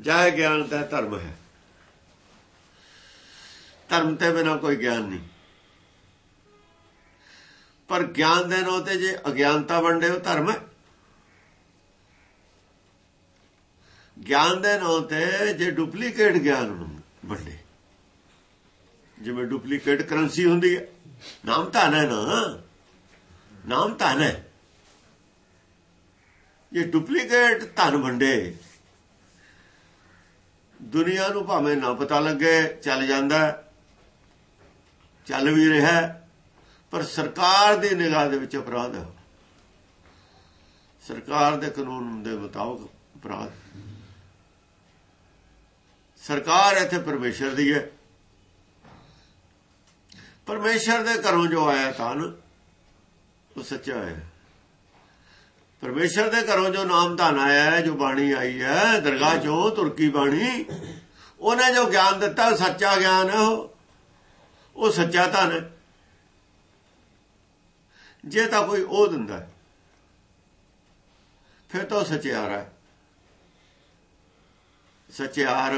ਜਾਇ ਗਿਆਨ ਦਾ ਧਰਮ ਹੈ। ਧਰਮ ਤੇ ਬਿਨਾ ਕੋਈ ਗਿਆਨ ਨਹੀਂ। ਪਰ ਗਿਆਨ ਦੇ ਨਾਂ ਤੇ ਜੇ ਅਗਿਆਨਤਾ ਵੰਡੇ ਉਹ ਧਰਮ ਹੈ। ਗਿਆਨ ਦੇ ਨਾਂ ਤੇ ਜੇ ਡੁਪਲੀਕੇਟ ਗਿਆਨ ਵੰਡੇ ਜਿਵੇਂ ਡੁਪਲੀਕੇਟ ਕਰੰਸੀ ਹੁੰਦੀ ਹੈ, ਨਾਮ ਧਨ ਹੈ ਨਾ। ਨਾਮ ਧਨ ਹੈ। ਜੇ ਡੁਪਲੀਕੇਟ ਧਨ ਵੰਡੇ ਦੁਨੀਆ ਨੂੰ ਭਾਵੇਂ ਨਾ ਪਤਾ ਲੱਗੇ, ਚੱਲ ਜਾਂਦਾ ਚੱਲ ਵੀ ਰਿਹਾ ਪਰ ਸਰਕਾਰ ਦੀ ਨਿਗਾਹ ਦੇ ਵਿੱਚ ਅਪਰਾਧ ਹੈ। ਸਰਕਾਰ ਦੇ ਕਾਨੂੰਨ ਦੇ ਮੁਤਾਬਕ ਅਪਰਾਧ। ਸਰਕਾਰ ਇੱਥੇ ਪਰਮੇਸ਼ਰ ਦੀ ਹੈ। ਪਰਮੇਸ਼ਰ ਦੇ ਘਰੋਂ ਜੋ ਆਇਆ ਤਾਂ ਉਹ ਸੱਚਾ ਹੈ। ਪਰਮੇਸ਼ਰ ਦੇ ਘਰੋਂ ਜੋ ਨਾਮ ਧਨ ਆਇਆ ਹੈ ਜੋ ਬਾਣੀ ਆਈ ਹੈ ਦਰਗਾਹ ਚੋਂ ਤੁਰਕੀ ਬਾਣੀ ਉਹਨੇ ਜੋ ਗਿਆਨ ਦਿੱਤਾ ਸੱਚਾ ਗਿਆਨ ਹੈ ਉਹ। ਉਹ ਸੱਚਾ ਧਨ ਹੈ। ਜੇ ਤਾਂ ਕੋਈ ਉਹ ਦਿੰਦਾ ਫਿਰ ਤਾਂ ਸੱਚਿਆਰ ਹੈ। ਸੱਚਿਆਰ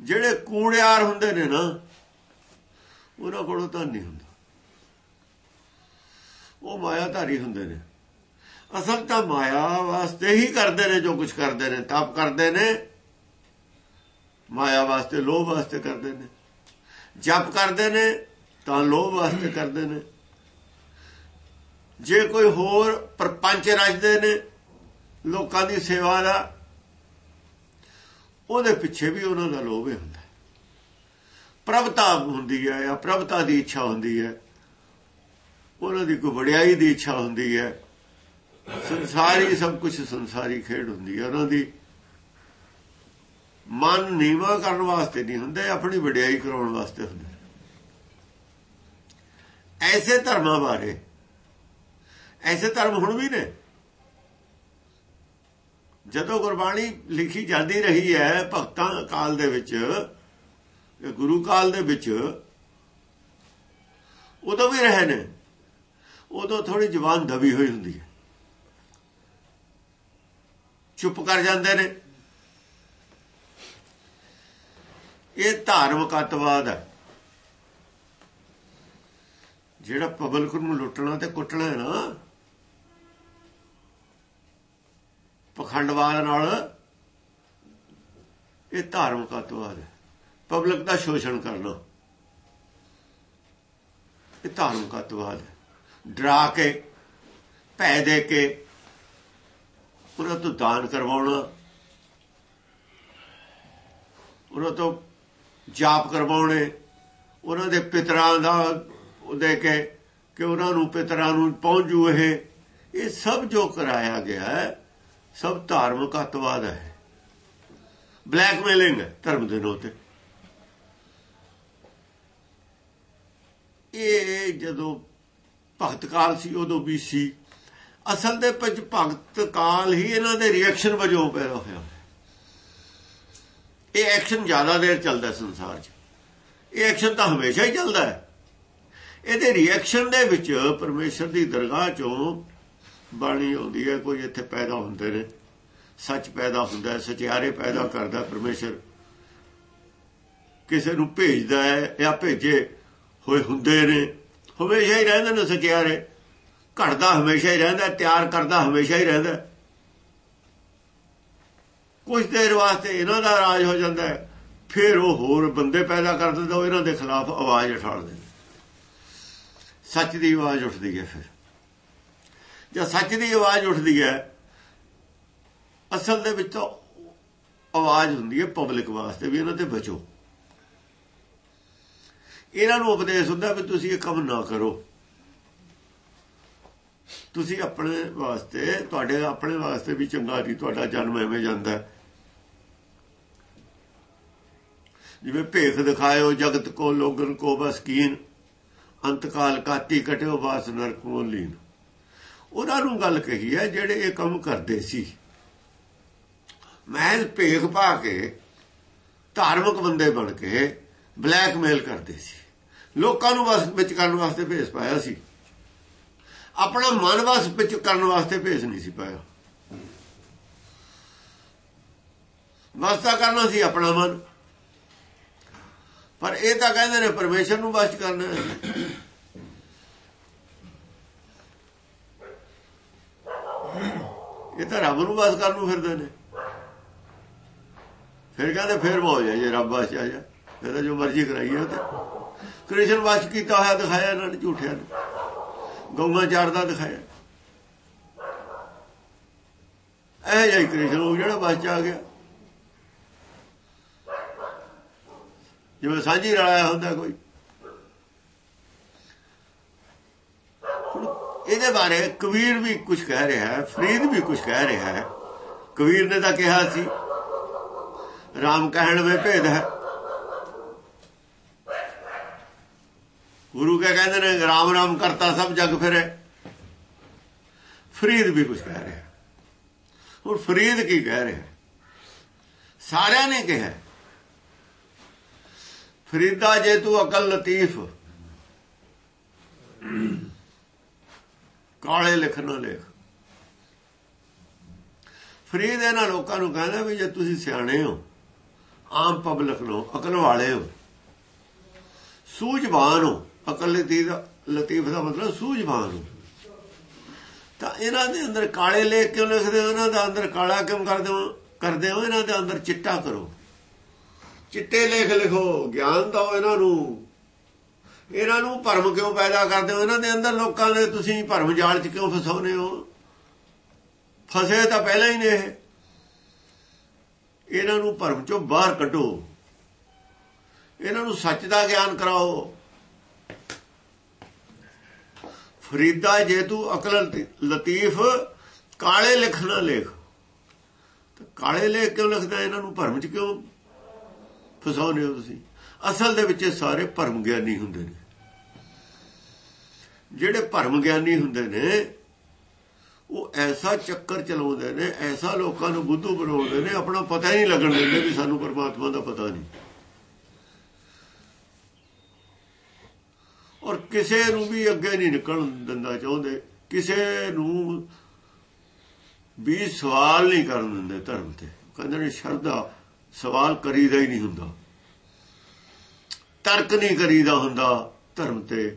ਜਿਹੜੇ ਕੂੜਿਆਰ ਹੁੰਦੇ ਨੇ ਨਾ ਉਹਨਾਂ ਕੋਲੋਂ ਤਾਂ ਨਹੀਂ ਹੁੰਦਾ। ਉਹ ਮਾਇਆਧਾਰੀ ਹੁੰਦੇ ਨੇ। ਅਸਲ ਤਾਂ ਮਾਇਆ ਵਾਸਤੇ ਹੀ ਕਰਦੇ ਨੇ, ਜੋ ਕੁਝ ਕਰਦੇ ਨੇ, ਤਪ ਕਰਦੇ ਨੇ। ਮਾਇਆ ਵਾਸਤੇ, ਲੋਭ ਵਾਸਤੇ ਕਰਦੇ ਨੇ। ਜਪ ਕਰਦੇ ਨੇ, ਤਾਂ ਲੋਭ ਵਾਸਤੇ ਕਰਦੇ ਨੇ। ਜੇ ਕੋਈ ਹੋਰ ਪਰਪੰਚ ਰਚਦੇ ਨੇ, ਲੋਕਾਂ ਦੀ ਸੇਵਾ ਦਾ, ਉਹਦੇ ਪਿੱਛੇ ਵੀ ਉਹਨਾਂ ਦਾ ਲੋਭ ਹੁੰਦਾ। ਪ੍ਰਭਤਾ ਹੁੰਦੀ ਹੈ ਜਾਂ ਪ੍ਰਭਤਾ ਦੀ ਇੱਛਾ ਹੁੰਦੀ ਹੈ। ਉਹਨਾਂ ਦੀ ਕੋਈ ਵਡਿਆਈ ਦੀ ਇੱਛਾ ਹੁੰਦੀ ਹੈ। ਸੰਸਾਰੀ ਸਭ ਕੁਝ ਸੰਸਾਰੀ ਖੇਡ ਹੁੰਦੀ ਹੈ ਉਹਨਾਂ ਦੀ ਮਨ ਨੀਵਾ ਕਰਨ ਵਾਸਤੇ ਨਹੀਂ ਹੁੰਦੇ, ਆਪਣੀ ਵਡਿਆਈ ਕਰਾਉਣ ਵਾਸਤੇ ਹੁੰਦੇ। ਐਸੇ ਧਰਮਾਂ ਬਾਰੇ, ਐਸੇ ਧਰਮ ਹੁਣ ਵੀ ਨੇ। ਜਦੋਂ ਗੁਰਬਾਣੀ ਲਿਖੀ ਜਾਂਦੀ ਰਹੀ ਹੈ, ਭਗਤਾਂ ਕਾਲ ਦੇ ਵਿੱਚ ਗੁਰੂ ਕਾਲ ਦੇ ਵਿੱਚ, ਉਦੋਂ ਵੀ ਰਹੇ ਨੇ। ਉਦੋਂ ਥੋੜੀ ਜ਼ਬਾਨ ਦਬੀ ਹੋਈ ਹੁੰਦੀ ਹੈ। ਚੁੱਪ ਕਰ ਜਾਂਦੇ ਨੇ। ਇਹ ਧਾਰਮਿਕ ਅਤਵਾਦ ਹੈ। ਜਿਹੜਾ ਪਬਲਿਕ ਨੂੰ ਲੁੱਟਣਾ ਤੇ ਕੁੱਟਣਾ ਹੈ ਨਾ, ਪਖੰਡਵਾਦ ਨਾਲ, ਇਹ ਧਾਰਮਿਕ ਅਤਵਾਦ ਹੈ। ਪਬਲਿਕ ਦਾ ਸ਼ੋਸ਼ਣ ਕਰਨਾ ਇਹ ਧਾਰਮਿਕ ਅਤਵਾਦ ਹੈ। ਡਰਾ ਕੇ, ਭੈ ਦੇ ਕੇ ਉਹਨਾਂ ਤੋਂ ਦਾਨ ਕਰਵਾਉਣਾ। ਉਹਨਾਂ ਤੋਂ ਜਾਪ ਕਰਵਾਉਣੇ। ਉਹਨਾਂ ਦੇ ਪਿਤਰਾਂ ਦਾ ਦੇ ਕੇ ਕਿ ਉਹਨਾਂ ਨੂੰ ਪਿਤਰਾਂ ਨੂੰ ਪਹੁੰਚੂ ਇਹ। ਇਹ ਸਭ ਜੋ ਕਰਾਇਆ ਗਿਆ ਸਭ ਧਾਰਮਿਕ ਅਤਵਾਦ ਹੈ। ਬਲੈਕਮੇਲਿੰਗ ਧਰਮ ਦੇ ਨਾਂ ਤੇ। ਇਹ ਜਦੋਂ ਭਗਤ ਕਾਲ ਸੀ, ਉਦੋਂ ਵੀ ਸੀ। ਅਸਲ ਦੇ ਵਿੱਚ ਭਗਤ ਕਾਲ ਹੀ ਇਹਨਾਂ ਦੇ ਰਿਐਕਸ਼ਨ ਵਜੋਂ ਪੈਦਾ ਹੋਇਆ। ਇਹ ਐਕਸ਼ਨ ਜ਼ਿਆਦਾ ਦੇਰ ਚੱਲਦਾ ਸੰਸਾਰ 'ਚ। ਇਹ ਐਕਸ਼ਨ ਤਾਂ ਹਮੇਸ਼ਾ ਹੀ ਚੱਲਦਾ ਹੈ। ਇਹਦੇ ਰਿਐਕਸ਼ਨ ਦੇ ਵਿੱਚ ਪਰਮੇਸ਼ਰ ਦੀ ਦਰਗਾਹ 'ਚੋਂ ਬਾਣੀ ਆਉਂਦੀ ਹੈ, ਕੋਈ ਇੱਥੇ ਪੈਦਾ ਹੁੰਦੇ ਨੇ। ਸੱਚ ਪੈਦਾ ਹੁੰਦਾ ਹੈ, ਸਚਿਆਰੇ ਪੈਦਾ ਕਰਦਾ ਪਰਮੇਸ਼ਰ। ਕਿਸੇ ਨੂੰ ਭੇਜਦਾ ਹੈ ਜਾਂ ਭੇਜੇ ਹੋਏ ਹੁੰਦੇ ਨੇ। ਹਮੇਸ਼ਾ ਹੀ ਰਹਿੰਦੇ ਨੇ ਸਚਿਆਰੇ। ਘਟਦਾ ਹਮੇਸ਼ਾ ਹੀ ਰਹਿੰਦਾ, ਤਿਆਰ ਕਰਦਾ ਹਮੇਸ਼ਾ ਹੀ ਰਹਿੰਦਾ। ਕੁਝ ਦੇਰ ਵਾਸਤੇ ਇਹਨਾਂ ਦਾ ਰਾਜ ਹੋ ਜਾਂਦਾ ਫਿਰ ਉਹ ਹੋਰ ਬੰਦੇ ਪੈਦਾ ਕਰ ਦਿੰਦਾ, ਉਹ ਇਹਨਾਂ ਦੇ ਖਿਲਾਫ ਆਵਾਜ਼ ਉਠਾਉਂਦੇ ਸੱਚ ਦੀ ਆਵਾਜ਼ ਉੱਠਦੀ ਹੈ ਫਿਰ। ਜਦ ਸੱਚ ਦੀ ਆਵਾਜ਼ ਉੱਠਦੀ ਹੈ, ਅਸਲ ਦੇ ਵਿੱਚ ਤਾਂ ਆਵਾਜ਼ ਹੁੰਦੀ ਹੈ ਪਬਲਿਕ ਵਾਸਤੇ ਵੀ, ਇਹਨਾਂ ਤੇ ਬਚੋ। ਇਹਨਾਂ ਨੂੰ ਉਪਦੇਸ਼ ਹੁੰਦਾ ਵੀ ਤੁਸੀਂ ਇਹ ਕੰਮ ਨਾ ਕਰੋ। ਤੁਸੀਂ ਆਪਣੇ ਵਾਸਤੇ, ਤੁਹਾਡੇ ਆਪਣੇ ਵਾਸਤੇ ਵੀ ਚੰਗਾ ਨਹੀਂ ਤੁਹਾਡਾ ਜਨਮ ਐਵੇਂ ਜਾਂਦਾ। ਜਿਵੇਂ ਭੇਖ ਦਿਖਾਇਓ, ਜਗਤ ਕੋ, ਲੋਗਨ ਕੋ ਬਸਕੀਨ ਅੰਤਕਾਲ ਕਾਤੀ ਕਟਿਓ ਬਾਸ ਨਰਕੋਂ ਲੀਨ। ਉਹਨਾਂ ਨੂੰ ਗੱਲ ਕਹੀ ਹੈ, ਜਿਹੜੇ ਇਹ ਕੰਮ ਕਰਦੇ ਸੀ। ਮੈਂ ਭੇਖ ਪਾ ਕੇ, ਧਾਰਮਿਕ ਬੰਦੇ ਬਣ ਕੇ, ਬਲੈਕਮੇਲ ਕਰਦੇ ਸੀ। ਲੋਕਾਂ ਨੂੰ ਬਸ ਵਿੱਚ ਕਰਨ ਵਾਸਤੇ ਭੇਸ ਪਾਇਆ ਸੀ। ਆਪਣਾ ਮਨ ਵਸ ਵਿੱਚ ਕਰਨ ਵਾਸਤੇ ਭੇਸ ਨਹੀਂ ਸੀ ਪਾਇਆ। ਵਸਤਾ ਕਰਨਾ ਸੀ ਆਪਣਾ ਮਨ। ਪਰ ਇਹ ਤਾਂ ਕਹਿੰਦੇ ਨੇ ਪਰਮੇਸ਼ਰ ਨੂੰ ਵਸ ਕਰਨਾ ਇਹ ਤਾਂ ਰੱਬ ਨੂੰ ਵਸ ਕਰਨ ਨੂੰ ਫਿਰਦੇ ਨੇ। ਫਿਰ ਕਹਿੰਦੇ ਫਿਰ ਮੌਜ ਹੈ, ਜੇ ਰੱਬ ਵਸ ਆ ਜਾ ਫਿਰ ਤਾਂ ਜੋ ਮਰਜ਼ੀ ਕਰਾਈਏ ਤੇ। ਕ੍ਰਿਸ਼ਨ ਵਸ ਕੀਤਾ ਹੋਇਆ ਦਿਖਾਇਆ ਇਹਨਾਂ ਨੇ ਝੂਠਿਆਂ ਨੇ। ਗਊਆਂ ਚਾਰਦਾ ਦਿਖਾਇਆ। ਇਹ ਜਾਈ ਕ੍ਰਿਸ਼ਨ ਉਹ ਜਿਹੜਾ ਵਸ ਆ ਗਿਆ। ਜਿਵੇਂ ਸਾਂਝੀ ਰਲਾਇਆ ਹੁੰਦਾ ਕੋਈ। ਇਹਦੇ ਬਾਰੇ ਕਬੀਰ ਵੀ ਕੁਝ ਕਹਿ ਰਿਹਾ ਹੈ, ਫਰੀਦ ਵੀ ਕੁਝ ਕਹਿ ਰਿਹਾ ਹੈ। ਕਬੀਰ ਨੇ ਤਾਂ ਕਿਹਾ ਸੀ, ਰਾਮ ਕਹਿਣ ਵਿੱਚ ਭੇਦ ਹੈ। ਗੁਰੂ ਕਹ ਕਹਿੰਦੇ ਨੇ, ਰਾਮ ਰਾਮ ਕਰਤਾ ਸਭ ਜਗ ਫਿਰੇ। ਫਰੀਦ ਵੀ ਕੁਝ ਕਹਿ ਰਿਹਾ। ਹੁਣ ਫਰੀਦ ਕੀ ਕਹਿ ਰਿਹਾ? ਸਾਰਿਆਂ ਨੇ ਕਿਹਾ। ਫਰੀਦਾ ਜੇ ਤੂੰ ਅਕਲ ਲਤੀਫ, ਕਾਲੇ ਲਿਖਣਾ ਲਿਖ। ਫਰੀਦ ਇਹਨਾਂ ਲੋਕਾਂ ਨੂੰ ਕਹਿੰਦਾ ਵੀ ਜੇ ਤੁਸੀਂ ਸਿਆਣੇ ਹੋ, ਆਮ ਪਬਲਿਕ ਨੂੰ, ਅਕਲ ਵਾਲੇ ਹੋ, ਸੂਝਵਾਨ ਹੋ ਅਕਲ ਲਤੀਫ ਲਤੀਫ ਦਾ ਮਤਲਬ ਸੂਝਵਾਨ। ਤਾਂ ਇਹਨਾਂ ਦੇ ਅੰਦਰ ਕਾਲੇ ਲੇਖ ਕਿਉਂ ਲਿਖਦੇ ਹੋ? ਇਹਨਾਂ ਦਾ ਅੰਦਰ ਕਾਲਾ ਕਿਉਂ ਕਰਦੇ ਹੋ? ਕਰਦੇ ਹੋ? ਇਹਨਾਂ ਦੇ ਅੰਦਰ ਚਿੱਟਾ ਕਰੋ। ਚਿੱਟੇ ਲੇਖ ਲਿਖੋ, ਗਿਆਨ ਦਿਓ ਇਹਨਾਂ ਨੂੰ। ਇਹਨਾਂ ਨੂੰ ਭਰਮ ਕਿਉਂ ਪੈਦਾ ਕਰਦੇ ਹੋ? ਇਹਨਾਂ ਦੇ ਅੰਦਰ ਲੋਕਾਂ ਦੇ ਤੁਸੀਂ ਭਰਮ ਜਾਲ 'ਚ ਕਿਉਂ ਫਸਾਉਨੇ ਹੋ? ਫਸੇ ਤਾਂ ਪਹਿਲਾਂ ਹੀ ਨੇ ਇਹਨਾਂ ਨੂੰ ਭਰਮ 'ਚੋਂ ਬਾਹਰ ਕੱਢੋ। ਇਹਨਾਂ ਨੂੰ ਸੱਚ ਦਾ ਗਿਆਨ ਕਰਾਓ। ਫਰੀਦਾ ਜੇ ਤੂੰ ਅਕਲ ਲਤੀਫ, ਕਾਲੇ ਲਿਖਣਾ ਲੇਖ। ਕਾਲੇ ਲੇਖ ਕਿਉਂ ਲਿਖਦਾ? ਇਹਨਾਂ ਨੂੰ ਭਰਮ 'ਚ ਕਿਉਂ ਫਸਾਉਂਦੇ ਹੋ ਤੁਸੀਂ? ਅਸਲ ਦੇ ਵਿੱਚ ਸਾਰੇ ਭਰਮ ਗਿਆਨੀ ਹੁੰਦੇ ਨੇ। ਜਿਹੜੇ ਭਰਮ ਗਿਆਨੀ ਹੁੰਦੇ ਨੇ, ਉਹ ਐਸਾ ਚੱਕਰ ਚਲਾਉਂਦੇ ਨੇ, ਐਸਾ ਲੋਕਾਂ ਨੂੰ ਬੁੱਧੂ ਬਣਾਉਂਦੇ ਨੇ, ਆਪਣਾ ਪਤਾ ਹੀ ਨਹੀਂ ਲੱਗਣ ਦਿੰਦੇ ਵੀ ਸਾਨੂੰ ਪਰਮਾਤਮਾ ਦਾ ਪਤਾ ਨਹੀਂ। ਔਰ ਕਿਸੇ ਨੂੰ ਵੀ ਅੱਗੇ ਨਹੀਂ ਨਿਕਲਣ ਦਿੰਦਾ ਚਾਹੁੰਦੇ, ਕਿਸੇ ਨੂੰ ਵੀ ਸਵਾਲ ਨਹੀਂ ਕਰਨ ਦਿੰਦੇ ਧਰਮ ਤੇ। ਕਹਿੰਦੇ ਨੇ ਸ਼ਰਧਾ ਸਵਾਲ ਕਰੀਦਾ ਹੀ ਨਹੀਂ ਹੁੰਦਾ। ਤਰਕ ਨਹੀਂ ਕਰੀਦਾ ਹੁੰਦਾ ਧਰਮ ਤੇ।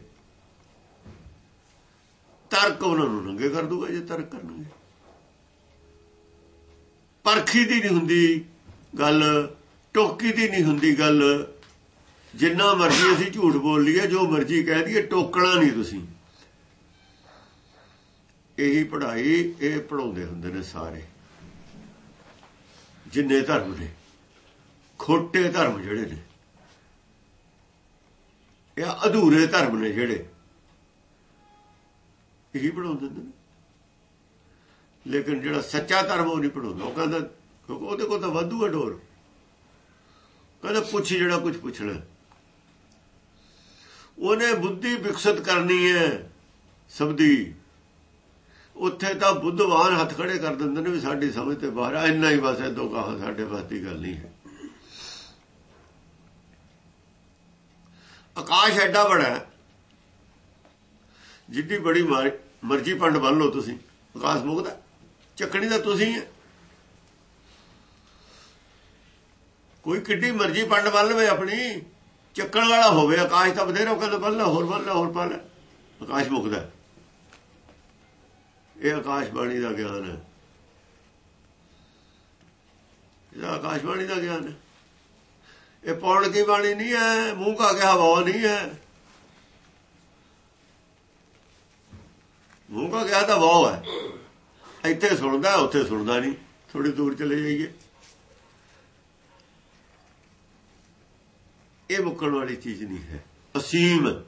ਤਰਕ ਉਹਨਾਂ ਨੂੰ ਨੰਗੇ ਕਰ ਦੂਗਾ ਜੇ ਤਰਕ ਕਰਨਗੇ। ਪਰਖੀ ਦੀ ਨਹੀਂ ਹੁੰਦੀ ਗੱਲ, ਟੋਕੀ ਦੀ ਨਹੀਂ ਹੁੰਦੀ ਗੱਲ ਜਿੰਨਾ ਮਰਜ਼ੀ ਅਸੀਂ ਝੂਠ ਬੋਲੀਏ ਜੋ ਮਰਜ਼ੀ ਕਹਿ ਦਈਏ, ਟੋਕਣਾ ਨਹੀਂ ਤੁਸੀਂ। ਇਹੀ ਪੜ੍ਹਾਈ ਇਹ ਪੜਾਉਂਦੇ ਹੁੰਦੇ ਨੇ ਸਾਰੇ। ਜਿੰਨੇ ਧਰਮ ਨੇ, ਖੋਟੇ ਧਰਮ ਜਿਹੜੇ ਨੇ ਇਹ ਅਧੂਰੇ ਧਰਮ ਨੇ ਜਿਹੜੇ, ਇਹੀ ਪੜਾਉਂਦੇ ਨੇ। ਲੇਕਿਨ ਜਿਹੜਾ ਸੱਚਾ ਧਰਮ ਉਹ ਨਹੀਂ ਪੜਾਉਂਦਾ ਉਹ ਕਹਿੰਦਾ, ਕਿਉਂਕਿ ਉਹਦੇ ਕੋਲ ਤਾਂ ਵਾਧੂ ਹੈ ਡੋਰ। ਕਹਿੰਦਾ, ਪੁੱਛ ਜਿਹੜਾ ਕੁਝ ਪੁੱਛਣਾ। ਉਹਨੇ ਬੁੱਧੀ ਵਿਕਸਿਤ ਕਰਨੀ ਹੈ ਸਭ ਦੀ ਉੱਥੇ ਤਾਂ ਬੁੱਧਵਾਨ ਹੱਥ ਖੜੇ ਕਰ ਦਿੰਦੇ ਨੇ ਵੀ ਸਾਡੀ ਸਮਝ ਤੇ ਬਾਹਰ ਆ, ਇੰਨਾ ਹੀ ਬਸ ਇਦੋਂ ਕਹਾ ਸਾਡੇ ਵਾਸਤੇ ਗੱਲ ਨਹੀਂ ਹੈ। ਆਕਾਸ਼ ਐਡਾ ਬੜਾ ਜਿੱਡੀ ਬੜੀ ਮਰਜ਼ੀ ਪੰਡ ਬੰਨ ਲਓ ਤੁਸੀਂ। ਆਕਾਸ਼ ਮੁਕਦਾ, ਚੱਕਣੀ ਤਾਂ ਤੁਸੀਂ ਹੈ। ਕੋਈ ਕਿੱਡੀ ਮਰਜ਼ੀ ਪੰਡ ਬੰਨ ਲਵੇ ਆਪਣੀ। ਚੱਕਣ ਵਾਲਾ ਹੋਵੇ, ਆਕਾਸ਼ ਤਾਂ ਬਥੇਰਾ ਕਹਿੰਦਾ ਬੰਨ ਹੋਰ ਬੰਨ ਹੋਰ ਪਾ ਆਕਾਸ਼ ਮੁਕਦਾ। ਇਹ ਆਕਾਸ਼ ਬਾਣੀ ਦਾ ਗਿਆਨ ਹੈ। ਇਹ ਆਕਾਸ਼ ਬਾਣੀ ਦਾ ਗਿਆਨ ਹੈ। ਇਹ ਪੌਣ ਕੀ ਬਾਣੀ ਨਹੀਂ ਹੈ, ਮੂੰਹ ਕਾ ਗਿਆ ਹਵਾ ਨਹੀਂ ਹੈ। ਮੂੰਹ ਕਾ ਗਿਆ ਤਾਂ ਵਾਹ ਹੈ। ਇੱਥੇ ਸੁਣਦਾ, ਉੱਥੇ ਸੁਣਦਾ ਨਹੀਂ। ਥੋੜੀ ਦੂਰ ਚਲੇ ਜਾਈਏ। ਇਹ ਮੁੱਕਣ ਵਾਲੀ ਚੀਜ਼ ਨਹੀਂ ਹੈ। ਅਸੀਮ।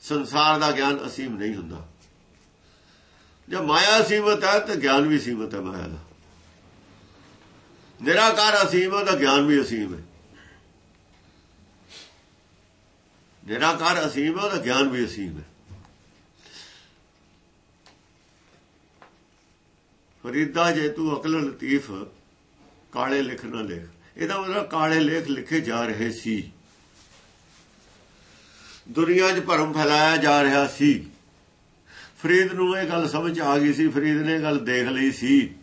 ਸੰਸਾਰ ਦਾ ਗਿਆਨ ਅਸੀਮ ਨਹੀਂ ਹੁੰਦਾ। ਜੇ ਮਾਇਆ ਸੀਮਤ ਹੈ, ਤਾਂ ਗਿਆਨ ਵੀ ਸੀਮਤ ਹੈ ਮਾਇਆ ਦਾ। ਨਿਰਾਕਾਰ ਅਸੀਮ ਹੈ, ਤਾਂ ਗਿਆਨ ਵੀ ਅਸੀਮ ਹੈ। ਨਿਰਾਕਾਰ ਅਸੀਮ ਹੈ, ਤਾਂ ਗਿਆਨ ਵੀ ਅਸੀਮ ਹੈ। ਫਰੀਦਾ ਜੇ ਤੂੰ ਅਕਲ ਲਤੀਫ ਕਾਲੇ ਲਿਖਣਾ ਲਿਖ। ਇਹਦਾ ਮਤਲਬ ਕਾਲੇ ਲੇਖ ਲਿਖੇ ਜਾ ਰਹੇ ਸੀ। ਦੁਨੀਆ 'ਚ ਭਰਮ ਫੈਲਾਇਆ ਜਾ ਰਿਹਾ ਸੀ। ਫਰੀਦ ਨੂੰ ਇਹ ਗੱਲ ਸਮਝ ਆ ਗਈ ਸੀ, ਫਰੀਦ ਨੇ ਗੱਲ ਦੇਖ ਲਈ ਸੀ।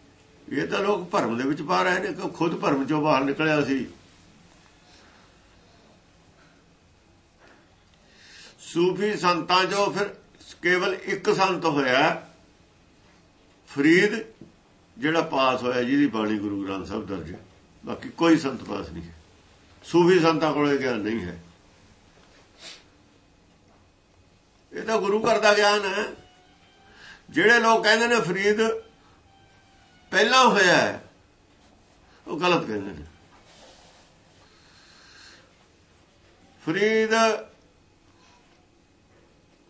ਇਹ ਤਾਂ ਲੋਕ ਭਰਮ ਦੇ ਵਿੱਚ ਪਾ ਰਹੇ ਨੇ, ਕਿ ਖੁਦ ਭਰਮ ਚੋਂ ਬਾਹਰ ਨਿਕਲਿਆ ਸੀ। ਸੂਫੀ ਸੰਤਾਂ ਜੋ ਫਿਰ ਕੇਵਲ ਇੱਕ ਸੰਤ ਹੋਇਆ, ਫਰੀਦ, ਜਿਹੜਾ ਪਾਸ ਹੋਇਆ ਜਿਹਦੀ ਬਾਣੀ ਗੁਰੂ ਗ੍ਰੰਥ ਸਾਹਿਬ ਦਰਜ ਹੈ। ਬਾਕੀ ਕੋਈ ਸੰਤ ਪਾਸ ਨਹੀਂ ਸੂਫੀ ਸੰਤਾਂ ਕੋਲੇ ਗਿਆਨ ਨਹੀਂ ਹੈ। ਇਹ ਤਾਂ ਗੁਰੂ ਘਰ ਦਾ ਗਿਆਨ ਹੈ। ਜਿਹੜੇ ਲੋਕ ਕਹਿੰਦੇ ਨੇ ਫਰੀਦ ਪਹਿਲਾਂ ਹੋਇਆ ਹੈ, ਉਹ ਗਲਤ ਕਹਿੰਦੇ ਨੇ। ਫਰੀਦ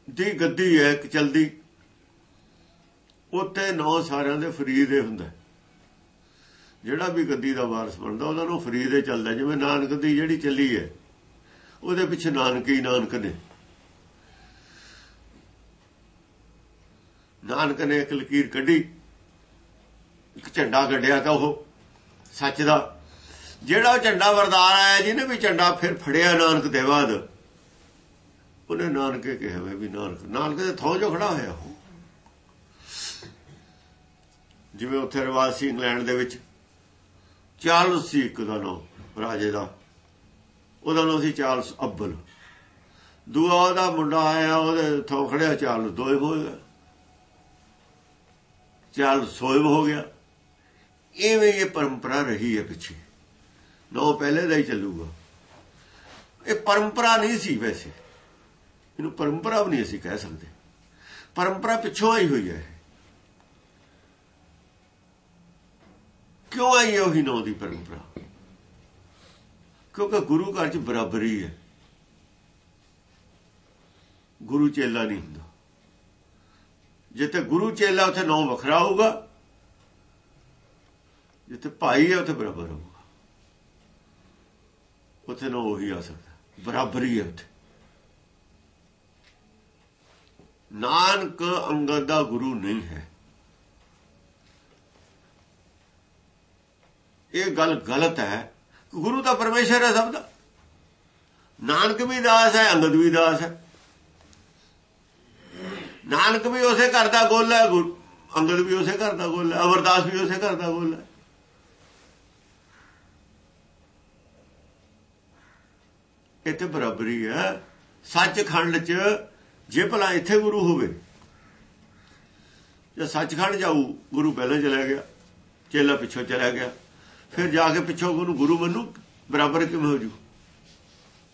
ਦੀ ਗੱਦੀ ਹੈ ਕਿ ਚਲਦੀ। ਉੱਤੇ ਨੌ ਸਾਰਿਆਂ ਦੇ ਫਰੀਦ ਹੀ ਹੁੰਦਾ ਜਿਹੜਾ ਵੀ ਗੱਦੀ ਦਾ ਵਾਰਸ ਬਣਦਾ, ਉਹਨਾਂ ਨੂੰ ਫਰੀ ਦੇ ਚੱਲਦਾ, ਜਿਵੇਂ ਨਾਨਕ ਦੀ ਜਿਹੜੀ ਚੱਲੀ ਹੈ, ਉਹਦੇ ਪਿੱਛੇ ਨਾਨਕ ਹੀ ਨਾਨਕ ਨੇ। ਨਾਨਕ ਨੇ ਇੱਕ ਲਕੀਰ ਕੱਢੀ, ਇੱਕ ਝੰਡਾ ਕੱਢਿਆ ਤਾਂ ਉਹ ਸੱਚ ਦਾ। ਜਿਹੜਾ ਉਹ ਝੰਡਾ ਵਰਦਾਰ ਆਇਆ, ਜਿਹਨੇ ਵੀ ਝੰਡਾ ਫਿਰ ਫੜਿਆ ਨਾਨਕ ਦੇ ਬਾਅਦ, ਉਹਨੇ ਨਾਨਕੇ ਕਿਹਾ ਵੀ ਨਾਨਕ ਨਾਨਕ ਦੇ ਥੋਂ ਜੋ ਖੜਾ ਹੋਇਆ ਉਹ। ਜਿਵੇਂ ਉੱਥੇ ਰਿਵਾਜ ਸੀ ਇੰਗਲੈਂਡ ਦੇ ਵਿੱਚ ਚਾਰਲਸ ਸੀ ਇੱਕ ਦਾ ਨਾਮ, ਰਾਜੇ ਦਾ। ਉਹਦਾ ਨਾਮ ਸੀ ਚਾਰਲਸ ਅੱਬਲ। ਦੂਆ ਉਹਦਾ ਮੁੰਡਾ ਆਇਆ, ਉਹਦੇ ਥੋਂ ਖੜਿਆ ਚਾਰਲਸ ਦੋਏ ਹੋ ਗਿਆ। ਚਾਰਲਸ ਸੋਇਬ ਹੋ ਗਿਆ। ਇਵੇਂ ਇਹ ਪਰੰਪਰਾ ਰਹੀ ਹੈ ਪਿੱਛੇ। ਨੋ ਪਹਿਲੇ ਦਾ ਹੀ ਚੱਲੂਗਾ। ਇਹ ਪਰੰਪਰਾ ਨਹੀਂ ਸੀ ਵੈਸੇ। ਇਹਨੂੰ ਪਰੰਪਰਾ ਵੀ ਨਹੀਂ ਅਸੀਂ ਕਹਿ ਸਕਦੇ। ਪਰੰਪਰਾ ਪਿੱਛੋਂ ਆਈ ਹੋਈ ਹੈ। ਕਿਉਂ ਆਈ ਹੈ ਉਹੀ ਨੌ ਦੀ ਪਰੰਪਰਾ? ਕਿਉਂਕਿ ਗੁਰੂ ਘਰ 'ਚ ਬਰਾਬਰੀ ਹੈ। ਗੁਰੂ ਚੇਲਾ ਨਹੀਂ ਹੁੰਦਾ। ਜਿੱਥੇ ਗੁਰੂ ਚੇਲਾ ਉੱਥੇ ਨੌ ਵੱਖਰਾ ਹੋਊਗਾ ਜਿੱਥੇ ਭਾਈ ਹੈ ਉੱਥੇ ਬਰਾਬਰ ਹੋਊਗਾ। ਉੱਥੇ ਨੌ ਉਹੀ ਆ ਸਕਦਾ। ਬਰਾਬਰੀ ਹੈ ਉੱਥੇ। ਨਾਨਕ ਅੰਗਦ ਦਾ ਗੁਰੂ ਨਹੀਂ ਹੈ। ਇਹ ਗੱਲ ਗਲਤ ਹੈ। ਗੁਰੂ ਤਾਂ ਪਰਮੇਸ਼ਰ ਹੈ ਸਭ ਦਾ। ਨਾਨਕ ਵੀ ਦਾਸ ਹੈ ਅੰਗਦ ਵੀ ਦਾਸ ਹੈ। ਨਾਨਕ ਵੀ ਉਸੇ ਘਰ ਦਾ ਗੋਲ ਹੈ ਅੰਗਦ ਵੀ ਉਸੇ ਘਰ ਦਾ ਗੋਲ ਹੈ ਅਵਰਦਾਸ ਵੀ ਉਸੇ ਘਰ ਦਾ ਗੋਲ ਹੈ। ਇੱਥੇ ਬਰਾਬਰੀ ਹੈ। ਸੱਚਖੰਡ 'ਚ ਜੇ ਭਲਾ ਇੱਥੇ ਗੁਰੂ ਹੋਵੇ, ਜੇ ਸੱਚਖੰਡ ਜਾਊ, ਗੁਰੂ ਪਹਿਲਾਂ ਚਲਾ ਗਿਆ, ਚੇਲਾ ਪਿੱਛੋਂ ਚਲਾ ਗਿਆ। ਫਿਰ ਜਾ ਕੇ ਪਿੱਛੋਂ ਉਹਨੂੰ ਗੁਰੂ ਮੰਨੂ, ਬਰਾਬਰ ਕਿਵੇਂ ਹੋ ਜੂ?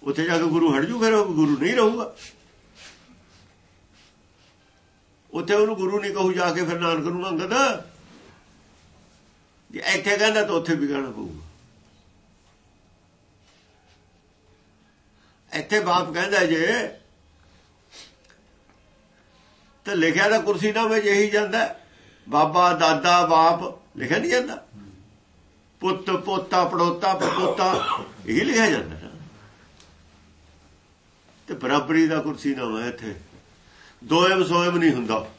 ਉੱਥੇ ਜਾ ਕੇ ਗੁਰੂ ਹਟ ਜੂ, ਫਿਰ ਗੁਰੂ ਨਹੀਂ ਰਹੂਗਾ। ਉੱਥੇ ਉਹਨੂੰ ਗੁਰੂ ਨਹੀਂ ਕਹੂ, ਜਾ ਕੇ ਫਿਰ ਨਾਨਕ ਨੂੰ ਮੰਗਦਾ ਜੇ ਇੱਥੇ ਕਹਿੰਦਾ ਤਾਂ ਉੱਥੇ ਵੀ ਕਹਿਣਾ ਪਊਗਾ। ਇੱਥੇ ਬਾਪ ਕਹਿੰਦਾ ਜੇ ਤਾਂ ਲਿਖਿਆ ਤਾਂ ਕੁਰਸੀ ਨਾ ਵਿੱਚ ਇਹੀ ਜਾਂਦਾ। ਬਾਬਾ, ਦਾਦਾ, ਬਾਪ, ਲਿਖਿਆ ਨਹੀਂ ਜਾਂਦਾ। ਪੁੱਤ, ਪੋਤਾ, ਪੜੋਤਾ ਪੋਤਾ ਇਹ ਲਿਖਿਆ ਜਾਂਦਾ ਤੇ ਬਰਾਬਰੀ ਦਾ ਕੁਰਸੀ ਨਾ ਹੋਇਆ ਇੱਥੇ। ਦੋਇਮ ਸੋਇਮ ਨਹੀਂ ਹੁੰਦਾ।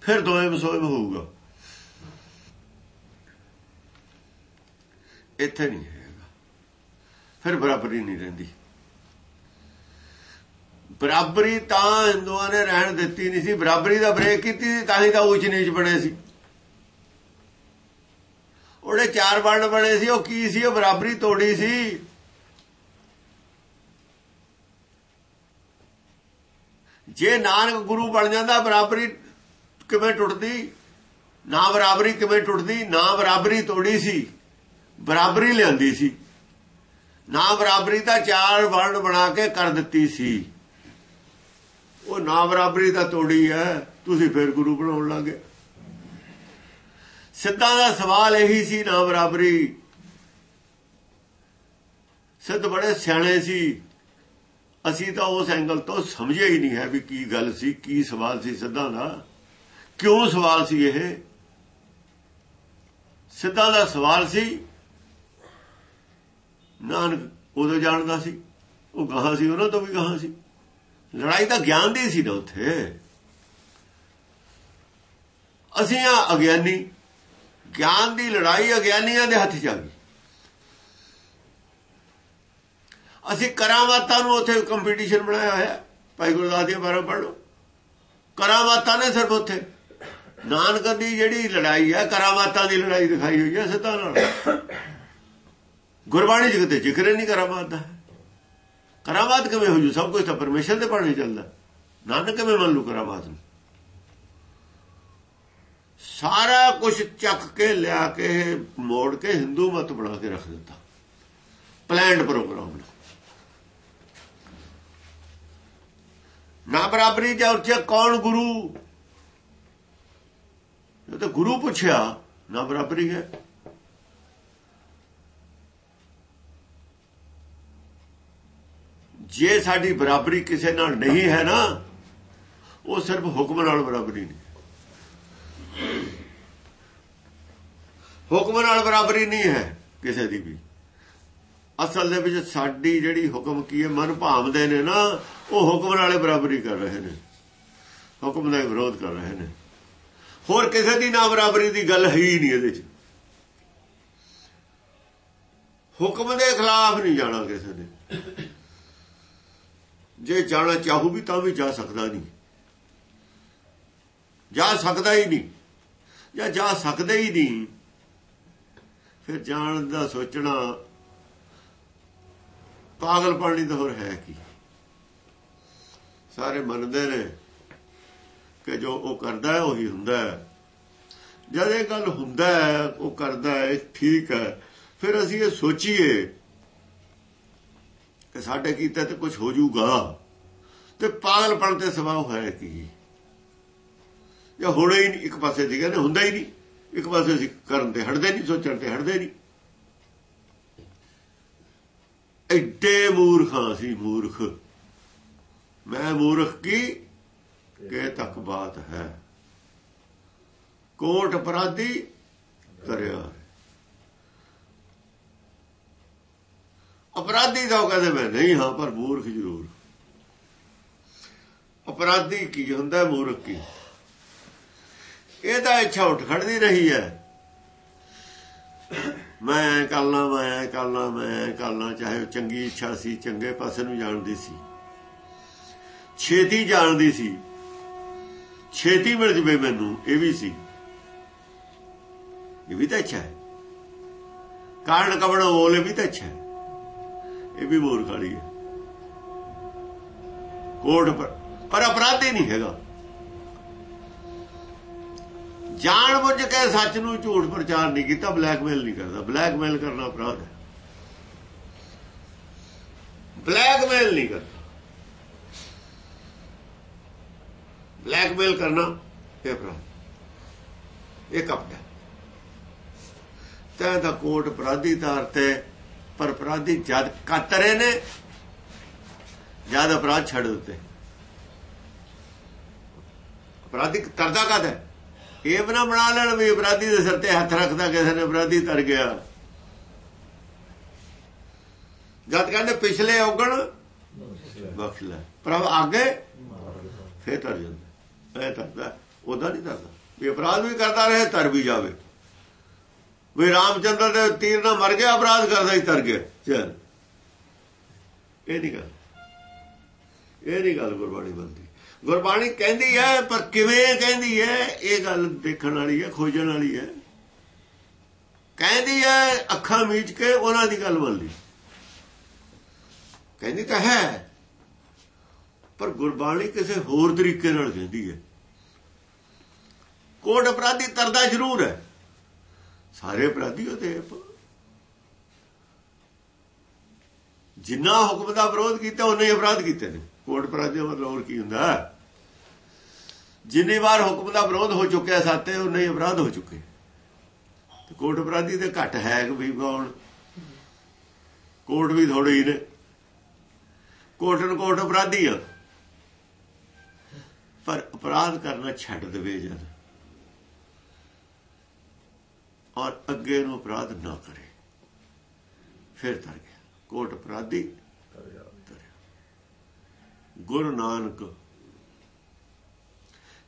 ਫਿਰ ਦੋਇਮ ਸੋਇਮ ਹੋਊਗਾ। ਇੱਥੇ ਨਹੀਂ ਹੈਗਾ। ਫਿਰ ਬਰਾਬਰੀ ਨਹੀਂ ਰਹਿੰਦੀ। ਬਰਾਬਰੀ ਤਾਂ ਹਿੰਦੂਆਂ ਨੇ ਰਹਿਣ ਦਿੱਤੀ ਨਹੀਂ ਸੀ। ਬਰਾਬਰੀ ਦਾ ਬ੍ਰੇਕ ਕੀਤੀ ਤਾਂ ਹੀ ਤਾਂ ਉੱਚ ਨੀਚ ਬਣੇ ਸੀ। ਉਹਦੇ ਚਾਰ ਵਰਣ ਬਣੇ ਸੀ, ਉਹ ਕੀ ਸੀ? ਉਹ ਬਰਾਬਰੀ ਤੋੜੀ ਸੀ। ਜੇ ਨਾਨਕ ਗੁਰੂ ਬਣ ਜਾਂਦਾ, ਬਰਾਬਰੀ ਕਿਵੇਂ ਟੁੱਟਦੀ? ਨਾ ਬਰਾਬਰੀ ਕਿਵੇਂ ਟੁੱਟਦੀ? ਨਾ ਬਰਾਬਰੀ ਤੋੜੀ ਸੀ। ਬਰਾਬਰੀ ਲਿਆਂਦੀ ਸੀ। ਨਾ ਬਰਾਬਰੀ ਦਾ ਚਾਰ ਵਰਣ ਬਣਾ ਕੇ ਕਰ ਦਿੱਤੀ ਸੀ। ਉਹ ਨਾ ਬਰਾਬਰੀ ਦਾ ਤੋੜੀ ਹੈ। ਤੁਸੀਂ ਫਿਰ ਗੁਰੂ ਬਣਾਉਣ ਲੱਗੇ ਸਿੱਧਾਂ ਦਾ ਸਵਾਲ ਇਹੀ ਸੀ ਨਾ ਬਰਾਬਰੀ। ਸਿੱਧ ਬੜੇ ਸਿਆਣੇ ਸੀ। ਅਸੀਂ ਤਾਂ ਉਸ ਐਂਗਲ ਤੋਂ ਸਮਝਿਆ ਹੀ ਨਹੀਂ ਹੈ ਵੀ ਕੀ ਗੱਲ ਸੀ, ਕੀ ਸਵਾਲ ਸੀ ਸਿੱਧਾਂ ਦਾ। ਕਿਉਂ ਸਵਾਲ ਸੀ ਇਹ? ਸਿੱਧਾਂ ਦਾ ਸਵਾਲ ਸੀ, ਨਾਨਕ ਉਦੋਂ ਜਾਣਦਾ ਸੀ, ਉਹ ਗਾਹਾਂ ਸੀ, ਉਹਨਾਂ ਤੋਂ ਵੀ ਗਾਹਾਂ ਸੀ। ਲੜਾਈ ਤਾਂ ਗਿਆਨ ਦੀ ਸੀ ਨਾ ਉੱਥੇ। ਅਸੀਂ ਆ ਅਗਿਆਨੀ ਗਿਆਨ ਦੀ ਲੜਾਈ ਅਗਿਆਨੀਆਂ ਦੇ ਹੱਥ 'ਚ ਆ ਗਈ। ਅਸੀਂ ਕਰਾਮਾਤਾਂ ਨੂੰ ਉੱਥੇ ਕੰਪੀਟੀਸ਼ਨ ਬਣਾਇਆ ਹੋਇਆ। ਭਾਈ ਗੁਰਦਾਸ ਦੀਆਂ ਬਾਰਾਂ ਪੜ੍ਹ ਲਓ। ਕਰਾਮਾਤਾਂ ਨੇ ਸਿਰਫ ਉੱਥੇ। ਨਾਨਕ ਦੀ ਜਿਹੜੀ ਲੜਾਈ ਹੈ ਕਰਾਮਾਤਾਂ ਦੀ ਲੜਾਈ ਦਿਖਾਈ ਹੋਈ ਹੈ ਸਿੱਧਾ ਨਾਲ। ਗੁਰਬਾਣੀ ਚ ਕਿਤੇ ਜ਼ਿਕਰ ਨਹੀਂ ਕਰਾਮਾਤ ਦਾ। ਕਰਾਮਾਤ ਕਿਵੇਂ ਹੋ ਜੂ ਸਭ ਕੁਝ ਤਾਂ ਪਰਮੇਸ਼ਰ ਦੇ ਪਾਣੀ ਚੱਲਦਾ। ਨਾਨਕ ਕਿਵੇਂ ਮੰਨ ਲੂ ਕਰਾਮਾਤ ਨੂੰ? ਸਾਰਾ ਕੁਝ ਚੱਕ ਕੇ ਲਿਆ ਕੇ ਮੋੜ ਕੇ ਹਿੰਦੂ ਮਤ ਬਣਾ ਕੇ ਰੱਖ ਦਿੱਤਾ। ਪਲਾਨਡ ਪ੍ਰੋਗਰਾਮ ਨਾ। ਬਰਾਬਰੀ ਜਾਂ ਉੱਚੇ ਕੌਣ ਗੁਰੂ? ਇਹ ਤਾਂ ਗੁਰੂ ਪੁੱਛਿਆ, ਨਾ ਬਰਾਬਰੀ ਹੈ। ਜੇ ਸਾਡੀ ਬਰਾਬਰੀ ਕਿਸੇ ਨਾਲ ਨਹੀਂ ਹੈ ਨਾ, ਉਹ ਸਿਰਫ ਹੁਕਮ ਨਾਲ ਬਰਾਬਰੀ ਨਹੀਂ। ਹੁਕਮ ਨਾਲ ਬਰਾਬਰੀ ਨਹੀਂ ਹੈ ਕਿਸੇ ਦੀ ਵੀ। ਅਸਲ ਦੇ ਵਿੱਚ ਸਾਡੀ ਜਿਹੜੀ ਹੁਕਮ ਕੀ ਹੈ, ਮਨ ਭਾਵਦੇ ਨੇ ਨਾ, ਉਹ ਹੁਕਮ ਨਾਲੇ ਬਰਾਬਰੀ ਕਰ ਰਹੇ ਨੇ। ਹੁਕਮ ਦਾ ਵਿਰੋਧ ਕਰ ਰਹੇ ਨੇ। ਹੋਰ ਕਿਸੇ ਦੀ ਨਾ ਬਰਾਬਰੀ ਦੀ ਗੱਲ ਹੈ ਹੀ ਨਹੀਂ ਇਹਦੇ 'ਚ। ਹੁਕਮ ਦੇ ਖਿਲਾਫ ਨਹੀਂ ਜਾਣਾ ਕਿਸੇ ਨੇ। ਜੇ ਜਾਣਾ ਚਾਹੂ ਵੀ ਤਾਂ ਵੀ ਜਾ ਸਕਦਾ ਨਹੀਂ। ਜਾ ਸਕਦਾ ਹੀ ਨਹੀਂ। ਜਾਂ ਜਾ ਸਕਦਾ ਹੀ ਨਹੀਂ। ਫਿਰ ਜਾਣ ਦਾ ਸੋਚਣਾ ਪਾਗਲ ਪਾਣੀ ਤਾਂ ਹੋਰ ਹੈ ਕੀ। ਸਾਰੇ ਮੰਨਦੇ ਨੇ ਕਿ ਜੋ ਉਹ ਕਰਦਾ ਹੈ, ਉਹੀ ਹੁੰਦਾ ਹੈ। ਜਦ ਇਹ ਗੱਲ ਹੁੰਦਾ ਹੈ, ਉਹ ਕਰਦਾ ਹੈ ਠੀਕ ਹੈ। ਫਿਰ ਅਸੀਂ ਇਹ ਸੋਚੀਏ ਕਿ ਸਾਡੇ ਕੀਤਾ ਤੇ ਕੁਝ ਹੋ ਜਾਊਗਾ ਤੇ ਪਾਗਲਪਣ ਤੇ ਸਵਾਹ ਹੈ ਕੀ। ਜਾਂ ਹੋਣਾ ਹੀ ਨਹੀਂ, ਇੱਕ ਪਾਸੇ ਦੀ ਕਹਿੰਦੇ ਹੁੰਦਾ ਹੀ ਨਹੀਂ। ਇੱਕ ਪਾਸੇ ਅਸੀਂ ਕਰਨ ਤੇ ਹਟਦੇ ਨਹੀਂ, ਸੋਚਣ ਤੇ ਹਟਦੇ ਨਹੀਂ। ਐਡੇ ਮੂਰਖਾਂ ਸੀ ਮੂਰਖ। ਮੈਂ ਮੂਰਖ ਕੀ? ਕਿ ਤੱਕ ਬਾਤ ਹੈ। ਕੋਟ ਅਪਰਾਧੀ ਕਰਿਆ ਅਪਰਾਧੀ ਦਾ ਕਹਿੰਦੇ ਮੈਂ ਨਹੀਂ ਹਾਂ, ਪਰ ਮੂਰਖ ਜ਼ਰੂਰ। ਅਪਰਾਧੀ ਕੀ ਹੁੰਦਾ, ਮੂਰਖ ਕੀ? ਇਹ ਤਾਂ ਇੱਛਾ ਉੱਠ ਖੜਦੀ ਰਹੀ ਹੈ। ਮੈਂ ਕਰਨਾ ਮੈਂ ਕਰਨਾ ਮੈਂ ਕਰਨਾ, ਚਾਹੇ ਉਹ ਚੰਗੀ ਇੱਛਾ ਸੀ, ਚੰਗੇ ਪਾਸੇ ਨੂੰ ਜਾਣਦੀ ਸੀ। ਛੇਤੀ ਜਾਣਦੀ ਸੀ। ਛੇਤੀ ਮਿਲ ਜਵੇ ਮੈਨੂੰ, ਇਹ ਵੀ ਸੀ। ਇਹ ਵੀ ਤਾਂ ਅੱਛਾ ਹੈ। ਕਾਰਨ ਕਵਣ ਬੋਲੇ ਵੀ ਤਾਂ ਅੱਛਾ ਹੈ। ਇਹ ਵੀ ਮੋਰ ਖਾਲੀ ਹੈ। ਕੋਟ ਪਰ ਪਰ ਅਪਰਾਧੀ ਨਹੀਂ ਹੈਗਾ। ਜਾਣ ਬੁੱਝ ਕੇ ਸੱਚ ਨੂੰ ਝੂਠ ਪ੍ਰਚਾਰ ਨਹੀਂ ਕੀਤਾ, ਬਲੈਕਮੇਲ ਨਹੀਂ ਕਰਦਾ। ਬਲੈਕਮੇਲ ਕਰਨਾ ਅਪਰਾਧ ਹੈ। ਬਲੈਕਮੇਲ ਨਹੀਂ ਕਰਦਾ। ਬਲੈਕਮੇਲ ਕਰਨਾ ਇਹ ਅਪਰਾਧ ਇਹ ਕਪੜਾ ਤਾਂ ਦਾ ਕੋਟ ਅਪਰਾਧੀ ਤਾਰ ਤੇ, ਪਰ ਅਪਰਾਧੀ ਜਦ ਕਤਰੇ ਨੇ, ਜਦ ਅਪਰਾਧ ਛੱਡ ਦਿੱਤੇ। ਅਪਰਾਧੀ ਤਰਦਾ ਕਦ ਹੈ? ਇਹ ਬਣਾ ਬਣਾ ਲੈਣ ਵੀ ਅਪਰਾਧੀ ਦੇ ਸਿਰ ਤੇ ਹੱਥ ਰੱਖਦਾ ਕਿਸੇ ਨੇ, ਅਪਰਾਧੀ ਤਰ ਗਿਆ। ਜਦ ਕਹਿੰਦੇ ਪਿਛਲੇ ਔਗਣ ਬਖਸ਼ ਲੈ ਪਰ ਅੱਗੇ ਫੇਰ ਤਰ ਜਾਂਦਾ। ਇਹ ਤਰਦਾ, ਉਹਦਾ ਨਹੀਂ ਤਰਦਾ। ਵੀ ਅਪਰਾਧ ਵੀ ਕਰਦਾ ਰਹੇ, ਤਰ ਵੀ ਜਾਵੇ। ਵੀ ਰਾਮਚੰਦਰ ਦੇ ਤੀਰ ਨਾਲ ਮਰ ਗਿਆ, ਅਪਰਾਧ ਕਰਦਾ ਹੀ ਤਰ ਗਿਆ। ਚਲ। ਇਹ ਨਹੀਂ ਗੱਲ। ਇਹ ਨਹੀਂ ਗੱਲ ਗੁਰਬਾਣੀ ਬੰਦੀ ਗੁਰਬਾਣੀ ਕਹਿੰਦੀ ਹੈ, ਪਰ ਕਿਵੇਂ ਕਹਿੰਦੀ ਹੈ? ਇਹ ਗੱਲ ਦੇਖਣ ਵਾਲੀ ਹੈ, ਖੋਜਣ ਵਾਲੀ ਹੈ। ਕਹਿੰਦੀ ਹੈ, ਅੱਖਾਂ ਮੀਚ ਕੇ ਉਹਨਾਂ ਦੀ ਗੱਲ ਮੰਨ ਕਹਿੰਦੀ ਤਾਂ ਹੈ, ਪਰ ਗੁਰਬਾਣੀ ਕਿਸੇ ਹੋਰ ਤਰੀਕੇ ਨਾਲ ਕਹਿੰਦੀ ਹੈ। ਕੋਟ ਅਪਰਾਧੀ ਤਰਦਾ ਜ਼ਰੂਰ ਹੈ। ਸਾਰੇ ਅਪਰਾਧੀ ਉਹਦੇ ਜਿੰਨਾ ਹੁਕਮ ਦਾ ਵਿਰੋਧ ਕੀਤਾ, ਉਹਨੇ ਹੀ ਅਪਰਾਧ ਕੀਤੇ ਨੇ। ਕੋਟ ਅਪਰਾਧੀ ਮਤਲਬ ਹੋਰ ਕੀ ਹੁੰਦਾ? ਜਿੰਨੀ ਵਾਰ ਹੁਕਮ ਦਾ ਵਿਰੋਧ ਹੋ ਚੁੱਕਿਆ ਸਾਤੇ ਉਹਨੇ ਹੀ ਅਪਰਾਧ ਹੋ ਚੁੱਕੇ ਤੇ ਕੋਟ ਅਪਰਾਧੀ ਤੇ ਘੱਟ ਹੈ ਕਿ ਵੀ ਕੌਣ? ਕੋਟ ਵੀ ਥੋੜੇ ਹੀ ਨੇ। ਕੋਟਨ ਕੋਟ ਅਪਰਾਧੀ ਆ। ਪਰ ਅਪਰਾਧ ਕਰਨਾ ਛੱਡ ਦੇਵੇ ਜਦ। ਔਰ ਅੱਗੇ ਨੂੰ ਅਪਰਾਧ ਨਾ ਕਰੇ। ਫਿਰ ਤਰ ਗਿਆ। ਕੋਟ ਅਪਰਾਧੀ ਗੁਰੂ ਨਾਨਕ।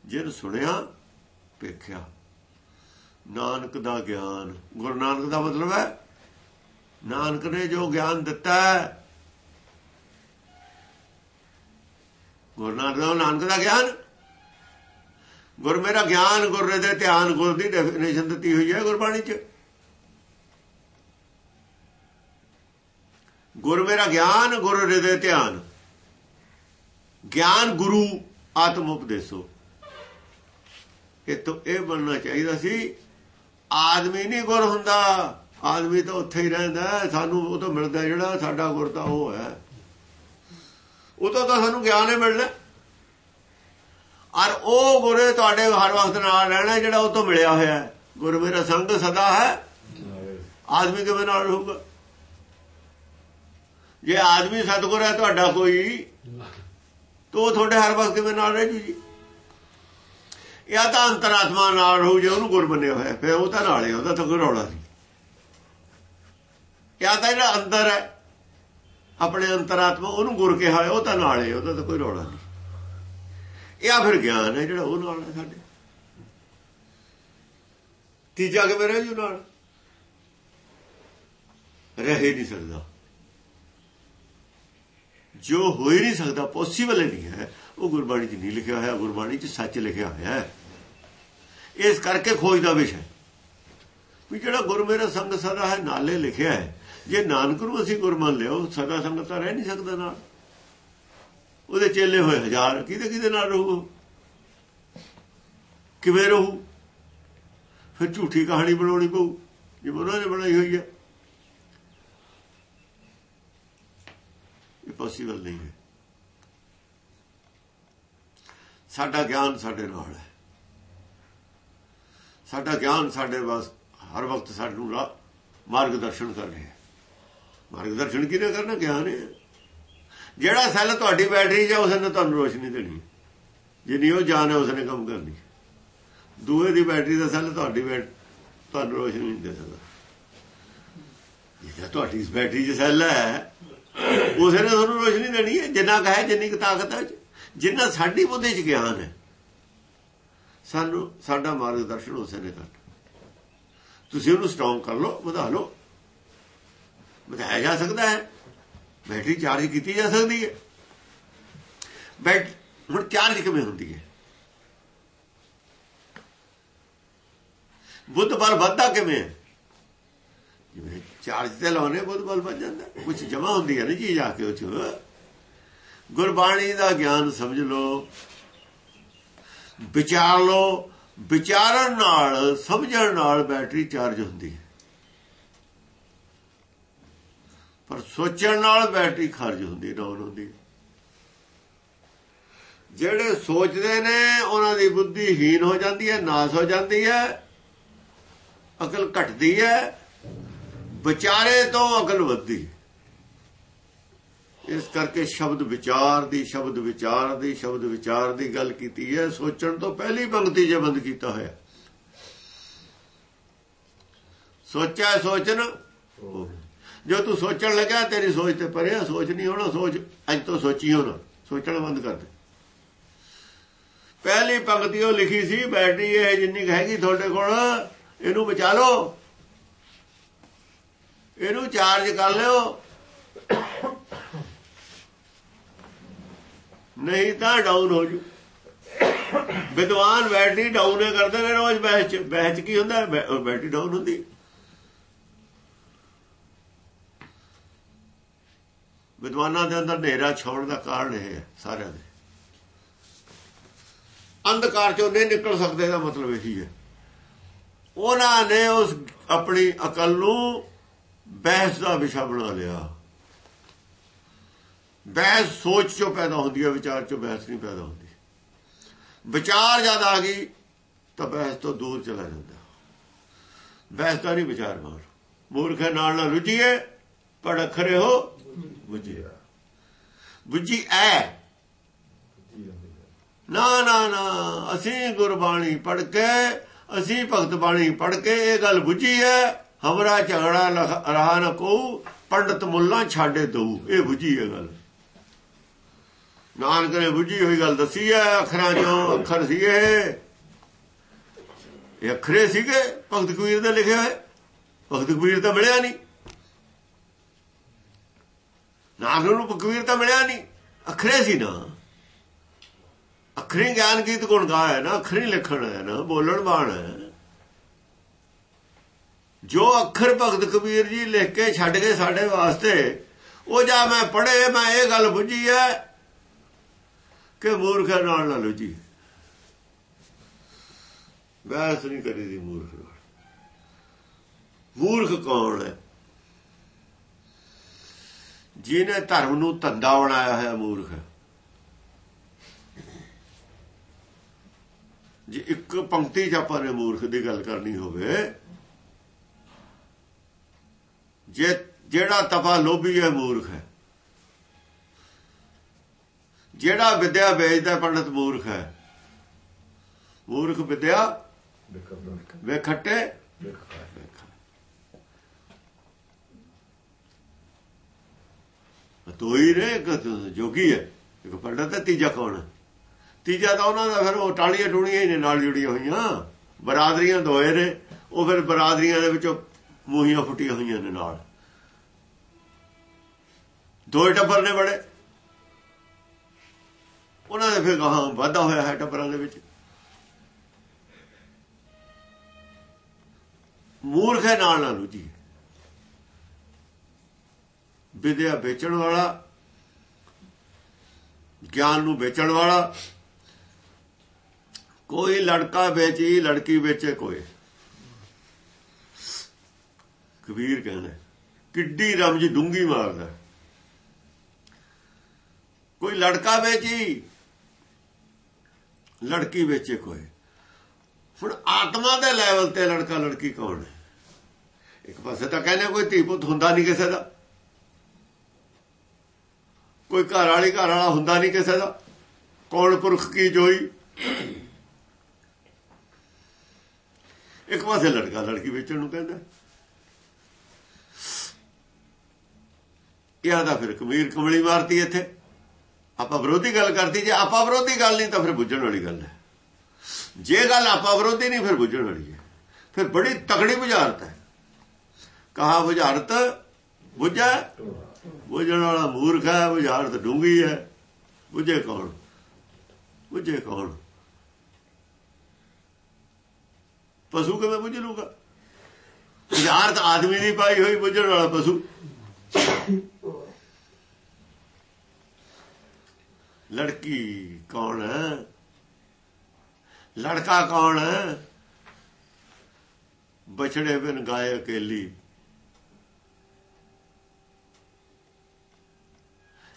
ਜਿਨ ਸੁਣਿਆ, ਵੇਖਿਆ। ਨਾਨਕ ਦਾ ਗਿਆਨ। ਗੁਰੂ ਨਾਨਕ ਦਾ ਮਤਲਬ ਹੈ, ਨਾਨਕ ਨੇ ਜੋ ਗਿਆਨ ਦਿੱਤਾ ਹੈ, ਗੁਰੂ ਨਾਨਕ ਦਾ ਨਾਨਕ ਦਾ ਗਿਆਨ। ਗੁਰ ਮੇਰਾ ਗਿਆਨ, ਗੁਰ ਦੇ ਧਿਆਨ, ਗੁਰ ਦੀ ਡੈਫੀਨੇਸ਼ਨ ਦਿੱਤੀ ਹੋਈ ਹੈ ਗੁਰਬਾਣੀ 'ਚ। ਗੁਰ ਮੇਰਾ ਗਿਆਨ, ਗੁਰ ਦੇ ਧਿਆਨ। ਗਿਆਨ ਗੁਰੂ ਆਤਮ ਉਪਦੇਸੋ। ਇਹ ਤੋਂ ਇਹ ਬਣਨਾ ਚਾਹੀਦਾ ਸੀ, ਆਦਮੀ ਨਹੀਂ ਗੁਰ ਹੁੰਦਾ। ਆਦਮੀ ਤਾਂ ਉੱਥੇ ਹੀ ਰਹਿੰਦਾ ਸਾਨੂੰ ਉਹ ਤਾਂ ਮਿਲਦਾ ਜਿਹੜਾ ਸਾਡਾ ਗੁਰ ਤਾਂ ਉਹ ਹੈ। ਉਹ ਤਾਂ ਸਾਨੂੰ ਗਿਆਨ ਹੀ ਮਿਲਦਾ ਔਰ ਉਹ ਗੁਰ ਤੁਹਾਡੇ ਹਰ ਵਕਤ ਨਾਲ ਰਹਿਣਾ ਜਿਹੜਾ ਉਹ ਤੋਂ ਮਿਲਿਆ ਹੋਇਆ ਹੈ। ਗੁਰ ਮੇਰਾ ਸੰਗ ਸਦਾ ਹੈ। ਆਦਮੀ ਕਿਵੇਂ ਨਾਲ ਰਹੂਗਾ? ਜੇ ਆਦਮੀ ਸਤਗੁਰ ਹੈ, ਤੁਹਾਡਾ ਕੋਈ ਤੋ ਤੁਹਾਡੇ ਹਰ ਵਕਤ ਕਿਵੇਂ ਨਾਲ ਰਹਿ ਜੂ ਜੀ। ਇਹ ਤਾਂ ਅੰਤਰਾਤਮਾ ਨਾਲ ਰਹੂ ਜੇ ਉਹਨੂੰ ਗੁਰ ਬਣਿਆ ਹੋਇਆ, ਫਿਰ ਉਹ ਤਾਂ ਨਾਲੇ ਉਹਦਾ ਤਾਂ ਕੋਈ ਰੌਲਾ ਨਹੀਂ। ਇਹ ਤਾਂ ਜਿਹੜਾ ਅੰਦਰ ਹੈ, ਆਪਣੇ ਅੰਤਰਾਤਮਾ, ਉਹਨੂੰ ਗੁਰ ਕਿਹਾ ਹੈ ਉਹ ਤਾਂ ਨਾਲੇ ਉਹਦਾ ਤਾਂ ਕੋਈ ਰੌਲਾ ਨਹੀਂ। ਇਹ ਫਿਰ ਗਿਆਨ ਹੈ, ਜਿਹੜਾ ਉਹ ਨਾਲ ਹੈ ਸਾਡੇ। ਤੀਜਾ ਕਿਵੇਂ ਰਹਿ ਜੂ ਨਾਲ? ਰਹਿ ਨਹੀਂ ਸਕਦਾ। ਜੋ ਹੋ ਹੀ ਨਹੀਂ ਸਕਦਾ ਪੋਸੀਬਲ ਨਹੀਂ ਹੈ। ਉਹ ਗੁਰਬਾਣੀ 'ਚ ਨਹੀਂ ਲਿਖਿਆ ਹੋਇਆ, ਗੁਰਬਾਣੀ 'ਚ ਸੱਚ ਲਿਖਿਆ ਹੋਇਆ ਹੈ। ਇਸ ਕਰਕੇ ਖੋਜ ਦਾ ਵਿਸ਼ਾ ਵੀ ਜਿਹੜਾ ਗੁਰ ਮੇਰਾ ਸੰਗ ਸਦਾ ਹੈ, ਨਾਲੇ ਲਿਖਿਆ ਹੈ। ਜੇ ਨਾਨਕ ਨੂੰ ਅਸੀਂ ਗੁਰ ਮੰਨ ਲਿਓ ਸਦਾ ਸੰਗਤ ਤਾਂ ਰਹਿ ਨਹੀਂ ਸਕਦਾ ਨਾਲ। ਉਹਦੇ ਚੇਲੇ ਹੋਏ ਹਜ਼ਾਰ, ਕਿਹਦੇ ਕਿਹਦੇ ਨਾਲ ਰਹੂ ਕਿਵੇਂ ਰਹੂ? ਫਿਰ ਝੂਠੀ ਕਹਾਣੀ ਬਣਾਉਣੀ ਪਊ। ਜੇ ਉਹਨਾਂ ਨੇ ਬਣਾਈ ਹੋਈ ਹੈ। ਪੋਸੀਬਲ ਨਹੀਂ ਹੈ। ਸਾਡਾ ਗਿਆਨ ਸਾਡੇ ਨਾਲ ਹੈ। ਸਾਡਾ ਗਿਆਨ ਸਾਡੇ ਵਾਸ ਹਰ ਵਕਤ ਸਾਨੂੰ ਮਾਰਗਦਰਸ਼ਨ ਕਰ ਰਿਹਾ ਹੈ। ਮਾਰਗਦਰਸ਼ਨ ਕਿਹਨੇ ਕਰਨਾ? ਗਿਆਨ ਹੈ। ਜਿਹੜਾ ਸੈੱਲ ਤੁਹਾਡੀ ਬੈਟਰੀ ਜਾਂ ਉਸ ਨੇ ਤੁਹਾਨੂੰ ਰੋਸ਼ਨੀ ਦੇਣੀ ਜਿੰਨੀ ਉਹ ਜਾਣ ਹੈ ਉਸਨੇ ਕੰਮ ਕਰਨੀ ਦੂਏ ਦੀ ਬੈਟਰੀ ਦਾ ਸੈੱਲ ਤੁਹਾਡੀ ਬੈਟ ਤੁਹਾਨੂੰ ਰੋਸ਼ਨੀ ਨਹੀਂ ਦੇ ਸਕਦਾ। ਜਿਹੜਾ ਤੁਹਾਡੀ ਇਸ ਬੈਟਰੀ 'ਚ ਸੈੱਲ ਹੈ ਉਸੇ ਨੇ ਤੁਹਾਨੂੰ ਰੋਸ਼ਨੀ ਦੇਣੀ ਹੈ, ਜਿੰਨਾ ਕਹੇ ਜਿੰਨੀ ਤਾਕਤ ਹੈ। ਜਿੰਨਾ ਸਾਡੀ ਬੁੱਧੀ 'ਚ ਗਿਆਨ ਹੈ, ਸਾਨੂੰ, ਸਾਡਾ ਮਾਰਗਦਰਸ਼ਨ ਉਸੇ ਨੇ ਕਰਨਾ। ਤੁਸੀਂ ਉਹਨੂੰ ਸਟਰੋਂਗ ਕਰ ਲਓ, ਵਧਾ ਲਓ। ਵਧਾਇਆ ਜਾ ਸਕਦਾ ਹੈ। ਬੈਟਰੀ ਚਾਰਜ ਕੀਤੀ ਜਾ ਸਕਦੀ ਹੈ। ਬੈਟ, ਹੁਣ ਚਾਰਜ ਕਿਵੇਂ ਹੁੰਦੀ ਹੈ? ਬੁੱਧ ਬਲ ਵੱਧਦਾ ਕਿਵੇਂ ਹੈ? ਚਾਰਜ ਤੇ ਲਾਉਨੇ ਬੁੱਧ ਬਲ ਬਣ ਜਾਂਦਾ। ਕੁਝ ਜਮਾ ਹੁੰਦੀ ਹੈ ਨਾ ਜੀ ਜਾ ਕੇ ਉਹ ਚ। ਗੁਰਬਾਣੀ ਦਾ ਗਿਆਨ ਸਮਝ ਲਓ, ਵਿਚਾਰ ਲਓ, ਵਿਚਾਰਨ ਨਾਲ, ਸਮਝਣ ਨਾਲ ਬੈਟਰੀ ਚਾਰਜ ਹੁੰਦੀ ਹੈ। ਪਰ ਸੋਚਣ ਨਾਲ ਬੈਟਰੀ ਖਰਚ ਹੁੰਦੀ ਡਾਊਨ ਹੁੰਦੀ ਜਿਹੜੇ ਸੋਚਦੇ ਨੇ, ਉਹਨਾਂ ਦੀ ਬੁੱਧੀ ਹੀਨ ਹੋ ਜਾਂਦੀ ਹੈ, ਨਾਸ ਹੋ ਜਾਂਦੀ ਹੈ, ਅਕਲ ਘਟਦੀ ਹੈ। ਵਿਚਾਰੇ ਤੋਂ ਅਕਲ ਵੱਧਦੀ। ਇਸ ਕਰਕੇ ਸ਼ਬਦ ਵਿਚਾਰ ਦੀ, ਸ਼ਬਦ ਵਿਚਾਰ ਦੀ, ਸ਼ਬਦ ਵਿਚਾਰ ਦੀ ਗੱਲ ਕੀਤੀ ਹੈ। ਸੋਚਣ ਤੋਂ ਪਹਿਲੀ ਪੰਕਤੀ ਜੇ ਬੰਦ ਕੀਤਾ ਹੋਇਆ। ਸੋਚਿਆ ਸੋਚਣ। ਜੋ ਤੂੰ ਸੋਚਣ ਲੱਗਾ ਤੇਰੀ ਸੋਚ ਤੇ ਪਰਿਆ ਸੋਚ ਨਹੀਂ ਹੋਣਾ, ਸੋਚ ਅੱਜ ਤੋਂ ਸੋਚੀ ਹੋਣਾ। ਸੋਚਣਾ ਬੰਦ ਕਰ ਦੇ। ਪਹਿਲੀ ਪੰਕਤੀ ਉਹ ਲਿਖੀ ਸੀ, ਬੈਟਰੀ ਇਹ ਜਿੰਨੀ ਹੈਗੀ ਤੁਹਾਡੇ ਕੋਲ, ਇਹਨੂੰ ਬਚਾ ਲਓ। ਇਹਨੂੰ ਚਾਰਜ ਕਰ ਲਿਓ। ਨਹੀਂ ਤਾਂ ਡਾਊਨ ਹੋ ਜੂ। ਵਿਦਵਾਨ ਬੈਟਰੀ ਡਾਊਨ ਕਰਦੇ ਨੇ ਰੋਜ਼ ਬਹਿਚ ਬਹਿਚ ਕੀ ਹੁੰਦਾ? ਬੈਟਰੀ ਡਾਊਨ ਹੁੰਦੀ। ਵਿਦਵਾਨਾਂ ਦੇ ਅੰਦਰ ਹਨੇਰਾ ਛਾਉਣ ਦਾ ਕਾਰਨ ਇਹ ਹੈ, ਸਾਰਿਆਂ ਦੇ। ਅੰਧਕਾਰ ਚੋਂ ਨਹੀਂ ਨਿਕਲ ਸਕਦੇ ਦਾ ਮਤਲਬ ਇਹੀ ਹੈ। ਉਹਨਾਂ ਨੇ ਉਸ ਆਪਣੀ ਅਕਲ ਨੂੰ ਬਹਿਸ ਦਾ ਵਿਸ਼ਾ ਬਣਾ ਲਿਆ। ਬਹਿਸ ਸੋਚ ਚੋਂ ਪੈਦਾ ਹੁੰਦੀ ਹੈ, ਵਿਚਾਰ ਚੋਂ ਬਹਿਸ ਨਹੀਂ ਪੈਦਾ ਹੁੰਦੀ। ਵਿਚਾਰ ਜਦ ਆ ਗਈ, ਤਾਂ ਬਹਿਸ ਤੋਂ ਦੂਰ ਚਲਾ ਜਾਂਦਾ। ਬਹਿਸ ਦਾ ਨਹੀਂ ਵਿਚਾਰ ਮਾਰ। ਮੂਰਖ ਨਾਲ ਨਾ ਰੁਝੀਏ ਪੜ ਖਰੇ ਹੋ ਬੁਝਿਆ ਬੁਝੀ ਐ। ਨਾ ਨਾ ਨਾ, ਅਸੀਂ ਗੁਰਬਾਣੀ ਪੜ ਕੇ, ਅਸੀਂ ਭਗਤ ਬਾਣੀ ਪੜ ਕੇ ਇਹ ਗੱਲ ਬੁਝੀ ਹੈ। ਹਮਰਾ ਝਗੜਾ ਰਹਾ ਨਾ ਕੋ ਪੰਡਤ ਮੁੱਲਾ ਛਾੜੇ ਦਊ। ਇਹ ਬੁਝੀ ਹੈ ਗੱਲ। ਨਾਨਕ ਨੇ ਬੁਝੀ ਹੋਈ ਗੱਲ ਦੱਸੀ ਹੈ, ਅੱਖਰਾਂ ਚੋਂ ਅੱਖਰ ਸੀਗੇ। ਇਹ ਅੱਖਰੇ ਸੀਗੇ, ਭਗਤ ਕਬੀਰ ਦੇ ਲਿਖੇ ਹੋਏ। ਭਗਤ ਕਬੀਰ ਤਾਂ ਮਿਲਿਆ ਨਹੀਂ। ਨਾਨਕ ਨੂੰ ਕਬੀਰ ਤਾਂ ਮਿਲਿਆ ਨਹੀਂ। ਅੱਖਰੇ ਸੀ ਨਾ। ਅੱਖਰੀ ਗਿਆਨ ਗੀਤ ਗੁਣ ਗਾਇਆ ਨਾ, ਅੱਖਰੀ ਲਿਖਣ ਹੈ ਨਾ, ਬੋਲਣ ਬਾਣ ਹੈ। ਜੋ ਅੱਖਰ ਭਗਤ ਕਬੀਰ ਜੀ ਲਿਖ ਕੇ ਛੱਡ ਕੇ ਸਾਡੇ ਵਾਸਤੇ, ਉਹ ਜਾ ਮੈਂ ਪੜ੍ਹੇ, ਮੈਂ ਇਹ ਗੱਲ ਬੁੱਝੀ ਹੈ ਕਿ ਮੂਰਖ ਨਾਲ ਨਾ ਲੋ ਜੀ ਬੈਸ ਨਹੀਂ ਕਰੀ ਦੀ ਮੂਰਖ ਨਾਲ। ਮੂਰਖ ਕੌਣ ਹੈ ਜਿਹਨੇ ਧਰਮ ਨੂੰ ਧੰਦਾ ਬਣਾਇਆ ਹੋਇਆ ਮੂਰਖ। ਜੇ ਇੱਕ ਪੰਕਤੀ ਚ ਆਪਾਂ ਨੇ ਮੂਰਖ ਦੀ ਗੱਲ ਕਰਨੀ ਹੋਵੇ ਜੇ ਜਿਹੜਾ ਤਪਾ ਲੋਭੀ ਹੈ ਮੂਰਖ ਹੈ। ਜਿਹੜਾ ਵਿਦਿਆ ਵੇਚਦਾ ਪੰਡਤ ਮੂਰਖ ਹੈ। ਮੂਰਖ ਵਿਦਿਆ ਵੇਖਟੇ ਤੋਈ ਰੇ ਜੋਗੀ ਹੈ, ਇੱਕ ਪੰਡਤ ਹੈ, ਤੀਜਾ ਕੌਣ ਤੀਜਾ ਤਾਂ ਉਹਨਾਂ ਦਾ ਫਿਰ ਉਹ ਟਾਲੀਆਂ ਟੂਣੀਆਂ ਹੀ ਨੇ, ਨਾਲ ਜੁੜੀਆਂ ਹੋਈਆਂ। ਬਰਾਦਰੀਆਂ ਦੋਏ ਨੇ, ਉਹ ਫਿਰ ਬਰਾਦਰੀਆਂ ਦੇ ਵਿੱਚੋਂ ਮੂਹੀਆਂ ਫੁੱਟੀਆਂ ਹੋਈਆਂ ਨੇ ਨਾਲ। ਦੋ ਟੱਬਰ ਨੇ ਬੜੇ। ਉਹਨਾਂ ਦੇ ਫਿਰ ਗਾਹਾਂ ਵਾਧਾ ਹੋਇਆ ਹੈ ਟੱਬਰਾਂ ਦੇ ਵਿੱਚ। ਮੂਰਖ ਹੈ ਨਾਲ ਨਾਲ ਜੀ ਵਿਦਿਆ ਵੇਚਣ ਵਾਲਾ, ਗਿਆਨ ਨੂੰ ਵੇਚਣ ਵਾਲਾ, ਕੋਈ ਲੜਕਾ ਵੇਚੀ, ਲੜਕੀ ਵੇਚੇ ਕੋਈ। ਕਬੀਰ ਕਹਿੰਦਾ, ਕਿੱਡੀ ਰਮਜ ਡੂੰਗੀ ਮਾਰਦਾ। ਕੋਈ ਲੜਕਾ ਵੇਚੀ, ਲੜਕੀ ਵੇਚੇ ਕੋਈ। ਹੁਣ ਆਤਮਾ ਦੇ ਲੈਵਲ ਤੇ ਲੜਕਾ, ਲੜਕੀ ਕੌਣ ਹੈ? ਇੱਕ ਪਾਸੇ ਤਾਂ ਕਹਿੰਦੇ ਕੋਈ ਧੀ ਪੁੱਤ ਹੁੰਦਾ ਨਹੀਂ ਕਿਸੇ ਦਾ। ਕੋਈ ਘਰ ਵਾਲੀ ਘਰ ਵਾਲਾ ਹੁੰਦਾ ਨਹੀਂ ਕਿਸੇ ਦਾ। ਕੌਣ ਪੁਰਖ ਕੀ ਜੋਈ? ਇੱਕ ਪਾਸੇ ਲੜਕਾ ਲੜਕੀ ਵੇਚਣ ਨੂੰ ਕਹਿੰਦਾ। ਇਹ ਆਦਾ ਫਿਰ ਕਮੀਰ ਕਮਲੀ ਮਾਰਤੀ ਇੱਥੇ? ਆਪਾਂ ਵਿਰੋਧੀ ਗੱਲ ਕਰਤੀ, ਜੇ ਆਪਾਂ ਵਿਰੋਧੀ ਗੱਲ ਨਹੀਂ ਤਾਂ ਫਿਰ ਬੁੱਝਣ ਵਾਲੀ ਗੱਲ ਹੈ। ਜੇ ਗੱਲ ਆਪਾਂ ਵਿਰੋਧੀ ਨਹੀਂ, ਫਿਰ ਬੁੱਝਣ ਵਾਲੀ ਹੈ। ਫਿਰ ਬੜੀ ਤਕੜੀ ਬੁਝਾਰਤ ਹੈ। ਕਹਾ ਬੁਝਾਰਤ ਬੁੱਝਾ, ਬੁੱਝਣ ਵਾਲਾ ਮੂਰਖ ਹੈ, ਬੁਝਾਰਤ ਡੂੰਗੀ ਹੈ। ਬੁੱਝੇ ਕੌਣ? ਬੁੱਝੇ ਕੌਣ? ਪਸ਼ੂ ਕਿਵੇਂ ਬੁੱਝ ਲੂਗਾ? ਬੁਝਾਰਤ ਆਦਮੀ ਦੀ ਪਾਈ ਹੋਈ ਬੁੱਝਣ ਵਾਲਾ ਪਸ਼ੂ। ਲੜਕੀ ਕੌਣ ਹੈ? ਲੜਕਾ ਕੌਣ ਹੈ? ਬਛੜੇ ਬਿਨ ਗਾਏ ਅਕੇਲੀ।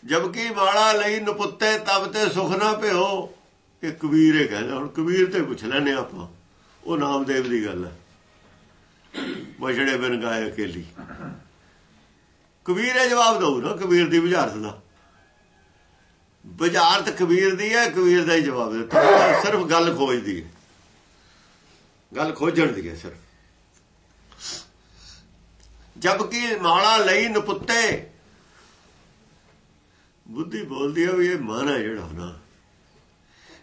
ਜਬਕਿ ਕਿ ਮਾਲਾ ਲਈ ਨਪੁੱਤੇ ਤਬ ਤੇ ਸੁਖ ਨਾ ਭਿਓ। ਇਹ ਕਬੀਰ ਇਹ ਕਹਿੰਦਾ, ਹੁਣ ਕਬੀਰ ਤੇ ਪੁੱਛ ਲੈਨੇ ਆਪਾਂ। ਉਹ ਨਾਮਦੇਵ ਦੀ ਗੱਲ ਹੈ। ਬਛੜੇ ਬਿਨ ਗਾਏ ਅਕੇਲੀ। ਕਬੀਰ ਇਹ ਜਵਾਬ ਦਊ ਨਾ, ਕਬੀਰ ਦੀ ਬੁਝਾਰਤ ਦਾ। ਬੁਝਾਰਤ ਕਬੀਰ ਦੀ ਹੈ, ਕਬੀਰ ਦਾ ਹੀ ਜਵਾਬ ਦਿੱਤਾ ਸਿਰਫ ਗੱਲ ਖੋਜਦੀ ਹੈ। ਗੱਲ ਖੋਜਣ ਦੀ ਹੈ ਸਿਰਫ। ਜਦ ਕਿ ਮਾਲਾ ਲਈ ਨਪੁੱਤੇ। ਬੁੱਧੀ ਬੋਲਦੀ ਆ ਵੀ ਇਹ ਮਨ ਹੈ ਜਿਹੜਾ ਨਾ।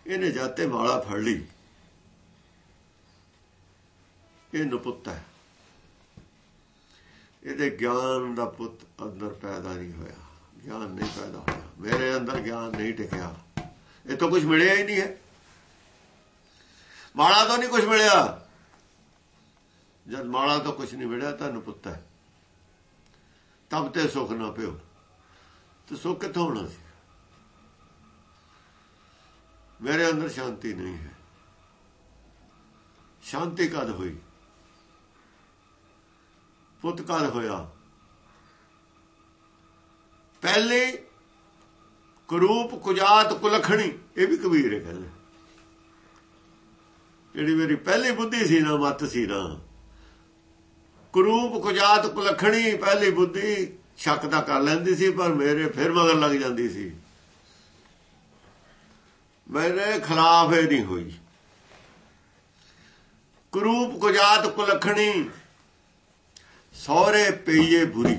ਇਹਨੇ ਜਾਤੇ ਮਾਲਾ ਫੜ ਲਈ। ਇਹ ਨਪੁੱਤ ਹੈ। ਇਹਦੇ ਗਿਆਨ ਦਾ ਪੁੱਤ ਅੰਦਰ ਪੈਦਾ ਨਹੀਂ ਹੋਇਆ, ਗਿਆਨ ਨਹੀਂ ਪੈਦਾ ਹੋਇਆ। ਮੇਰੇ ਅੰਦਰ ਗਿਆਨ ਨਹੀਂ ਟਿਕਿਆ। ਇਹ ਤਾਂ ਕੁਝ ਮਿਲਿਆ ਹੀ ਨਹੀਂ ਹੈ। ਮਾਲਾ ਤੋਂ ਨਹੀਂ ਕੁਝ ਮਿਲਿਆ। ਜਦ ਮਾਲਾ ਤੋਂ ਕੁਝ ਨਹੀਂ ਮਿਲਿਆ, ਤੁਹਾਨੂੰ ਨਪੁੱਤ ਤਬ ਤੇ ਸੁਖ ਨਾ ਪਿਓ। ਤੇ ਸੁਖ ਕਿੱਥੋਂ ਹੋਣਾ ਸੀ? ਮੇਰੇ ਅੰਦਰ ਸ਼ਾਂਤੀ ਨਹੀਂ ਹੈ। ਸ਼ਾਂਤੀ ਕਦ ਹੋਈ? ਪੁੱਤ ਕਦ ਹੋਇਆ? ਪਹਿਲੇ ਕਰੂਪ ਕੁਜਾਤ ਕੁਲਖਣੀ, ਇਹ ਵੀ ਕਬੀਰ ਹੈ ਕਹਿੰਦੇ। ਜਿਹੜੀ ਮੇਰੀ ਪਹਿਲੀ ਬੁੱਧੀ ਸੀ ਨਾ, ਮਤ ਸੀ ਨਾ। ਕਰੂਪ ਕੁਜਾਤ ਕੁਲਖਣੀ, ਪਹਿਲੀ ਬੁੱਧੀ ਸ਼ੱਕ ਤਾਂ ਕਰ ਲੈਂਦੀ ਸੀ, ਪਰ ਮੇਰੇ ਫਿਰ ਮਗਰ ਲੱਗ ਜਾਂਦੀ ਸੀ। ਮੇਰੇ ਖਿਲਾਫ ਇਹ ਨਹੀਂ ਹੋਈ। ਕਰੂਪ ਕੁਜਾਤ ਕੁਲਖਣੀ, ਸਹੁਰੇ ਪਈਏ ਬੁਰੀ।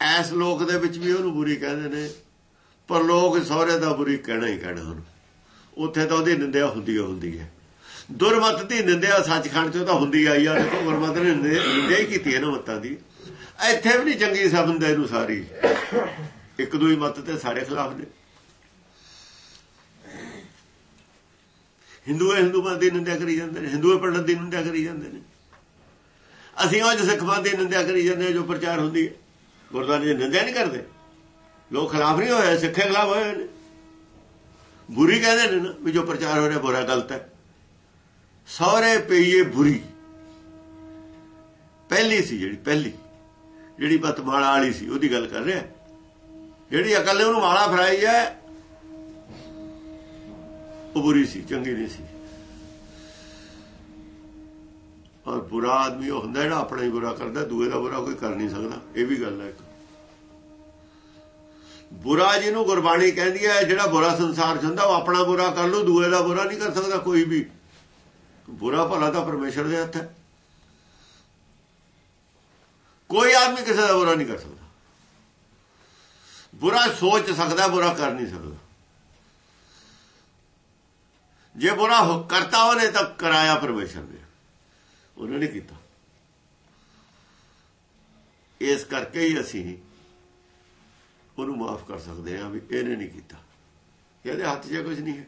ਐਸ ਲੋਕ ਦੇ ਵਿੱਚ ਵੀ ਉਹਨੂੰ ਬੁਰੀ ਕਹਿੰਦੇ ਨੇ, ਪਰ ਲੋਕ ਸਹੁਰੇ ਦਾ ਬੁਰੀ ਕਹਿਣਾ ਹੀ ਕਹਿਣਾ ਉਹਨੂੰ। ਉੱਥੇ ਤਾਂ ਉਹਦੀ ਨਿੰਦਿਆ ਹੁੰਦੀ ਹੁੰਦੀ ਹੈ। ਦੁਰਮਤ ਦੀ ਨਿੰਦਿਆ ਸੱਚਖੰਡ ਚੋਂ ਤਾਂ ਹੁੰਦੀ ਆਈ ਆ, ਦੇਖੋ ਗੁਰਮਤ ਨੇ ਨਿੰਦਿਆ ਹੀ ਕੀਤੀ ਹੈ ਨਾ ਮਤਾਂ ਦੀ। ਇੱਥੇ ਵੀ ਨਹੀਂ ਚੰਗੀ ਸਬੰਧ ਇਹਨੂੰ ਸਾਰੀ। ਇੱਕ ਦੂਈ ਮਤ ਤੇ ਸਾਡੇ ਖਿਲਾਫ ਨੇ। ਹਿੰਦੂਏ ਹਿੰਦੂਆਂ ਦੀ ਨਿੰਦਿਆ ਕਰੀ ਜਾਂਦੇ ਨੇ, ਹਿੰਦੂਏ ਪੰਡਤ ਦੀ ਨਿੰਦਿਆ ਕਰੀ ਜਾਂਦੇ ਨੇ। ਅਸੀਂ ਅੱਜ ਸਿੱਖ ਮਤ ਦੀ ਨਿੰਦਿਆ ਕਰੀ ਜਾਂਦੇ ਜੋ ਪ੍ਰਚਾਰ ਹੁੰਦੀ ਹੈ। ਗੁਰਦਾਰੇ ਦੀ ਨਿੰਦਿਆ ਨਹੀਂ ਕਰਦੇ। ਲੋਕ ਖਿਲਾਫ ਨਹੀਂ ਹੋਏ, ਸਿੱਖੇ ਖਿਲਾਫ ਹੋਏ ਨੇ। ਬੁਰੀ ਕਹਿੰਦੇ ਨੇ ਨਾ ਵੀ ਜੋ ਪ੍ਰਚਾਰ ਹੋ ਰਿਹਾ ਬੁਰਾ ਗਲਤ ਹੈ। ਸਾਰੇ ਪਈਏ ਬੁਰੀ। ਪਹਿਲੀ ਸੀ ਜਿਹੜੀ, ਪਹਿਲੀ। ਜਿਹੜੀ ਬਤਮਾਲਾ ਵਾਲੀ ਸੀ, ਉਹਦੀ ਗੱਲ ਕਰ ਰਿਹਾ। ਜਿਹੜੀ ਅਕਲ ਨੇ ਉਹਨੂੰ ਮਾਲਾ ਫਰਾਈ ਹੈ, ਉਹ ਬੁਰੀ ਸੀ, ਚੰਗੀ ਨਹੀਂ ਸੀ। ਔਰ ਬੁਰਾ ਆਦਮੀ ਉਹ ਹੁੰਦਾ ਜਿਹੜਾ ਆਪਣਾ ਹੀ ਬੁਰਾ ਕਰਦਾ, ਦੂਏ ਦਾ ਬੁਰਾ ਕੋਈ ਕਰ ਨਹੀਂ ਸਕਦਾ। ਇਹ ਵੀ ਗੱਲ ਹੈ ਇੱਕ। ਬੁਰਾ ਜਿਹਨੂੰ ਗੁਰਬਾਣੀ ਕਹਿੰਦੀ ਹੈ, ਜਿਹੜਾ ਬੁਰਾ ਸੰਸਾਰ ਚ ਹੁੰਦਾ, ਉਹ ਆਪਣਾ ਬੁਰਾ ਕਰ ਲੂ ਦੂਏ ਦਾ ਬੁਰਾ ਨਹੀਂ ਕਰ ਸਕਦਾ ਕੋਈ ਵੀ। ਬੁਰਾ ਭਲਾ ਤਾਂ ਪਰਮੇਸ਼ਰ ਦੇ ਹੱਥ ਹੈ। ਕੋਈ ਆਦਮੀ ਕਿਸੇ ਦਾ ਬੁਰਾ ਨਹੀਂ ਕਰ ਸਕਦਾ। ਬੁਰਾ ਸੋਚ ਸਕਦਾ, ਬੁਰਾ ਕਰ ਨਹੀਂ ਸਕਦਾ। ਜੇ ਬੁਰਾ ਕਰਤਾ ਉਹਨੇ ਤਾਂ ਕਰਾਇਆ ਪਰਮੇਸ਼ਰ ਨੇ। ਉਹਨੇ ਨਹੀਂ ਕੀਤਾ। ਇਸ ਕਰਕੇ ਹੀ ਅਸੀਂ ਉਹਨੂੰ ਮਾਫ ਕਰ ਸਕਦੇ ਹਾਂ ਵੀ ਇਹਨੇ ਨਹੀਂ ਕੀਤਾ। ਇਹਦੇ ਹੱਥ 'ਚ ਕੁਝ ਨਹੀਂ ਹੈ।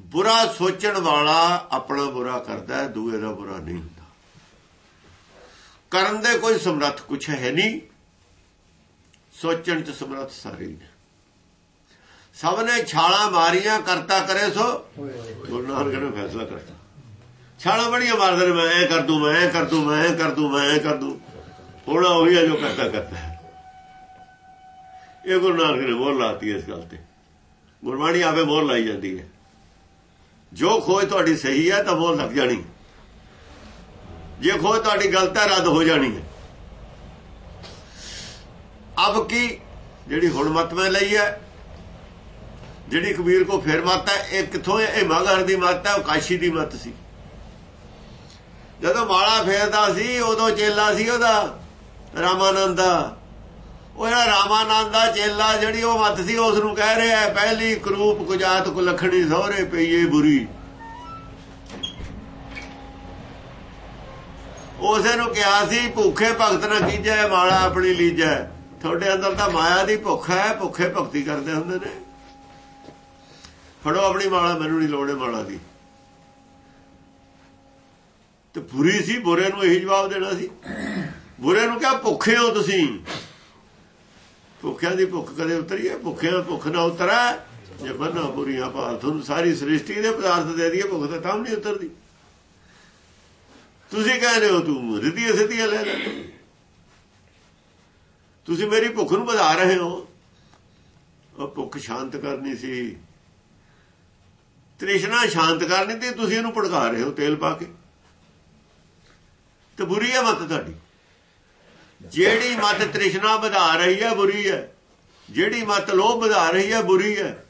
ਬੁਰਾ ਸੋਚਣ ਵਾਲਾ ਆਪਣਾ ਬੁਰਾ ਕਰਦਾ ਹੈ, ਦੂਏ ਦਾ ਬੁਰਾ ਨਹੀਂ ਹੁੰਦਾ। ਕਰਨ ਦੇ ਕੋਈ ਸਮਰੱਥ ਕੁਝ ਹੈ ਨਹੀਂ। ਸੋਚਣ 'ਚ ਸਮਰੱਥ ਸਾਰੇ ਨੇ। ਸਭ ਨੇ ਛਾਲਾਂ ਮਾਰੀਆਂ, ਕਰਤਾ ਕਰੇ ਸੋ। ਗੁਰੂ ਨਾਨਕ ਨੇ ਫੈਸਲਾ ਕਰਤਾ। ਛਾਲਾਂ ਬੜੀਆਂ ਮਾਰਦੇ ਨੇ, ਮੈਂ ਐ ਕਰ ਦੂੰ, ਮੈਂ ਐ ਕਰ ਦੂੰ, ਮੈਂ ਐ ਕਰ ਦੂੰ, ਮੈਂ ਐ ਕਰ ਦੂੰ। ਹੁਣ ਉਹੀ ਹੈ ਜੋ ਕਰਤਾ ਕਰਤਾ ਇਹ ਗੁਰੂ ਨਾਨਕ ਨੇ ਮੋਹਰ ਲਾਤੀ ਇਸ ਗੱਲ ਤੇ। ਗੁਰਬਾਣੀ ਆਪੇ ਮੋਹਰ ਲਾਈ ਜਾਂਦੀ ਹੈ। ਜੋ ਖੋਜ ਤੁਹਾਡੀ ਸਹੀ ਹੈ, ਤਾਂ ਮੋਹਰ ਲੱਗ ਜਾਣੀ। ਜੇ ਖੋਜ ਤੁਹਾਡੀ ਗਲਤ ਹੈ, ਰੱਦ ਹੋ ਜਾਣੀ ਹੈ। ਅਬ ਕੀ ਜਿਹੜੀ ਹੁਣ ਮਤ ਮੈਂ ਲਈ ਹੈ, ਜਿਹੜੀ ਕਬੀਰ ਕੋ ਫੇਰ ਮਤ ਹੈ, ਇਹ ਕਿੱਥੋਂ ਇਹ ਮਗਰ ਦੀ ਮਤ ਹੈ, ਉਹ ਕਾਸ਼ੀ ਦੀ ਮਤ ਸੀ। ਜਦੋਂ ਮਾਲਾ ਫੇਰਦਾ ਸੀ, ਉਦੋਂ ਚੇਲਾ ਸੀ ਉਹਦਾ, ਰਾਮਾਨੰਦ ਦਾ। ਉਹ ਜਿਹੜਾ ਰਾਮਾਨੰਦ ਦਾ ਚੇਲਾ ਜਿਹੜੀ ਉਹ ਮਤ ਸੀ, ਉਸ ਨੂੰ ਕਹਿ ਰਿਹਾ, ਪਹਿਲੀ ਕਰੂਪ ਕੁਜਾਤ ਕੋ ਲਖਣੀ ਸਹਰੇ ਪਈਏ ਬੁਰੀ। ਉਸੇ ਨੂੰ ਕਿਹਾ ਸੀ, ਭੁੱਖੇ ਭਗਤ ਨਾ ਕੀਜੈ, ਮਾਲਾ ਆਪਣੀ ਲੀਜੈ। ਤੁਹਾਡੇ ਅੰਦਰ ਤਾਂ ਮਾਇਆ ਦੀ ਭੁੱਖ ਹੈ, ਭੁੱਖੇ ਭਗਤੀ ਕਰਦੇ ਹੁੰਦੇ ਨੇ। ਫੜੋ ਆਪਣੀ ਮਾਲਾ, ਮੈਨੂੰ ਨਹੀਂ ਲੋੜੇ ਮਾਲਾ ਦੀ। ਤੇ ਬੁਰੀ ਸੀ, ਬੁਰੇ ਨੂੰ ਇਹੀ ਜਵਾਬ ਦੇਣਾ ਸੀ। ਬੁਰੇ ਨੂੰ ਕਿਹਾ, ਭੁੱਖੇ ਹੋ ਤੁਸੀਂ? ਭੁੱਖਿਆਂ ਦੀ ਭੁੱਖ ਕਦੇ ਉਤਰੀ ਹੈ ਭੁੱਖਿਆਂ ਭੁੱਖ ਨਾ ਉਤਰਾ। ਜੇ ਬੰਨਾ ਬੁਰੀਆਂ ਭਾਲ ਤੁਹਾਨੂੰ ਸਾਰੀ ਸ੍ਰਿਸ਼ਟੀ ਦੇ ਪਦਾਰਥ ਦੇ ਦਈਏ, ਭੁੱਖ ਤਾਂ ਤਾਂ ਨਹੀਂ ਉਤਰਦੀ। ਤੁਸੀਂ ਕਹਿੰਦੇ ਹੋ, ਤੂੰ ਰਿੱਧੀਆਂ ਸਿੱਧੀਆਂ ਲੈ ਲੈ। ਤੁਸੀਂ ਮੇਰੀ ਭੁੱਖ ਨੂੰ ਵਧਾ ਰਹੇ ਹੋ। ਉਹ ਭੁੱਖ ਸ਼ਾਂਤ ਕਰਨੀ ਸੀ। ਤ੍ਰਿਸ਼ਨਾ ਸ਼ਾਂਤ ਕਰਨੀ ਤੇ ਤੁਸੀਂ ਇਹਨੂੰ ਭੜਕਾ ਰਹੇ ਹੋ ਤੇਲ ਪਾ ਕੇ। ਤੇ ਬੁਰੀ ਹੈ ਮਤ ਤੁਹਾਡੀ। ਜਿਹੜੀ ਮਤ ਤ੍ਰਿਸ਼ਨਾ ਵਧਾ ਰਹੀ ਹੈ, ਬੁਰੀ ਹੈ। ਜਿਹੜੀ ਮਤ ਲੋਭ ਵਧਾ ਰਹੀ ਹੈ, ਬੁਰੀ ਹੈ।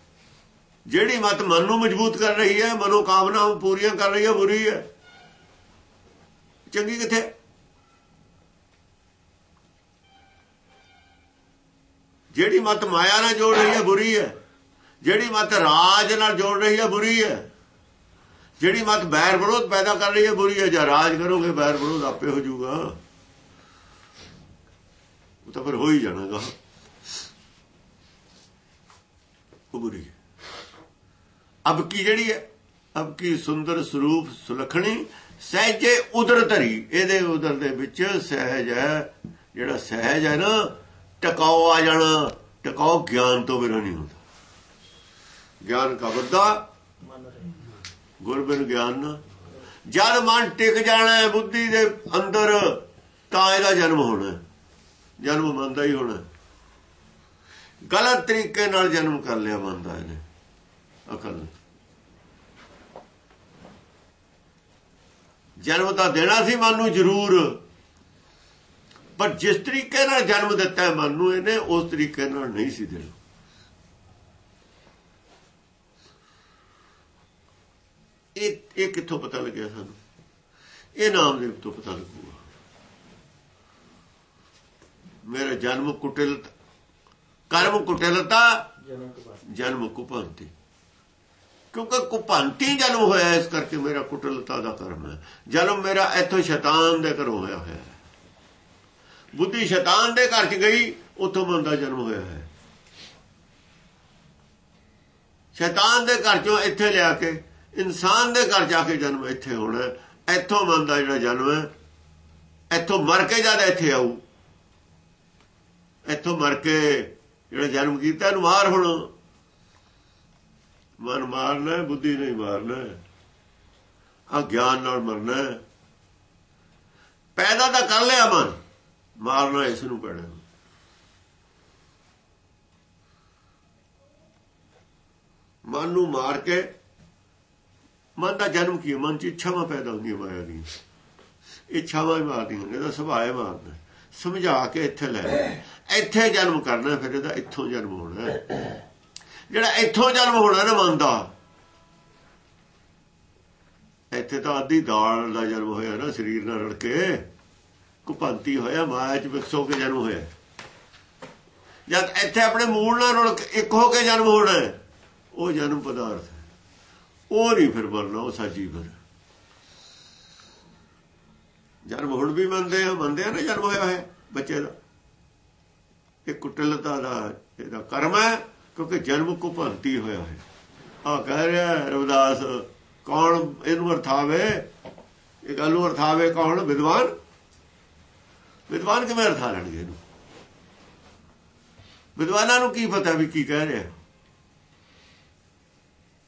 ਜਿਹੜੀ ਮਤ ਮਨ ਨੂੰ ਮਜ਼ਬੂਤ ਕਰ ਰਹੀ ਹੈ ਮਨੋ ਕਾਮਨਾਵਾਂ ਪੂਰੀਆਂ ਕਰ ਰਹੀ ਹੈ, ਬੁਰੀ ਹੈ। ਚੰਗੀ ਕਿੱਥੇ? ਜਿਹੜੀ ਮਤ ਮਾਇਆ ਨਾਲ ਜੋੜ ਰਹੀ ਹੈ, ਬੁਰੀ ਹੈ। ਜਿਹੜੀ ਮਤ ਰਾਜ ਨਾਲ ਜੋੜ ਰਹੀ ਹੈ, ਬੁਰੀ ਹੈ। ਜਿਹੜੀ ਮਤ ਬੈਰ ਵਿਰੋਧ ਪੈਦਾ ਕਰ ਰਹੀ ਹੈ ਬੁਰੀ ਹੈ, ਜੇ ਰਾਜ ਕਰੋਗੇ, ਬੈਰ ਵਿਰੋਧ ਆਪੇ ਹੋ ਜਾਊਗਾ। ਉਹ ਤਾਂ ਫਿਰ ਹੋ ਹੀ ਜਾਣਾਗਾ। ਉਹ ਬੁਰੀ ਹੈ। ਅਬ ਕੀ ਜਿਹੜੀ ਹੈ? ਅਬ ਕੀ ਸੁੰਦਰ ਸਰੂਪ ਸੁਲਖਣੀ, ਸਹਿਜੇ ਉਦਰ ਧਰੀ। ਇਹਦੇ ਉਦਰ ਦੇ ਵਿੱਚ ਸਹਿਜ ਹੈ। ਜਿਹੜਾ ਸਹਿਜ ਹੈ ਨਾ ਟਿਕਾਓ ਆ ਜਾਣਾ। ਟਿਕਾਓ ਗਿਆਨ ਤੋਂ ਬਿਨਾਂ ਨਹੀਂ ਹੁੰਦਾ। ਗਿਆਨ ਕਾ ਬੱਦਾ ਗੁਰਬਿਨ ਗਿਆਨ। ਨਾ ਜਦ ਮਨ ਟਿਕ ਜਾਣਾ ਬੁੱਧੀ ਦੇ ਅੰਦਰ, ਤਾਂ ਇਹਦਾ ਜਨਮ ਹੋਣਾ ਜਨਮ ਮੰਨਦਾ ਹੀ ਹੋਣਾ ਗਲਤ ਤਰੀਕੇ ਨਾਲ ਜਨਮ ਕਰ ਲਿਆ ਮੰਨਦਾ ਇਹਨੇ। ਅਕਲ ਜਨਮ ਤਾਂ ਦੇਣਾ ਸੀ ਮਨ ਨੂੰ ਜ਼ਰੂਰ। ਪਰ ਜਿਸ ਤਰੀਕੇ ਨਾਲ ਜਨਮ ਦਿੱਤਾ ਮਨ ਨੂੰ, ਇਹਨੇ ਉਸ ਤਰੀਕੇ ਨਾਲ ਨਹੀਂ ਸੀ ਦੇਣਾ। ਇਹ ਇਹ ਕਿੱਥੋਂ ਪਤਾ ਲੱਗਿਆ ਸਾਨੂੰ? ਇਹ ਨਾਮ ਦੇ ਤੋਂ ਪਤਾ ਲੱਗੂਗਾ? ਮੇਰਾ ਜਨਮ ਕੁਟਿਲ, ਕਰਮ ਕੁਟਿਲਤਾ, ਜਨਮ ਕੁਪੰਤੀ। ਕਿਉਂਕਿ ਕੁਪੰਤੀ ਜਨਮ ਹੋਇਆ, ਇਸ ਕਰਕੇ ਮੇਰਾ ਕੁਟਿਲਤਾ ਦਾ ਕਰਮ ਹੈ। ਜਨਮ ਮੇਰਾ ਇੱਥੋਂ ਸ਼ੈਤਾਨ ਦੇ ਘਰੋਂ ਹੋਇਆ ਹੋਇਆ ਹੈ। ਬੁੱਧੀ ਸ਼ੈਤਾਨ ਦੇ ਘਰ ਚ ਗਈ, ਉੱਥੋਂ ਬੰਦਾ ਜਨਮ ਹੋਇਆ ਹੈ। ਸ਼ੈਤਾਨ ਦੇ ਘਰ ਚੋਂ ਇੱਥੇ ਲਿਆ ਕੇ ਇਨਸਾਨ ਦੇ ਘਰ ਜਾ ਕੇ ਜਨਮ ਇੱਥੇ ਹੋਣਾ ਇੱਥੋਂ ਮਨ ਦਾ ਜਿਹੜਾ ਜਨਮ ਹੈ, ਇੱਥੋਂ ਮਰ ਕੇ ਜਦ ਇੱਥੇ ਆਊ। ਇੱਥੋਂ ਮਰ ਕੇ ਜਿਹੜਾ ਜਨਮ ਕੀਤਾ, ਇਹਨੂੰ ਮਾਰ ਹੁਣ। ਮਨ ਮਾਰਨਾ ਬੁੱਧੀ ਨਹੀਂ ਮਾਰਨਾ ਆ ਗਿਆਨ ਨਾਲ ਮਰਨਾ ਪੈਦਾ ਤਾਂ ਕਰ ਲਿਆ ਮਨ, ਮਾਰਨਾ ਇਸ ਨੂੰ ਪੈਣਾ। ਮਨ ਨੂੰ ਮਾਰ ਕੇ ਮਨ ਦਾ ਜਨਮ ਕੀ ਮਨ ਚ ਇੱਛਾਵਾਂ ਪੈਦਾ ਹੁੰਦੀਆਂ ਮਾਇਆ ਦੀਆਂ। ਇੱਛਾਵਾਂ ਹੀ ਮਾਰਦੀਆਂ ਇਹਦਾ ਸੁਭਾਅ ਹੈ ਮਾਰਦਾ ਸਮਝਾ ਕੇ ਇੱਥੇ ਲੈ ਇੱਥੇ ਜਨਮ ਕਰਨਾ ਫਿਰ ਇਹਦਾ ਇੱਥੋਂ ਜਨਮ ਹੋਣਾ ਜਿਹੜਾ ਇੱਥੋਂ ਜਨਮ ਹੋਣਾ ਨਾ ਮਨ ਦਾ ਇੱਥੇ ਤਾਂ ਆਦੀ ਦਾਲ ਦਾ ਜਨਮ ਹੋਇਆ ਨਾ, ਸਰੀਰ ਨਾਲ ਰੜ ਕੇ। ਕੁਪੰਤੀ ਹੋਇਆ, ਮਾਇਆ ਚ ਵਿਕਸੋ ਕੇ ਜਨਮ ਹੋਇਆ। ਜਦ ਇੱਥੇ ਆਪਣੇ ਮੂਲ ਨਾਲ ਰਲ ਇੱਕ ਹੋ ਕੇ ਜਨਮ ਹੋਣਾ ਉਹ ਜਨਮ ਪਦਾਰਥ ਉਹ ਨਹੀਂ ਫਿਰ ਬਰਨਾ ਉਹ ਸਾਜੀ ਫਿਰ। ਜਨਮ ਹੁਣ ਵੀ ਮੰਨਦੇ ਆ ਮੰਨਦੇ ਆ ਨਾ ਜਨਮ ਹੋਇਆ ਹੈ ਬੱਚੇ ਦਾ। ਇਹ ਕੁਟਲਤਾ ਦਾ ਇਹਦਾ ਕਰਮ ਹੈ, ਕਿਉਂਕਿ ਜਨਮ ਕੁਪੰਤੀ ਹੋਇਆ ਹੈ। ਆ ਕਹਿ ਰਿਹਾ ਰਵਿਦਾਸ, ਕੌਣ ਇਹਨੂੰ ਅਰਥਾਵੇ? ਇਹ ਗੱਲ ਨੂੰ ਅਰਥਾਵੇ ਕੌਣ? ਵਿਦਵਾਨ? ਵਿਦਵਾਨ ਕਿਵੇਂ ਅਰਥਾ ਲੈਣਗੇ ਇਹਨੂੰ? ਵਿਦਵਾਨਾਂ ਨੂੰ ਕੀ ਪਤਾ ਵੀ ਕੀ ਕਹਿ ਰਿਹਾ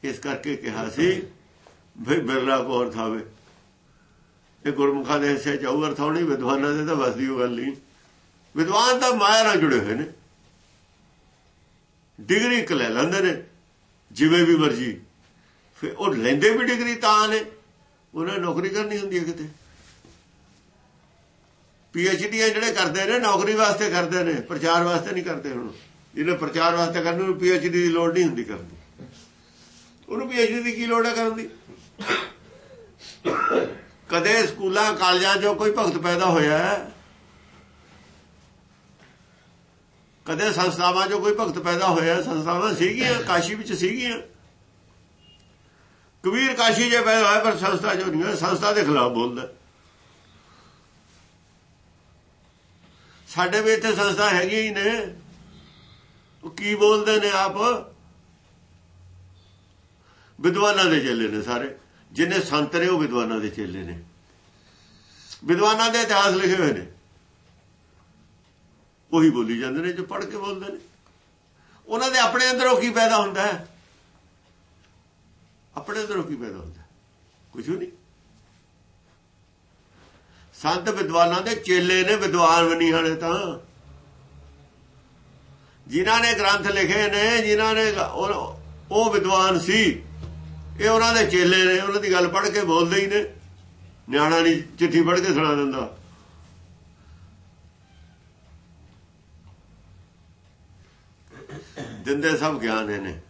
ਇਸ ਕਰਕੇ ਕਿਹਾ ਸੀ ਭਈ ਬਿਰਲਾ ਕੋ ਅਰਥਾਵੇ ਇਹ ਗੁਰਮੁਖਾਂ ਦੇ ਹਿੱਸੇ ਚ ਉਹ ਅਰਥਾਉਣੀ ਵਿਦਵਾਨਾਂ ਦੇ ਤਾਂ ਵਸਦੀ ਉਹ ਗੱਲ ਨਹੀਂ। ਵਿਦਵਾਨ ਤਾਂ ਮਾਇਆ ਨਾਲ ਜੁੜੇ ਹੋਏ ਨੇ। ਡਿਗਰੀ ਇੱਕ ਲੈ ਲੈਂਦੇ ਨੇ, ਜਿਵੇਂ ਵੀ ਮਰਜ਼ੀ। ਫਿਰ ਉਹ ਲੈਂਦੇ ਵੀ ਡਿਗਰੀ ਤਾਂ ਨੇ, ਉਹਨਾਂ ਨੌਕਰੀ ਕਰਨੀ ਹੁੰਦੀ ਹੈ ਕਿਤੇ। ਪੀ ਐਚ ਡੀ ਜਿਹੜੇ ਕਰਦੇ ਨੇ, ਨੌਕਰੀ ਵਾਸਤੇ ਕਰਦੇ ਨੇ, ਪ੍ਰਚਾਰ ਵਾਸਤੇ ਨਹੀਂ ਕਰਦੇ ਹੁਣ। ਜਿਹਨੇ ਪ੍ਰਚਾਰ ਵਾਸਤੇ ਕਰਨ ਨੂੰ ਪੀ ਐਚ ਡੀ ਦੀ ਲੋੜ ਨਹੀਂ ਹੁੰਦੀ ਕਰਨੀ ਉਹਨੂੰ ਪੀ ਐਚ ਡੀ ਦੀ ਕੀ ਲੋੜ ਹੈ ਕਰਨ ਦੀ? ਕਦੇ ਸਕੂਲਾਂ, ਕਾਲਜਾਂ 'ਚੋਂ ਕੋਈ ਭਗਤ ਪੈਦਾ ਹੋਇਆ ਕਦੇ ਸੰਸਥਾਵਾਂ 'ਚੋਂ ਕੋਈ ਭਗਤ ਪੈਦਾ ਹੋਇਆ ਸੰਸਥਾਵਾਂ ਸੀਗੀਆਂ, ਕਾਸ਼ੀ ਵਿੱਚ ਸੀਗੀਆਂ? ਕਬੀਰ ਕਾਸ਼ੀ ਜੇ ਪੈਦਾ ਹੋਇਆ, ਪਰ ਸੰਸਥਾ 'ਚੋਂ ਨਹੀਂ ਸੰਸਥਾ ਦੇ ਖਿਲਾਫ ਬੋਲਦਾ ਸਾਡੇ ਵੀ ਇੱਥੇ ਸੰਸਥਾ ਹੈਗੀ ਹੀ ਨੇ। ਉਹ ਕੀ ਬੋਲਦੇ ਨੇ ਆਪ? ਵਿਦਵਾਨਾਂ ਦੇ ਚੇਲੇ ਨੇ ਸਾਰੇ, ਜਿੰਨੇ ਸੰਤ ਨੇ ਉਹ ਵਿਦਵਾਨਾਂ ਦੇ ਚੇਲੇ ਨੇ। ਵਿਦਵਾਨਾਂ ਦੇ ਇਤਿਹਾਸ ਲਿਖੇ ਹੋਏ ਨੇ। ਉਹੀ ਬੋਲੀ ਜਾਂਦੇ ਨੇ ਜੋ ਪੜ੍ਹ ਕੇ ਬੋਲਦੇ ਨੇ। ਉਹਨਾਂ ਦੇ ਆਪਣੇ ਅੰਦਰੋਂ ਕੀ ਪੈਦਾ ਹੁੰਦਾ ਹੈ? ਆਪਣੇ ਅੰਦਰੋਂ ਕੀ ਪੈਦਾ ਹੁੰਦਾ ਕੁਝ ਨਹੀਂ। ਸੰਤ ਵਿਦਵਾਨਾਂ ਦੇ ਚੇਲੇ ਨੇ, ਵਿਦਵਾਨ ਬਣੀ ਹਣੇ ਤਾਂ। ਜਿਨ੍ਹਾਂ ਨੇ ਗ੍ਰੰਥ ਲਿਖੇ ਨੇ, ਜਿਨ੍ਹਾਂ ਨੇ ਉਹ ਵਿਦਵਾਨ ਸੀ। ਇਹ ਉਹਨਾਂ ਦੇ ਚੇਲੇ ਨੇ ਉਹਨਾਂ ਦੀ ਗੱਲ ਪੜ੍ਹ ਕੇ ਬੋਲਦੇ ਹੀ ਨੇ। ਨਿਆਣਾ ਨਹੀਂ ਚਿੱਠੀ ਪੜ੍ਹ ਕੇ ਸੁਣਾ ਦਿੰਦਾ। ਦਿੰਦੇ ਸਭ ਗਿਆਨ ਨੇ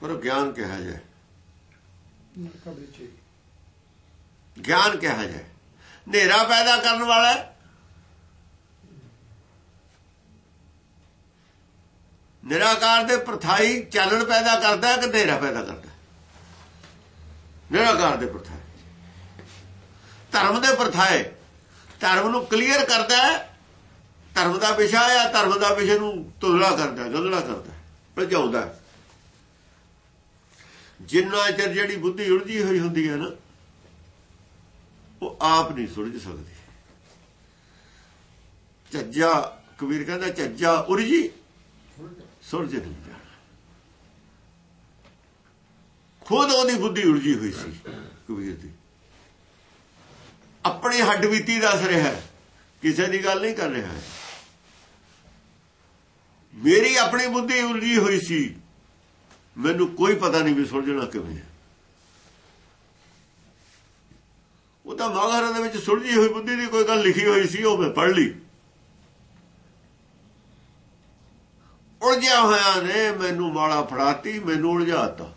ਪਰ ਗਿਆਨ ਕਿਹਾ ਜਾਏ? ਗਿਆਨ ਕਿਹਾ ਜਾਏ? ਹਨੇਰਾ ਪੈਦਾ ਕਰਨ ਵਾਲਾ ਨਿਰਾਕਾਰ ਦੇ ਪ੍ਰਥਾਈ ਚਾਲਣ ਪੈਦਾ ਕਰਦਾ ਕਿ ਹਨੇਰਾ ਪੈਦਾ ਕਰਦਾ ਨਿਰਾਕਾਰ ਦੇ ਪ੍ਰਥਾਈ। ਧਰਮ ਦੇ ਪ੍ਰਥਾਏ ਧਰਮ ਨੂੰ ਕਲੀਅਰ ਕਰਦਾ ਧਰਮ ਦਾ ਵਿਸ਼ਾ ਆ ਧਰਮ ਦਾ ਵਿਸ਼ੇ ਨੂੰ ਤੁਲਣਾ ਕਰਦਾ ਗੰਦਲਾ ਕਰਦਾ ਭਜਾਉਂਦਾ ਜਿੰਨਾ ਚਿਰ ਜਿਹੜੀ ਬੁੱਧੀ ਉਲਝੀ ਹੋਈ ਹੁੰਦੀ ਹੈ ਨਾ, ਉਹ ਆਪ ਨਹੀਂ ਸੁਲਝ ਸਕਦੀ। ਚੱਜਾ, ਕਬੀਰ ਕਹਿੰਦਾ ਚੱਜਾ ਉਰਜੀ ਸੁਲਝ ਨਹੀਂ ਜਾਣਾ ਖੁਦ ਉਹਦੀ ਬੁੱਧੀ ਉਲਝੀ ਹੋਈ ਸੀ, ਕਬੀਰ ਦੀ ਆਪਣੀ ਹੱਡ ਬੀਤੀ ਦੱਸ ਰਿਹਾ ਕਿਸੇ ਦੀ ਗੱਲ ਨਹੀਂ ਕਰ ਰਿਹਾ ਮੇਰੀ ਆਪਣੀ ਬੁੱਧੀ ਉਲਝੀ ਹੋਈ ਸੀ, ਮੈਨੂੰ ਕੋਈ ਪਤਾ ਨਹੀਂ ਵੀ ਸੁਲਝਣਾ ਕਿਵੇਂ ਉਹ ਤਾਂ ਮਹਾਭਾਰਤ ਦੇ ਵਿੱਚ ਸੁਲਝੀ ਹੋਈ ਬੁੱਧੀ ਦੀ ਕੋਈ ਗੱਲ ਲਿਖੀ ਹੋਈ ਸੀ, ਉਹ ਮੈਂ ਪੜ੍ਹ ਲਈ। ਉਲਝਿਆ ਹੋਇਆ ਨੇ ਮੈਨੂੰ ਮਾਲਾ ਫੜਾਤੀ, ਮੈਨੂੰ ਉਲਝਾਤਾ।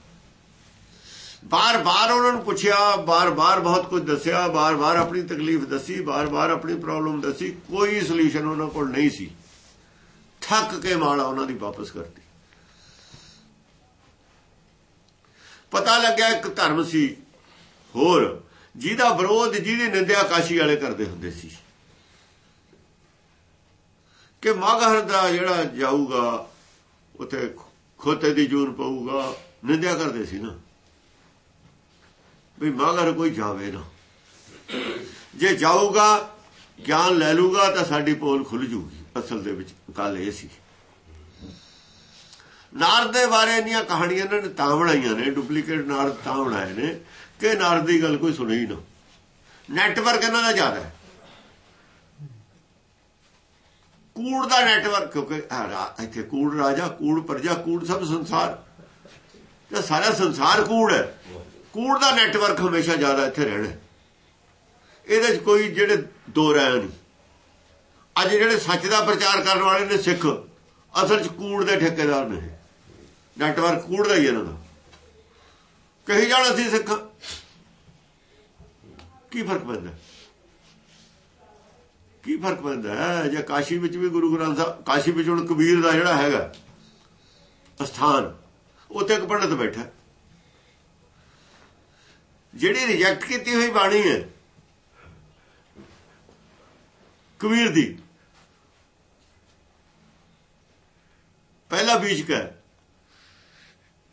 ਬਾਰ-ਬਾਰ ਉਹਨਾਂ ਨੂੰ ਪੁੱਛਿਆ, ਬਾਰ-ਬਾਰ ਬਹੁਤ ਕੁਝ ਦੱਸਿਆ, ਬਾਰ-ਬਾਰ ਆਪਣੀ ਤਕਲੀਫ ਦੱਸੀ, ਬਾਰ-ਬਾਰ ਆਪਣੀ ਪ੍ਰੋਬਲਮ ਦੱਸੀ, ਕੋਈ ਸੋਲੂਸ਼ਨ ਉਹਨਾਂ ਕੋਲ ਨਹੀਂ ਸੀ। ਥੱਕ ਕੇ ਮਾਲਾ ਉਹਨਾਂ ਦੀ ਵਾਪਸ ਕਰਤੀ। ਪਤਾ ਲੱਗਿਆ ਇੱਕ ਧਰਮ ਸੀ, ਹੋਰ, ਜਿਹਦਾ ਵਿਰੋਧ ਜਿਹਦੀ ਨਿੰਦਿਆ ਕਾਸ਼ੀ ਵਾਲੇ ਕਰਦੇ ਹੁੰਦੇ ਸੀ। ਕਿ ਮਗਹਰ ਦਾ ਜਿਹੜਾ ਜਾਊਗਾ ਉੱਥੇ ਖੋਤੇ ਦੀ ਜੂਨ ਪਊਗਾ, ਨਿੰਦਿਆ ਕਰਦੇ ਸੀ ਨਾ। ਵੀ ਮਗਰ ਕੋਈ ਜਾਵੇ ਨਾ। ਜੇ ਜਾਊਗਾ, ਗਿਆਨ ਲੈ ਲੂਗਾ ਤਾਂ ਸਾਡੀ ਪੋਲ ਖੁੱਲ ਜੂਗੀ। ਅਸਲ ਦੇ ਵਿੱਚ ਗੱਲ ਇਹ ਸੀ। ਨਾਰਦ ਦੇ ਬਾਰੇ ਇੰਨੀਆਂ ਕਹਾਣੀਆਂ ਇਹਨਾਂ ਨੇ ਤਾਂ ਬਣਾਈਆਂ ਨੇ ਡੁਪਲੀਕੇਟ ਨਾਰਦ ਤਾਂ ਬਣਾਏ ਨੇ, ਕਿ ਨਾਰਦ ਦੀ ਗੱਲ ਕੋਈ ਸੁਣੀ ਨਾ। ਨੈਟਵਰਕ ਇਹਨਾਂ ਦਾ ਜ਼ਿਆਦਾ ਹੈ। ਕੂੜ ਦਾ ਨੈਟਵਰਕ, ਕਿਉਂਕਿ ਇੱਥੇ ਕੂੜ ਰਾਜਾ, ਕੂੜ ਪ੍ਰਜਾ, ਕੂੜ ਸਭ ਸੰਸਾਰ। ਤੇ ਸਾਰਾ ਸੰਸਾਰ ਕੂੜ ਹੈ। ਕੂੜ ਦਾ ਨੈਟਵਰਕ ਹਮੇਸ਼ਾ ਜ਼ਿਆਦਾ ਇੱਥੇ ਰਹਿਣਾ ਇਹਦੇ 'ਚ ਕੋਈ ਜਿਹੜੇ ਦੋ ਰਹਿ ਨਹੀਂ। ਅੱਜ ਜਿਹੜੇ ਸੱਚ ਦਾ ਪ੍ਰਚਾਰ ਕਰਨ ਵਾਲੇ ਨੇ ਸਿੱਖ, ਅਸਲ 'ਚ ਕੂੜ ਦੇ ਠੇਕੇਦਾਰ ਨੇ ਨੈਟਵਰਕ ਕੂੜ ਦਾ ਹੀ ਇਹਨਾਂ ਦਾ। ਕਹੀ ਜਾਣਾ ਸੀ ਸਿੱਖ, ਕੀ ਫ਼ਰਕ ਪੈਂਦਾ? ਕੀ ਫ਼ਰਕ ਪੈਂਦਾ ਹੈ? ਜੇ ਕਾਸ਼ੀ ਵਿੱਚ ਵੀ ਗੁਰੂ ਗ੍ਰੰਥ ਸਾਹਿਬ, ਕਾਸ਼ੀ ਵਿੱਚ ਹੁਣ ਕਬੀਰ ਦਾ ਜਿਹੜਾ ਹੈਗਾ ਸਥਾਨ ਉੱਥੇ ਇੱਕ ਪੰਡਤ ਬੈਠਾ। ਜਿਹੜੀ ਰਿਜੈਕਟ ਕੀਤੀ ਹੋਈ ਬਾਣੀ ਹੈ, ਕਬੀਰ ਦੀ। ਪਹਿਲਾ ਬੀਜ ਕਾ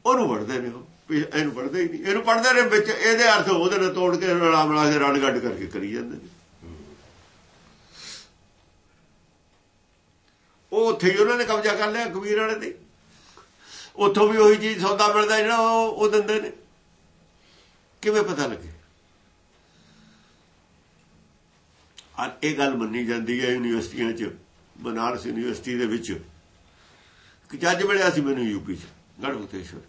ਉਹਨੂੰ ਵੜਦੇ ਨੇ ਉਹ ਇਹਨੂੰ ਪੜਦੇ ਹੀ ਨਹੀਂ। ਇਹਨੂੰ ਪੜਦੇ ਨੇ ਵਿੱਚ, ਇਹਦੇ ਅਰਥ ਉਹਦੇ ਨਾਲ ਤੋੜ ਕੇ ਰਲਾ ਮਿਲਾ ਕੇ ਰਣ ਗੱਡ ਕਰਕੇ ਕਰੀ ਜਾਂਦੇ ਨੇ। ਉਹ ਉੱਥੇ ਹੀ ਉਹਨਾਂ ਨੇ ਕਬਜ਼ਾ ਕਰ ਲਿਆ ਕਬੀਰ ਵਾਲੇ ਤੇ। ਉੱਥੋਂ ਵੀ ਉਹੀ ਚੀਜ਼ ਸੌਦਾ ਮਿਲਦਾ ਜਿਹੜਾ ਉਹ ਦਿੰਦੇ ਨੇ। ਕਿਵੇਂ ਪਤਾ ਲੱਗੇ? ਆ ਇਹ ਗੱਲ ਮੰਨੀ ਜਾਂਦੀ ਹੈ ਯੂਨੀਵਰਸਿਟੀਆਂ 'ਚ, ਬਨਾਰਸ ਯੂਨੀਵਰਸਿਟੀ ਦੇ ਵਿੱਚ, ਕਿ ਜੱਜ ਮਿਲਿਆ ਸੀ ਮੈਨੂੰ ਯੂਪੀ 'ਚ ਗੜਗੁਤੇਸ਼ਵਰ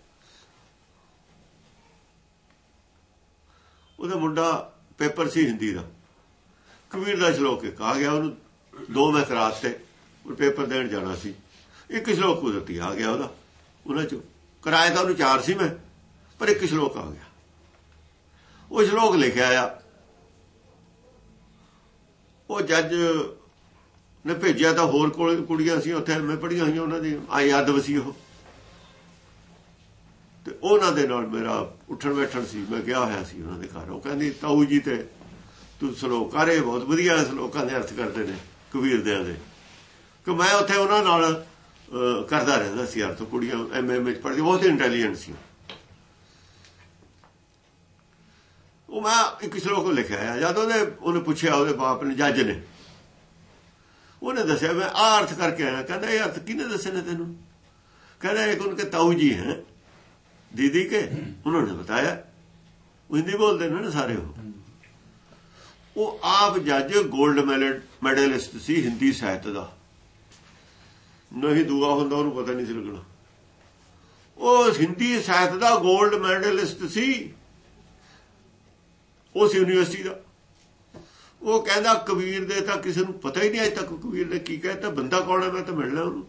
ਉਹਦਾ ਮੁੰਡਾ ਪੇਪਰ ਸੀ ਹਿੰਦੀ ਦਾ। ਕਬੀਰ ਦਾ ਸ਼ਲੋਕ ਆ ਗਿਆ ਉਹਨੂੰ, ਦੋ ਮੈਂ ਕਰਾਤੇ ਉਹ ਪੇਪਰ ਦੇਣ ਜਾਣਾ ਸੀ। ਇੱਕ ਸ਼ਲੋਕ ਕੁਦਰਤੀ ਆ ਗਿਆ ਉਹਦਾ। ਉਹਨਾਂ ਚੋਂ ਕਿਰਾਏ ਤਾਂ ਉਹਨੂੰ ਚਾਰ ਸੀ ਮੈਂ, ਪਰ ਇੱਕ ਸ਼ਲੋਕ ਆ ਗਿਆ। ਉਹ ਸ਼ਲੋਕ ਲਿਖਿਆ ਆ। ਉਹ ਜੱਜ ਨੇ ਭੇਜਿਆ ਤਾਂ ਹੋਰ ਕੋਲ ਕੁੜੀਆਂ ਸੀ, ਉੱਥੇ ਮੈਂ ਪੜੀਆਂ ਹੋਈਆਂ ਉਹਨਾਂ ਦੀ ਆ ਯਾਦ ਸੀ ਉਹ। ਤੇ ਉਹਨਾਂ ਦੇ ਨਾਲ ਮੇਰਾ ਉੱਠਣ ਬੈਠਣ ਸੀ, ਮੈਂ ਗਿਆ ਹੋਇਆ ਸੀ ਉਹਨਾਂ ਦੇ ਘਰ। ਉਹ ਕਹਿੰਦੀ, ਤਾਊ ਜੀ ਤੇ ਤੂੰ ਸ਼ਲੋਕ ਕਰੇ ਬਹੁਤ ਵਧੀਆ ਸ਼ਲੋਕਾਂ ਦੇ ਅਰਥ ਕਰਦੇ ਨੇ ਕਬੀਰ ਦੇ ਦੇ। ਕਿ ਮੈਂ ਉੱਥੇ ਉਹਨਾਂ ਨਾਲ ਕਰਦਾ ਰਹਿੰਦਾ ਸੀ ਅਰਥ ਕੁੜੀਆਂ ਐਮਏ ਵਿੱਚ ਪੜ੍ਹਦੀ, ਬਹੁਤ ਇੰਟੈਲੀਜੈਂਟ ਸੀ ਉਹ। ਮੈਂ ਇੱਕ ਸ਼ਲੋਕ ਲਿਖਿਆ ਹੈ ਜਦ ਉਹਨੇ ਉਹਨੇ ਪੁੱਛਿਆ ਉਹਦੇ ਬਾਪ ਨੇ, ਜੱਜ ਨੇ। ਉਹਨੇ ਦੱਸਿਆ, ਮੈਂ ਆ ਅਰਥ ਕਰਕੇ ਆਇਆ, ਕਹਿੰਦਾ, ਇਹ ਅਰਥ ਕਿਹਨੇ ਦੱਸੇ ਨੇ ਤੈਨੂੰ? ਕਹਿੰਦਾ ਇੱਕ ਉਹਨਾਂ ਕੇ ਤਾਊ ਜੀ ਹੈ। ਦੀਦੀ ਕੇ, ਉਹਨਾਂ ਨੇ ਬਤਾਇਆ। ਉਹ ਹਿੰਦੀ ਬੋਲਦੇ ਨੇ ਸਾਰੇ ਉਹ। ਉਹ ਆਪ ਜੱਜ 골ਡ ਮੈਡਲਿਸਟ ਸੀ, ਹਿੰਦੀ ਸਾਹਿਤ ਦਾ। ਨਹੀਂ ਦੂਆ ਹੁੰਦਾ, ਉਹਨੂੰ ਪਤਾ ਨਹੀਂ ਸੀ ਲੱਗਣਾ। ਉਹ ਹਿੰਦੀ ਸਾਹਿਤ ਦਾ 골ਡ ਮੈਡਲਿਸਟ ਸੀ। ਉਸ ਯੂਨੀਵਰਸਿਟੀ ਦਾ। ਉਹ ਕਹਿੰਦਾ, ਕਬੀਰ ਦੇ ਤਾਂ ਕਿਸੇ ਨੂੰ ਪਤਾ ਹੀ ਨਹੀਂ ਅਜੇ ਤੱਕ ਕਬੀਰ ਨੇ ਕੀ ਕਹਿਤਾ ਬੰਦਾ ਕੌਣ ਹੈ? ਮੈਂ ਤਾਂ ਮਿਲਣਾ ਉਹਨੂੰ।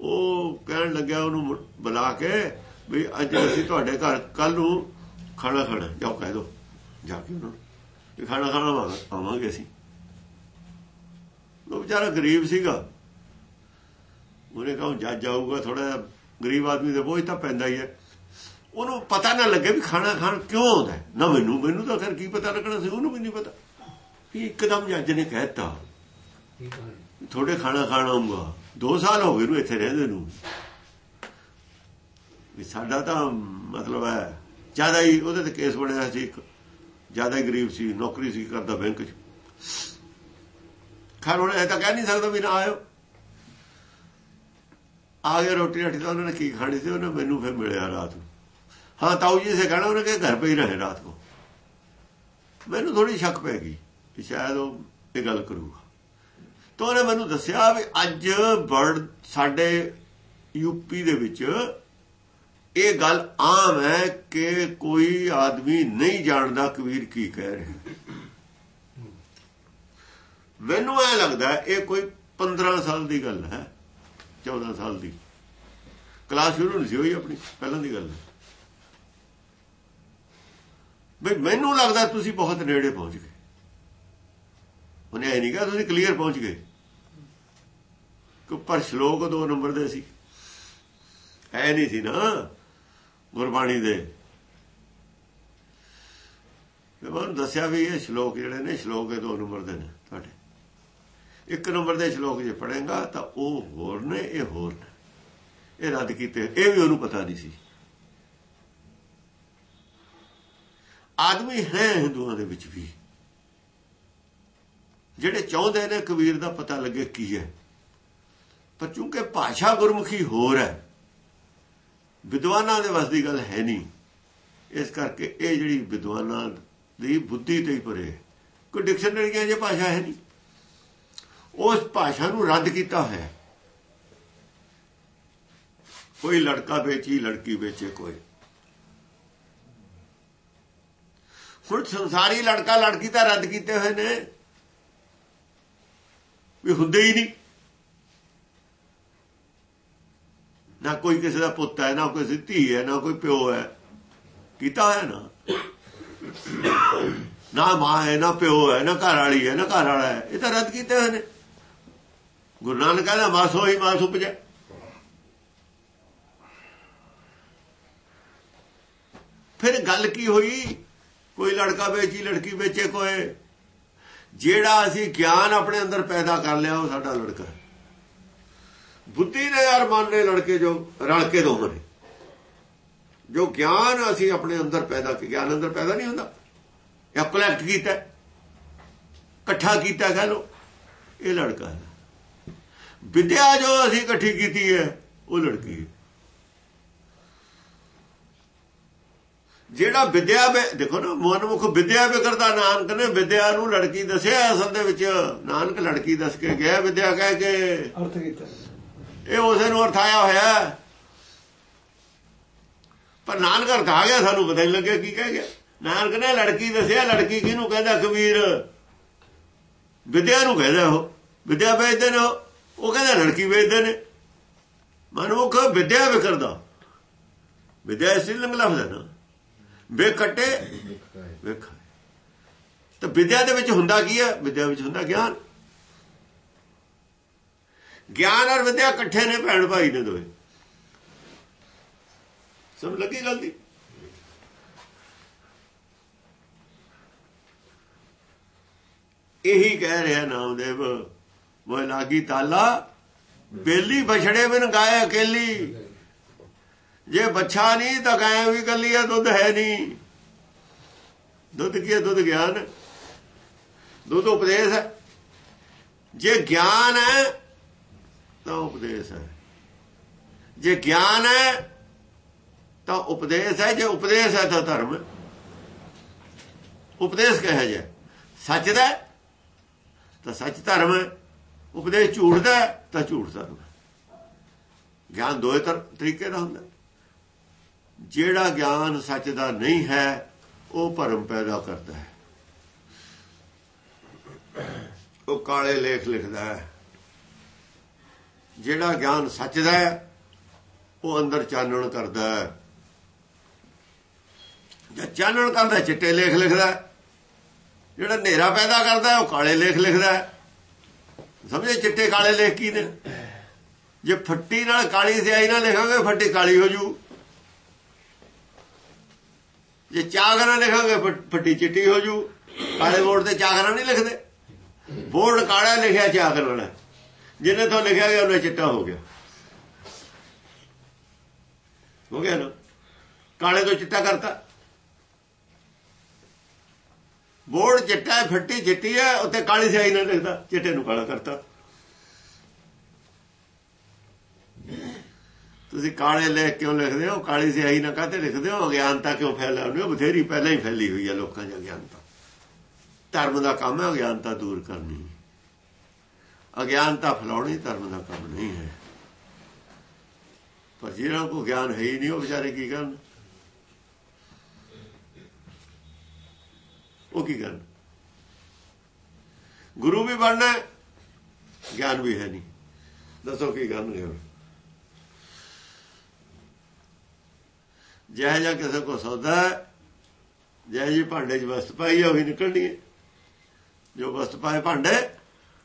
ਉਹ ਕਹਿਣ ਲੱਗਿਆ ਉਹਨੂੰ ਬੁਲਾ ਕੇ ਵੀ ਅੱਜ ਅਸੀਂ ਤੁਹਾਡੇ ਘਰ ਕੱਲ ਨੂੰ ਖਾਣਾ ਖਾਣਾ, ਜਾਓ ਕਹਿ ਦੋ, ਜਾ ਕੇ ਉਹਨਾਂ ਨੂੰ। ਖਾਣਾ ਖਾਣਾ ਆਵਾਂਗੇ ਅਸੀਂ। ਉਹ ਵਿਚਾਰਾ ਗਰੀਬ ਸੀਗਾ। ਉਹਨੇ ਕਹਾਂ ਜੱਜ ਆਊਗਾ ਥੋੜਾ ਗਰੀਬ ਆਦਮੀ ਦੇ ਬੋਝ ਤਾਂ ਪੈਂਦਾ ਹੀ ਹੈ। ਉਹਨੂੰ ਪਤਾ ਨਾ ਲੱਗੇ ਵੀ ਖਾਣਾ ਖਾਣ ਕਿਉਂ ਆਉਂਦਾ ਨਾ ਮੈਨੂੰ ਮੈਨੂੰ ਤਾਂ ਫਿਰ ਕੀ ਪਤਾ ਲੱਗਣਾ ਸੀ, ਉਹਨੂੰ ਵੀ ਨਹੀਂ ਪਤਾ। ਵੀ ਇੱਕਦਮ ਜੱਜ ਨੇ ਕਹਿਤਾ ਥੋੜੇ ਖਾਣਾ ਖਾਣ ਆਉਂਗਾ 2 ਸਾਲ ਹੋ ਗਏ ਨੂੰ ਇੱਥੇ ਰਹਿੰਦੇ ਨੂੰ। ਵੀ ਸਾਡਾ ਤਾਂ ਮਤਲਬ ਹੈ, ਜ਼ਿਆਦਾ ਹੀ ਉਹਦੇ ਤੇ ਕੇਸ ਬਣਿਆ ਸੀ ਇੱਕ। ਜ਼ਿਆਦਾ ਗਰੀਬ ਸੀ, ਨੌਕਰੀ ਸੀ ਕਰਦਾ ਬੈਂਕ 'ਚ। ਖੈਰ ਉਹਨੇ ਇਹ ਤਾਂ ਕਹਿ ਨਹੀਂ ਸਕਦਾ ਵੀ ਨਾ ਆਇਓ। ਆ ਗਿਆ ਰੋਟੀ ਰੱਟੀ ਤਾਂ ਉਹਨਾਂ ਨੇ ਕੀ ਖਾਣੀ ਸੀ, ਉਹਨੇ ਮੈਨੂੰ ਫਿਰ ਮਿਲਿਆ ਰਾਤ ਨੂੰ। ਹਾਂ, ਤਾਊ ਜੀ ਸੇ ਕਹਣਾ, ਉਹਨੇ ਕਿ ਘਰ ਪੇ ਹੀ ਰਹੇ ਰਾਤ ਨੂੰ। ਮੈਨੂੰ ਥੋੜੀ ਸ਼ੱਕ ਪੈ ਗਈ ਕਿ ਸ਼ਾਇਦ ਉਹ ਇਹ ਗੱਲ ਕਰੂਗਾ। ਤਾਂ ਉਹਨੇ ਮੈਨੂੰ ਦੱਸਿਆ ਵੀ ਅੱਜ ਬਰਡ ਸਾਡੇ ਯੂਪੀ ਦੇ ਵਿੱਚ ਇਹ ਗੱਲ ਆਮ ਹੈ ਕਿ ਕੋਈ ਆਦਮੀ ਨਹੀਂ ਜਾਣਦਾ ਕਬੀਰ ਕੀ ਕਹਿ ਰਿਹਾ। ਮੈਨੂੰ ਐ ਲੱਗਦਾ ਇਹ ਕੋਈ 15 ਸਾਲ ਦੀ ਗੱਲ ਹੈ 14 ਸਾਲ ਦੀ। ਕਲਾਸ ਸ਼ੁਰੂ ਨਹੀਂ ਸੀ ਹੋਈ ਆਪਣੀ, ਪਹਿਲਾਂ ਦੀ ਗੱਲ ਹੈ। ਬਈ ਮੈਨੂੰ ਲੱਗਦਾ ਤੁਸੀਂ ਬਹੁਤ ਨੇੜੇ ਪਹੁੰਚ ਗਏ। ਉਹਨੇ ਇਹ ਨਹੀਂ ਕਿਹਾ ਤੁਸੀਂ ਕਲੀਅਰ ਪਹੁੰਚ ਗਏ। ਕਿ ਪਰ ਸ਼ਲੋਕ ਦੋ ਨੰਬਰ ਦੇ ਸੀ। ਐ ਨਹੀਂ ਸੀ ਨਾ ਗੁਰਬਾਣੀ ਦੇ। ਮੈਂ ਦੱਸਿਆ ਵੀ ਇਹ ਸ਼ਲੋਕ ਜਿਹੜੇ ਨੇ, ਸ਼ਲੋਕ ਇਹ ਦੋ ਨੰਬਰ ਦੇ ਨੇ। ਇੱਕ ਨੰਬਰ ਦੇ ਸ਼ਲੋਕ ਜੇ ਪੜੇਗਾ ਤਾਂ ਉਹ ਹੋਰ ਨੇ, ਇਹ ਹੋਰ ਨੇ। ਇਹ ਰੱਦ ਕੀਤੇ ਇਹ ਵੀ ਉਹਨੂੰ ਪਤਾ ਨਹੀਂ ਸੀ। ਆਦਮੀ ਹੈ ਹਿੰਦੂਆਂ ਦੇ ਵਿੱਚ ਵੀ। ਜਿਹੜੇ ਚਾਹੁੰਦੇ ਨੇ ਕਬੀਰ ਦਾ ਪਤਾ ਲੱਗੇ ਕੀ ਹੈ। ਪਰ ਚੂੰਕਿ ਭਾਸ਼ਾ ਗੁਰਮੁਖੀ ਹੋਰ ਹੈ, ਵਿਦਵਾਨਾਂ ਦੇ ਵਸ ਦੀ ਗੱਲ ਹੈ ਨਹੀਂ। ਇਸ ਕਰਕੇ ਇਹ ਜਿਹੜੀ ਵਿਦਵਾਨਾਂ ਦੀ ਬੁੱਧੀ ਤੇ ਹੀ ਪਰੇ ਕੋਈ ਡਿਕਸ਼ਨਰੀਆਂ ਜੇ ਭਾਸ਼ਾ ਹੈ ਨਹੀਂ। ਉਸ ਭਾਸ਼ਾ ਨੂੰ ਰੱਦ ਕੀਤਾ ਹੋਇਆ ਕੋਈ ਲੜਕਾ ਵੇਚੀ, ਲੜਕੀ ਵੇਚੇ ਕੋਈ। ਹੁਣ ਸੰਸਾਰੀ ਲੜਕਾ ਲੜਕੀ ਤਾਂ ਰੱਦ ਕੀਤੇ ਹੋਏ ਨੇ। ਵੀ ਹੁੰਦੇ ਹੀ ਨਹੀਂ। ਨਾ ਕੋਈ ਕਿਸੇ ਦਾ ਪੁੱਤ ਹੈ, ਨਾ ਕੋਈ ਧੀ ਹੈ, ਨਾ ਕੋਈ ਪਿਓ ਹੈ। ਕੀਤਾ ਹੈ ਨਾ। ਨਾ ਮਾਂ ਹੈ, ਨਾ ਪਿਓ ਹੈ, ਨਾ ਘਰ ਵਾਲੀ ਹੈ, ਨਾ ਘਰ ਵਾਲਾ ਹੈ। ਇਹ ਤਾਂ ਰੱਦ ਕੀਤੇ ਹੋਏ ਨੇ। ਗੁਰੂ ਨਾਨਕ ਕਹਿੰਦਾ ਮਾਸੋ ਹੀ ਮਾਸ ਉਪਜੈ ਫਿਰ ਗੱਲ ਕੀ ਹੋਈ? ਕੋਈ ਲੜਕਾ ਵੇਚੀ, ਲੜਕੀ ਵੇਚੇ ਕੋਈ। ਜਿਹੜਾ ਅਸੀਂ ਗਿਆਨ ਆਪਣੇ ਅੰਦਰ ਪੈਦਾ ਕਰ ਲਿਆ, ਉਹ ਸਾਡਾ ਲੜਕਾ ਬੁੱਧੀ ਨੇ ਯਾਰ ਮਨ ਨੇ ਲੜਕੇ ਜੋ ਰਲ ਕੇ ਦੋ ਨੇ। ਜੋ ਗਿਆਨ ਅਸੀਂ ਆਪਣੇ ਅੰਦਰ ਪੈਦਾ ਕੀ, ਗਿਆਨ ਅੰਦਰ ਪੈਦਾ ਨਹੀਂ ਹੁੰਦਾ। ਇਹ ਕਲੈਕਟ ਕੀਤਾ ਇਕੱਠਾ ਕੀਤਾ, ਕਹ ਲੋ ਇਹ ਲੜਕਾ ਹੈ। ਵਿਦਿਆ ਜੋ ਅਸੀਂ ਇਕੱਠੀ ਕੀਤੀ ਹੈ ਉਹ ਲੜਕੀ ਜਿਹੜਾ ਵਿਦਿਆ ਦੇਖੋ ਨਾ ਮਨਮੁਖ ਵਿਦਿਆ ਵਿਕਰਦਾ ਨਾਨਕ ਨੇ ਵਿਦਿਆ ਨੂੰ ਲੜਕੀ ਦੱਸਿਆ ਅਸਲ ਦੇ ਵਿੱਚ ਨਾਨਕ ਲੜਕੀ ਦੱਸ ਕੇ ਗਿਆ ਵਿਦਿਆ ਕਹਿ ਕੇ। ਅਰਥ ਕੀਤਾ। ਇਹ ਉਸੇ ਨੂੰ ਅਰਥ ਆਇਆ ਹੋਇਆ ਪਰ ਨਾਨਕ ਅਰਥ ਆ ਗਿਆ ਸਾਨੂੰ ਪਤਾ ਨਹੀਂ ਲੱਗਿਆ ਕੀ ਕਹਿ ਗਿਆ। ਨਾਨਕ ਨੇ ਲੜਕੀ ਦੱਸਿਆ ਲੜਕੀ ਕਿਹਨੂੰ ਕਹਿੰਦਾ ਕਬੀਰ? ਵਿਦਿਆ ਨੂੰ ਕਹਿੰਦਾ ਉਹ। ਵਿਦਿਆ ਵੇਚਦੇ ਨੇ ਉਹ। ਉਹ ਕਹਿੰਦਾ ਲੜਕੀ ਵੇਚਦੇ ਨੇ। ਮਨੁੱਖ ਵਿਦਿਆ ਵਿਕਰਦਾ ਵਿਦਿਆ ਇਸ ਲਈ ਲਫ਼ਜ਼ ਹੈ ਨਾ ਵੇ ਕਟੇ ਵੇਖ ਤਾਂ ਵਿਦਿਆ ਦੇ ਵਿੱਚ ਹੁੰਦਾ ਕੀ ਹੈ? ਵਿਦਿਆ ਵਿੱਚ ਹੁੰਦਾ ਗਿਆਨ। ਗਿਆਨ ਔਰ ਵਿਦਿਆ ਇਕੱਠੇ ਨੇ ਭੈਣ ਭਾਈ ਨੇ ਦੋਏ ਸਭ ਲੱਗੀ ਗੱਲ ਦੀ? ਇਹੀ ਕਹਿ ਰਿਹਾ ਨਾਮਦੇਵ। ਉਹ ਲਾਗੀ ਤਾਲਾ ਬੇਲੀ ਬਛੜੇ ਬਿਨ ਗਾਏ ਅਕੇਲੀ ਜੇ ਬੱਚਾ ਨਹੀਂ ਤਾਂ ਗਾਇ ਵੀ ਕੱਲੀ ਆ ਦੁੱਧ ਹੈ ਨਹੀਂ ਦੁੱਧ ਕੀ ਹੈ ਦੁੱਧ ਗਿਆਨ ਦੁੱਧ ਉਪਦੇਸ਼ ਹੈ ਜੇ ਗਿਆਨ ਹੈ ਤਾਂ ਉਪਦੇਸ਼ ਹੈ ਜੇ ਗਿਆਨ ਹੈ ਤਾਂ ਉਪਦੇਸ਼ ਹੈ ਜੇ ਉਪਦੇਸ਼ ਹੈ ਤਾਂ ਧਰਮ ਉਪਦੇਸ਼ ਕਹੇ ਜੇ ਸੱਚ ਦਾ ਤਾਂ ਸੱਚ ਧਰਮ ਹੈ ਉਪਦੇਸ਼ ਝੂਠਦਾ ਤਾਂ ਝੂਠ ਧਰਮ ਗਿਆਨ ਦੋਏ ਤਰੀਕੇ ਦਾ ਹੁੰਦਾ। ਜਿਹੜਾ ਗਿਆਨ ਸੱਚ ਦਾ ਨਹੀਂ ਹੈ, ਉਹ ਭਰਮ ਪੈਦਾ ਕਰਦਾ ਹੈ। ਉਹ ਕਾਲੇ ਲੇਖ ਲਿਖਦਾ ਹੈ। ਜਿਹੜਾ ਗਿਆਨ ਸੱਚ ਦਾ ਹੈ, ਉਹ ਅੰਦਰ ਚਾਨਣ ਕਰਦਾ ਹੈ। ਜੇ ਚਾਨਣ ਕਰਦਾ, ਚਿੱਟੇ ਲੇਖ ਲਿਖਦਾ ਜਿਹੜਾ ਹਨੇਰਾ ਪੈਦਾ ਕਰਦਾ ਉਹ ਕਾਲੇ ਲੇਖ ਲਿਖਦਾ ਸਮਝੇ ਚਿੱਟੇ ਕਾਲੇ ਲਿਖ ਕੀ ਨੇ? ਜੇ ਫੱਟੀ ਨਾਲ ਕਾਲੀ ਸਿਆਹੀ ਨਾਲ ਲਿਖਾਂਗੇ, ਫੱਟੀ ਕਾਲੀ ਹੋ ਜੂ। ਜੇ ਚਾਗਰਾ ਲਿਖਾਂਗੇ, ਫੱਟੀ ਚਿੱਟੀ ਹੋ ਜੂ। ਕਾਲੇ ਬੋਰਡ ਤੇ ਚਾਗਰਾ ਨਹੀਂ ਲਿਖਦੇ। ਬੋਰਡ ਕਾਲਾ ਲਿਖਿਆ ਚਾਗਰ ਨਾਲ ਜਿੰਨੇ ਤੋਂ ਲਿਖਿਆ ਗਿਆ, ਉਹਨੇ ਚਿੱਟਾ ਹੋ ਗਿਆ। ਹੋ ਗਿਆ ਨਾ? ਕਾਲੇ ਤੋਂ ਚਿੱਟਾ ਕਰਤਾ। ਬੋਰਡ ਚਿੱਟਾ ਹੈ ਫੱਟੀ ਚਿੱਟੀ ਹੈ ਉੱਤੇ ਕਾਲੀ ਸਿਆਹੀ ਨਾਲ ਲਿਖਦਾ ਚਿੱਟੇ ਨੂੰ ਕਾਲਾ ਕਰਤਾ। ਤੁਸੀਂ ਕਾਲੇ ਲਿਖ ਕਿਉਂ ਲਿਖਦੇ ਹੋ? ਕਾਲੀ ਸਿਆਹੀ ਨਾਲ ਕਾਹਤੇ ਲਿਖਦੇ ਹੋ? ਅਗਿਆਨਤਾ ਕਿਉਂ ਫੈਲਾਉਂਦੇ ਹੋ ਬਥੇਰੀ ਪਹਿਲਾਂ ਹੀ ਫੈਲੀ ਹੋਈ ਹੈ ਲੋਕਾਂ 'ਚ ਅਗਿਆਨਤਾ। ਧਰਮ ਦਾ ਕੰਮ ਹੈ ਅਗਿਆਨਤਾ ਦੂਰ ਕਰਨੀ। ਅਗਿਆਨਤਾ ਫੈਲਾਉਣੀ ਧਰਮ ਦਾ ਕੰਮ ਨਹੀਂ ਹੈ। ਪਰ ਜਿਹਨਾਂ ਕੋ ਗਿਆਨ ਹੈ ਹੀ ਨਹੀਂ, ਉਹ ਵਿਚਾਰੇ ਕੀ ਕਰਨ? ਉਹ ਕੀ ਕਰਨ? ਗੁਰੂ ਵੀ ਬਣਨਾ ਗਿਆਨ ਵੀ ਹੈ ਨਹੀਂ। ਦੱਸੋ ਕੀ ਕਰਨਗੇ ਹੁਣ? ਜੈ ਜਾਂ ਕਿਸੇ ਕੋ ਸੌਦਾ ਜੈ ਜੀ ਭਾਂਡੇ 'ਚ ਵਸਤ ਪਾਈ ਉਹ ਨਿਕਲਣੀ ਹੈ। ਜੋ ਵਸਤ ਪਾਏ ਭਾਂਡੇ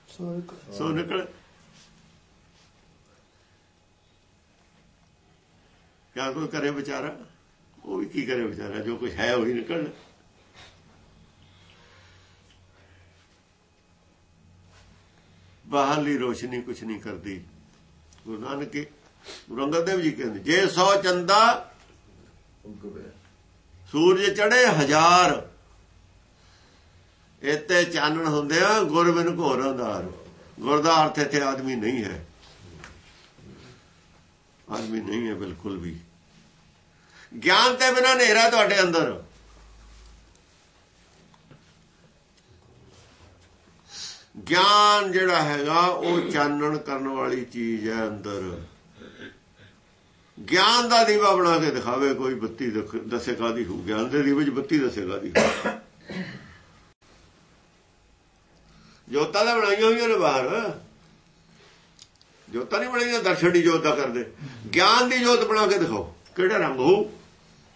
ਸੋ ਨਿਕਲ। ਕਿਆ ਕੋਈ ਕਰੇ ਵਿਚਾਰਾ? ਉਹ ਵੀ ਕੀ ਕਰੇ ਵਿਚਾਰਾ? ਜੋ ਕੁਝ ਹੈ ਉਹ ਹੀ ਨਿਕਲਣਾ। ਬਾਹਰਲੀ ਰੋਸ਼ਨੀ ਕੁਝ ਨਹੀਂ ਕਰਦੀ। ਗੁਰੂ ਨਾਨਕ ਰੰਗਤ ਦੇਵ ਜੀ ਕਹਿੰਦੇ ਜੇ 100 ਚੰਦਾ ਸੂਰਜ ਚੜੇ ਹਜ਼ਾਰ ਇੱਥੇ ਚਾਨਣ ਹੁੰਦੇ ਆ ਗੁਰ ਬਿਨ ਘੋਰ ਅੰਧਾਰ ਗੁਰ ਦਾ ਅਰਥ ਇੱਥੇ ਆਦਮੀ ਨਹੀਂ ਹੈ। ਆਦਮੀ ਨਹੀਂ ਹੈ ਬਿਲਕੁਲ ਵੀ। ਗਿਆਨ ਤੇ ਬਿਨਾ ਹਨੇਰਾ ਤੁਹਾਡੇ ਅੰਦਰ। ਗਿਆਨ ਜਿਹੜਾ ਹੈਗਾ, ਉਹ ਚਾਨਣ ਕਰਨ ਵਾਲੀ ਚੀਜ਼ ਹੈ ਅੰਦਰ। ਗਿਆਨ ਦਾ ਦੀਵਾ ਬਣਾ ਕੇ ਦਿਖਾਵੇ, ਕੋਈ ਬੱਤੀ ਦੱਸੇ ਕਾਦੀ ਹੋ ਗਿਆਨ ਦੇ ਦੀਵੇ ਵਿੱਚ ਬੱਤੀ ਦੱਸੇ ਕਾਦੀ ਜੋਤਾਂ ਦਾ ਬਣਾਈਆਂ ਹੋਈਆਂ ਨੇ ਬਾਹਰ। ਜੋਤਾਂ ਨਹੀਂ ਬਣਾਈਆਂ, ਦਰਸ਼ਨ ਦੀ ਜੋਤ ਦਾ ਕਰਦੇ। ਗਿਆਨ ਦੀ ਜੋਤ ਬਣਾ ਕੇ ਦਿਖਾਓ। ਕਿਹੜਾ ਰੰਗ ਹੋ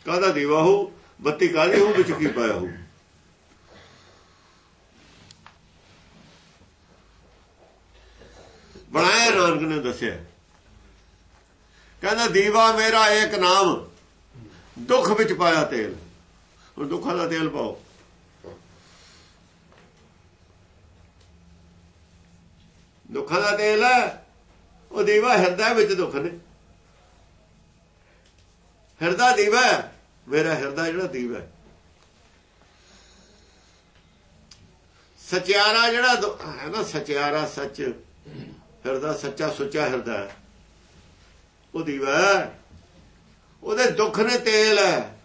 ਕਾਦਾ ਦੀਵਾ ਹੋ ਬੱਤੀ ਕਾਦੀ ਹੋ ਵਿੱਚ ਕੀ ਪਾਇਆ ਹੋ ਬਣਾਇਆ ਨਾਨਕ ਨੇ ਦੱਸਿਆ। ਕਹਿੰਦਾ, ਦੀਵਾ ਮੇਰਾ ਇੱਕ ਨਾਮ, ਦੁੱਖ ਵਿੱਚ ਪਾਇਆ ਤੇਲ। ਹੁਣ ਦੁੱਖਾਂ ਦਾ ਤੇਲ ਪਾਓ। ਦੁੱਖਾਂ ਦਾ ਤੇਲ ਹੈ, ਉਹ ਦੀਵਾ ਹਿਰਦਾ ਵਿੱਚ ਦੁੱਖ ਨੇ। ਹਿਰਦਾ ਦੀਵਾ ਮੇਰਾ ਹਿਰਦਾ ਜਿਹੜਾ ਦੀਵਾ ਸਚਿਆਰਾ ਜਿਹੜਾ ਹੈ ਨਾ, ਸਚਿਆਰਾ ਸੱਚ। ਹਿਰਦਾ ਸੱਚਾ ਸੁੱਚਾ ਹਿਰਦਾ ਉਹ ਦੀਵਾ ਉਹਦੇ ਦੁੱਖ ਨੇ ਤੇਲ ਹੈ।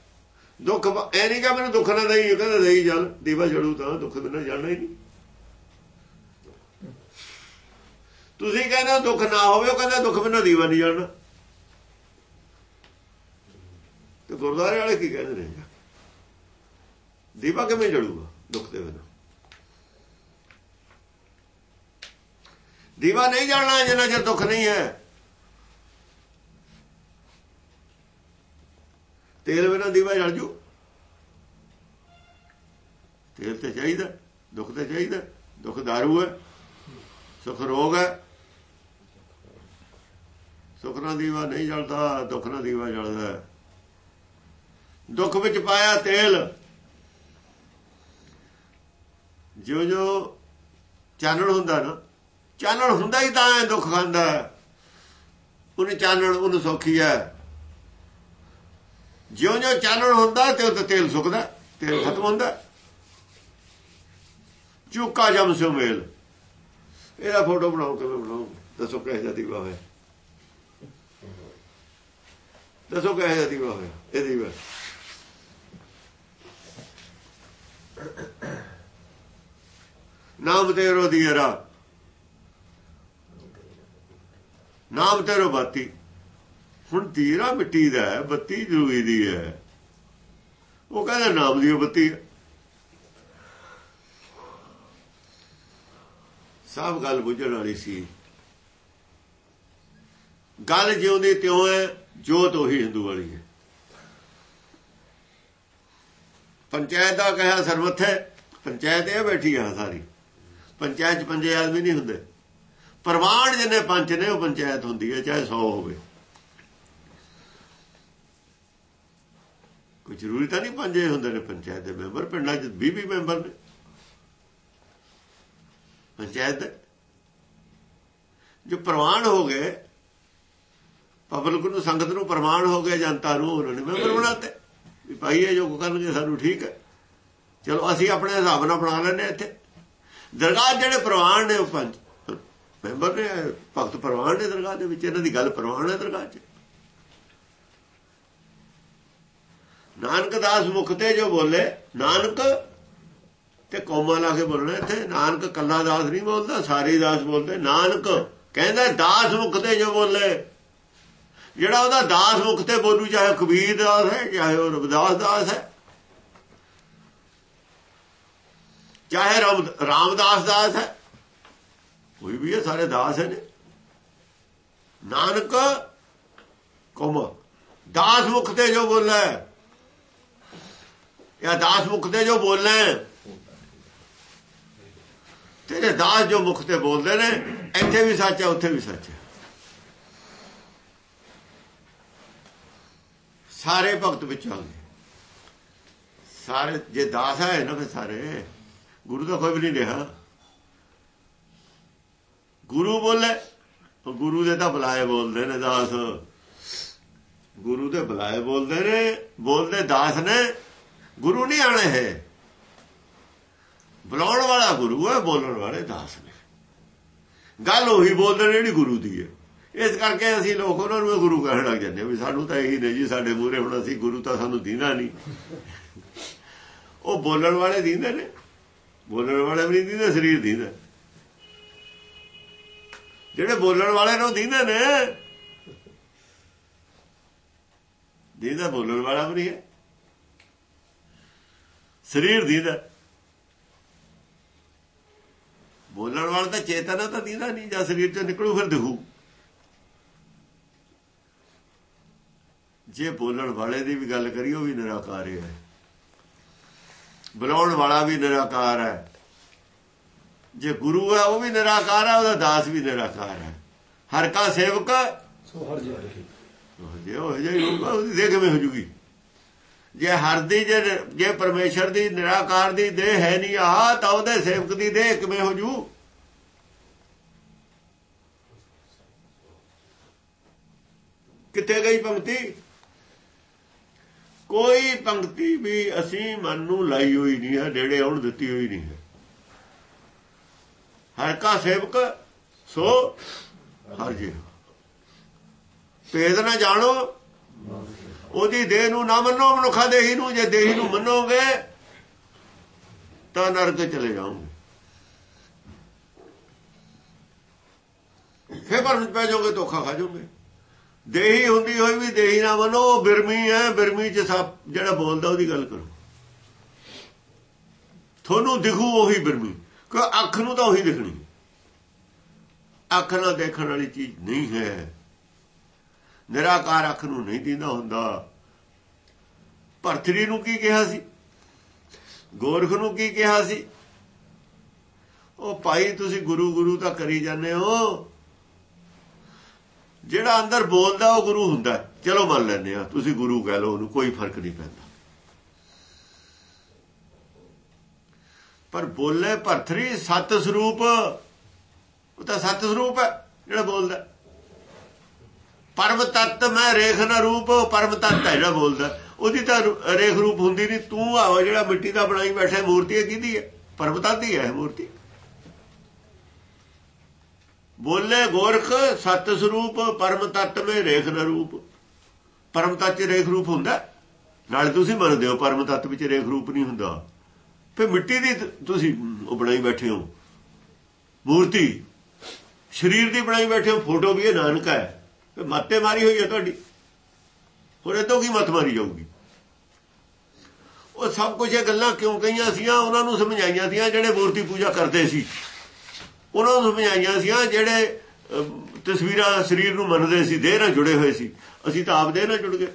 ਦੁੱਖ ਐ ਨਹੀਂ ਕਿ ਮੈਨੂੰ ਦੁੱਖ ਨਾ ਦੇਈ ਕਹਿੰਦਾ ਦੇਈ ਜਲ ਦੀਵਾ ਜੜੂ ਤਾਂ ਦੁੱਖ ਬਿਨਾਂ ਜਾਣਾ ਹੀ ਨਹੀਂ। ਤੁਸੀਂ ਕਹਿੰਦੇ ਦੁੱਖ ਨਾ ਹੋਵੇ, ਉਹ ਕਹਿੰਦਾ ਦੁੱਖ ਬਿਨਾਂ ਦੀਵਾ ਨਹੀਂ ਜਾਣਾ ਤੇ ਗੁਰਦਾਰੇ ਵਾਲੇ ਕੀ ਕਹਿੰਦੇ ਨੇ? ਦੀਵਾ ਕਿਵੇਂ ਜੜੂਗਾ ਦੁੱਖ ਦੇ ਬਿਨਾਂ? ਦੀਵਾ ਨਹੀਂ ਜਲਣਾ ਜਿੰਨਾ ਚਿਰ ਦੁੱਖ ਨਹੀਂ ਹੈ। ਤੇਲ ਬਿਨਾਂ ਦੀਵਾ ਜਲ ਜੂ। ਤੇਲ ਤੇ ਚਾਹੀਦਾ, ਦੁੱਖ ਤੇ ਚਾਹੀਦਾ, ਦੁੱਖ दारू ਹੈ, ਸੁਖ ਰੋਗ ਹੈ। ਸੁਖ ਨਾਲ ਦੀਵਾ ਨਹੀਂ ਜਲਦਾ, ਦੁੱਖ ਨਾਲ ਦੀਵਾ ਜਲਦਾ ਦੁੱਖ ਵਿੱਚ ਪਾਇਆ ਤੇਲ। ਜੋ ਜੋ ਚਾਨਣ ਹੁੰਦਾ ਨਾ ਚਾਨਣ ਹੁੰਦਾ ਹੀ ਤਾਂ ਹੈ ਦੁੱਖ ਖਾਂਦਾ ਉਹਨੇ ਚਾਨਣ ਉਹਨੂੰ ਸੌਖੀ ਹੈ। ਜਿਉਂ ਜਿਉਂ ਚਾਨਣ ਹੁੰਦਾ ਤੇ ਉਹ ਤੇਲ ਸੁੱਕਦਾ, ਤੇਲ ਖਤਮ ਹੁੰਦਾ। ਚੁੱਕਾ ਜਮ ਸੋ ਮੇਲ। ਇਹਦਾ ਫੋਟੋ ਬਣਾਓ, ਕਿਵੇਂ ਬਣਾਓ? ਦੱਸੋ ਕਿਹੋ ਜਿਹਾ ਦੀਵਾ ਹੋਇਆ। ਦੱਸੋ ਕਿਹੋ ਜਿਹਾ ਦੀਵਾ ਹੋਇਆ, ਇਹ ਦੀਵਾ। ਨਾਮ ਤੇਰੋ ਦੀਰਾ ਨਾਮ ਤੇਰੋ ਬਾਤੀ। ਹੁਣ ਤੀਰਾ ਮਿੱਟੀ ਦਾ ਹੈ, ਬੱਤੀ ਜਰੂਰੀ ਦੀ ਹੈ। ਉਹ ਕਹਿੰਦਾ ਨਾਮ ਦੀ ਬੱਤੀ ਹੈ। ਸਭ ਗੱਲ ਬੁੱਝਣ ਵਾਲੀ ਸੀ। ਗੱਲ ਜਿਉਂਦੀ ਤਿਉਂ ਹੈ, ਜੋਤ ਉਹੀ ਹਿੰਦੂ ਵਾਲੀ ਹੈ। ਪੰਚਾਇਤ ਦਾ ਕਹਿਆ ਸਰਵਥ ਹੈ, ਪੰਚਾਇਤ ਇਹ ਬੈਠੀ ਆ ਸਾਰੀ। ਪੰਚਾਇਤ ਚ ਪੰਜੇ ਆਦਮੀ ਨਹੀਂ ਹੁੰਦੇ। ਪ੍ਰਵਾਨ ਜਿੰਨੇ ਪੰਚ ਨੇ ਉਹ ਪੰਚਾਇਤ ਹੁੰਦੀ ਹੈ, ਚਾਹੇ 100 ਹੋਵੇ। ਕੋਈ ਜ਼ਰੂਰੀ ਤਾਂ ਨਹੀਂ ਪੰਜੇ ਹੁੰਦੇ ਨੇ ਪੰਚਾਇਤ ਦੇ ਮੈਂਬਰ? ਪਿੰਡਾਂ 'ਚ 20 20 ਮੈਂਬਰ ਨੇ। ਪੰਚਾਇਤ ਜੋ ਪ੍ਰਵਾਨ ਹੋ ਗਏ, ਪਬਲਿਕ ਨੂੰ, ਸੰਗਤ ਨੂੰ ਪ੍ਰਮਾਣ ਹੋ ਗਿਆ ਜਨਤਾ ਨੂੰ, ਉਹਨਾਂ ਨੇ ਮੈਂਬਰ ਬਣਾਤੇ। ਵੀ ਭਾਈ, ਇਹ ਜੋ ਕਰਨਗੇ ਸਾਨੂੰ ਠੀਕ ਹੈ। ਚਲੋ, ਅਸੀਂ ਆਪਣੇ ਹਿਸਾਬ ਨਾਲ ਬਣਾ ਲੈਨੇ ਇੱਥੇ। ਦਰਗਾਹ ਜਿਹੜੇ ਪ੍ਰਵਾਨ ਨੇ ਉਹ ਪੰਜ। ਮੈਂਬਰ ਨੇ, ਭਗਤ ਪ੍ਰਵਾਨ ਨੇ ਦਰਗਾਹ ਦੇ ਵਿੱਚ, ਇਹਨਾਂ ਦੀ ਗੱਲ ਪ੍ਰਵਾਨ ਹੈ ਦਰਗਾਹ 'ਚ। ਨਾਨਕ ਦਾਸ ਮੁਖ ਤੇ ਜੋ ਬੋਲੇ, ਨਾਨਕ ਤੇ ਕੌਮਾ ਲਾ ਕੇ ਬੋਲਣਾ ਇੱਥੇ, ਨਾਨਕ ਕੱਲਾ ਦਾਸ ਨਹੀਂ ਬੋਲਦਾ, ਸਾਰੇ ਦਾਸ ਬੋਲਦੇ, ਨਾਨਕ ਕਹਿੰਦਾ ਦਾਸ ਮੁਖ ਤੇ ਜੋ ਬੋਲੇ। ਜਿਹੜਾ ਉਹਦਾ ਦਾਸ ਮੁਖ ਤੇ ਬੋਲੂ, ਚਾਹੇ ਕਬੀਰ ਦਾਸ ਹੈ, ਚਾਹੇ ਉਹ ਰਵਿਦਾਸ ਦਾਸ ਹੈ। ਚਾਹੇ ਰਾਮਦਾਸ ਦਾਸ ਹੈ। ਕੋਈ ਵੀ ਹੈ, ਸਾਰੇ ਦਾਸ ਨੇ ਨਾਨਕ, ਕੌਮ, ਦਾਸ ਮੁਖ ਤੇ ਜੋ ਬੋਲੇ। ਜਾਂ ਦਾਸ ਮੁਖ ਤੇ ਜੋ ਬੋਲੇ। ਤੇਰੇ ਦਾਸ ਜੋ ਮੁਖ ਤੇ ਬੋਲਦੇ ਨੇ, ਇੱਥੇ ਵੀ ਸੱਚ ਹੈ, ਉੱਥੇ ਵੀ ਸੱਚ ਹੈ। ਸਾਰੇ ਭਗਤ ਵਿੱਚ ਆ ਗਏ। ਸਾਰੇ, ਜੇ ਦਾਸ ਹੈ ਨਾ ਫਿਰ ਸਾਰੇ, ਗੁਰੂ ਦਾ ਕੋਈ ਵੀ ਨਹੀਂ ਰਿਹਾ। ਗੁਰੂ ਬੋਲੇ ਗੁਰੂ ਦੇ ਤਾਂ ਬੁਲਾਏ ਬੋਲਦੇ ਨੇ ਦਾਸ। ਗੁਰੂ ਦੇ ਬੁਲਾਏ ਬੋਲਦੇ ਨੇ, ਬੋਲਦੇ ਦਾਸ ਨੇ, ਗੁਰੂ ਨਹੀਂ ਆਣੇ ਹੈ। ਬੁਲਾਉਣ ਵਾਲਾ ਗੁਰੂ ਹੈ, ਬੋਲਣ ਵਾਲੇ ਦਾਸ ਨੇ। ਗੱਲ ਉਹੀ ਬੋਲਦੇ ਨੇ ਜਿਹੜੀ ਗੁਰੂ ਦੀ ਹੈ। ਇਸ ਕਰਕੇ ਅਸੀਂ ਲੋਕ ਉਹਨਾਂ ਨੂੰ ਗੁਰੂ ਕਹਿਣ ਲੱਗ ਜਾਂਦੇ ਵੀ ਸਾਨੂੰ ਤਾਂ ਇਹੀ ਨੇ ਜੀ, ਸਾਡੇ ਮੂਹਰੇ ਹੁਣ ਅਸੀਂ ਗੁਰੂ ਤਾਂ ਸਾਨੂੰ ਦੀਨਾ ਨਹੀਂ। ਉਹ ਬੋਲਣ ਵਾਲੇ ਦੀਂਦੇ ਨੇ। ਬੋਲਣ ਵਾਲੇ ਵੀ ਨਹੀਂ ਦੀਂਦੇ, ਸਰੀਰ ਦੀਂਦਾ। ਜਿਹੜੇ ਬੋਲਣ ਵਾਲੇ ਨੂੰ ਦੀਂਦੇ ਨੇ। ਦੀਦਾ ਬੋਲਣ ਵਾਲਾ ਵੀ ਹੈ। ਸਰੀਰ ਦੀਦਾ। ਬੋਲਣ ਵਾਲਾ ਤਾਂ ਚੇਤਨਾ ਤਾਂ ਦੀਦਾ ਨਹੀਂ। ਜਾਂ ਸਰੀਰ ਚੋਂ ਨਿਕਲੂ, ਫਿਰ ਦਿਖੂ। ਜੇ ਬੋਲਣ ਵਾਲੇ ਦੀ ਵੀ ਗੱਲ ਕਰੀਏ, ਉਹ ਵੀ ਨਿਰਾਕਾਰ ਹੈ। ਬੁਲਾਉਣ ਵਾਲਾ ਵੀ ਨਿਰਾਕਾਰ ਹੈ। ਜੇ ਗੁਰੂ ਹੈ ਉਹ ਵੀ ਨਿਰਾਕਾਰ ਹੈ ਉਹਦਾ ਦਾਸ ਵੀ ਨਿਰਾਕਾਰ ਹੈ। ਹਰ ਕਾ ਸੇਵਕ ਸੋ ਹਰ ਜੀ ਜੇ ਉਹ ਜੇ ਹੋਊਗਾ ਉਹਦੀ ਦੇਹ ਕਿਵੇਂ ਹੋ ਜੂਗੀ? ਜੇ ਹਰ ਦੀ ਜੇ ਜੇ ਪਰਮੇਸ਼ਰ ਦੀ ਨਿਰਾਕਾਰ ਦੀ ਦੇਹ ਹੈ ਨਹੀਂ ਆ ਤਾਂ ਉਹਦੇ ਸੇਵਕ ਦੀ ਦੇਹ ਕਿਵੇਂ ਹੋ ਜੂ? ਕਿੱਥੇ ਗਈ ਪੰਕਤੀ? ਕੋਈ ਪੰਕਤੀ ਵੀ ਅਸੀਂ ਮਨ ਨੂੰ ਲਾਈ ਹੋਈ ਨਹੀਂ ਹੈ ਡੇੜੇ ਆਉਣ ਦਿੱਤੀ ਹੋਈ ਨਹੀਂ ਹੈ। ਹਰ ਕਾ ਸੇਵਕ ਸੋ ਹਰ ਜੀ ਭੇਦ ਨਾ ਜਾਣੋ, ਉਹਦੀ ਦੇਹ ਨੂੰ ਨਾ ਮੰਨੋ, ਮਨੁੱਖਾ ਦੇਹੀ ਨੂੰ, ਜੇ ਦੇਹੀ ਨੂੰ ਮੰਨੋਗੇ, ਤਾਂ ਨਰਕ ਚਲੇ ਜਾਓਗੇ। ਫੇਰ ਭਰਮ ਪੈ ਜਾਓਗੇ, ਧੋਖਾ ਖਾ ਜਾਓਗੇ। ਦੇਹੀ ਹੁੰਦੀ ਹੋਈ ਵੀ ਦੇਹੀ ਨਾ ਮੰਨੋ ਬਿਰਮੀ ਹੈ, ਬਿਰਮੀ ਚ ਸਭ, ਜਿਹੜਾ ਬੋਲਦਾ ਉਹਦੀ ਗੱਲ ਕਰੋ। ਤੁਹਾਨੂੰ ਦਿਖੂ ਉਹੀ ਬਿਰਮੀ। ਕਿ ਅੱਖ ਨੂੰ ਤਾਂ ਉਹੀ ਦਿਖਣੀ। ਅੱਖ ਨਾਲ ਦੇਖਣ ਵਾਲੀ ਚੀਜ਼ ਨਹੀਂ ਹੈ। ਨਿਰਾਕਾਰ ਅੱਖ ਨੂੰ ਨਹੀਂ ਦਿੰਦਾ ਹੁੰਦਾ। ਭਰਤਰੀ ਨੂੰ ਕੀ ਕਿਹਾ ਸੀ? ਗੋਰਖ ਨੂੰ ਕੀ ਕਿਹਾ ਸੀ? ਉਹ ਭਾਈ, ਤੁਸੀਂ ਗੁਰੂ ਗੁਰੂ ਤਾਂ ਕਰੀ ਜਾਂਦੇ ਹੋ। ਜਿਹੜਾ ਅੰਦਰ ਬੋਲਦਾ, ਉਹ ਗੁਰੂ ਹੁੰਦਾ। ਚਲੋ ਮੰਨ ਲੈਂਦੇ ਆ ਤੁਸੀਂ ਗੁਰੂ ਕਹਿ ਲਓ, ਉਹਨੂੰ ਕੋਈ ਫ਼ਰਕ ਨਹੀਂ ਪੈਂਦਾ। ਪਰ ਬੋਲੇ ਭਰਤਰੀ ਸਤ ਸਰੂਪ। ਉਹ ਤਾਂ ਸਤ ਸਰੂਪ ਹੈ, ਜਿਹੜਾ ਬੋਲਦਾ। ਪਰਮ ਤਤ ਮੈਂ ਰੇਖ ਨਾ ਰੂਪ ਪਰਮ ਤਤ ਹੈ ਜਿਹੜਾ ਬੋਲਦਾ। ਉਹਦੀ ਤਾਂ ਰੇਖ ਰੂਪ ਹੁੰਦੀ ਨਹੀਂ, ਤੂੰ ਆ ਜਿਹੜਾ ਮਿੱਟੀ ਦਾ ਬਣਾਈ ਬੈਠਾ ਮੂਰਤੀ ਹੈ, ਕਿਹਦੀ ਹੈ? ਪਰਮ ਤਤ ਦੀ ਹੈ ਮੂਰਤੀ। ਬੋਲੇ ਗੋਰਖ, ਸਤ ਸਰੂਪ ਪਰਮ ਤਤ ਮੇ ਰੇਖ ਨ ਰੂਪ। ਪਰਮ ਤਤ ਚ ਰੇਖ ਰੂਪ ਹੁੰਦਾ। ਨਾਲੇ ਤੁਸੀਂ ਮੰਨਦੇ ਹੋ ਪਰਮ ਤਤ ਵਿੱਚ ਰੇਖ ਰੂਪ ਨਹੀਂ ਹੁੰਦਾ। ਫੇ ਮਿੱਟੀ ਦੀ ਤੁਸੀਂ ਉਹ ਬਣਾਈ ਬੈਠੇ ਹੋ। ਮੂਰਤੀ, ਸਰੀਰ ਦੀ ਬਣਾਈ ਬੈਠੇ ਹੋ, ਫੋਟੋ ਵੀ ਇਹ ਨਾਨਕਾ ਹੈ। ਫੇ ਮੱਤੇ ਮਾਰੀ ਹੋਈ ਹੈ ਤੁਹਾਡੀ। ਹੋਰ ਇਹ ਤੋਂ ਕੀ ਮਤ ਮਾਰੀ ਜਾਊਗੀ? ਉਹ ਸਭ ਕੁਝ ਇਹ ਗੱਲਾਂ ਕਿਉਂ ਕਹੀਆਂ ਸੀਆਂ? ਉਹਨਾਂ ਨੂੰ ਸਮਝਾਈਆਂ ਸੀਆਂ ਜਿਹੜੇ ਮੂਰਤੀ ਪੂਜਾ ਕਰਦੇ ਸੀ। ਉਹਨਾਂ ਨੂੰ ਸਮਝਾਈਆਂ ਸੀਆਂ ਜਿਹੜੇ ਤਸਵੀਰਾਂ ਸਰੀਰ ਨੂੰ ਮੰਨਦੇ ਸੀ, ਦੇਹ ਨਾਲ ਜੁੜੇ ਹੋਏ ਸੀ। ਅਸੀਂ ਤਾਂ ਆਪ ਦੇਹ ਨਾਲ ਜੁੜ ਗਏ।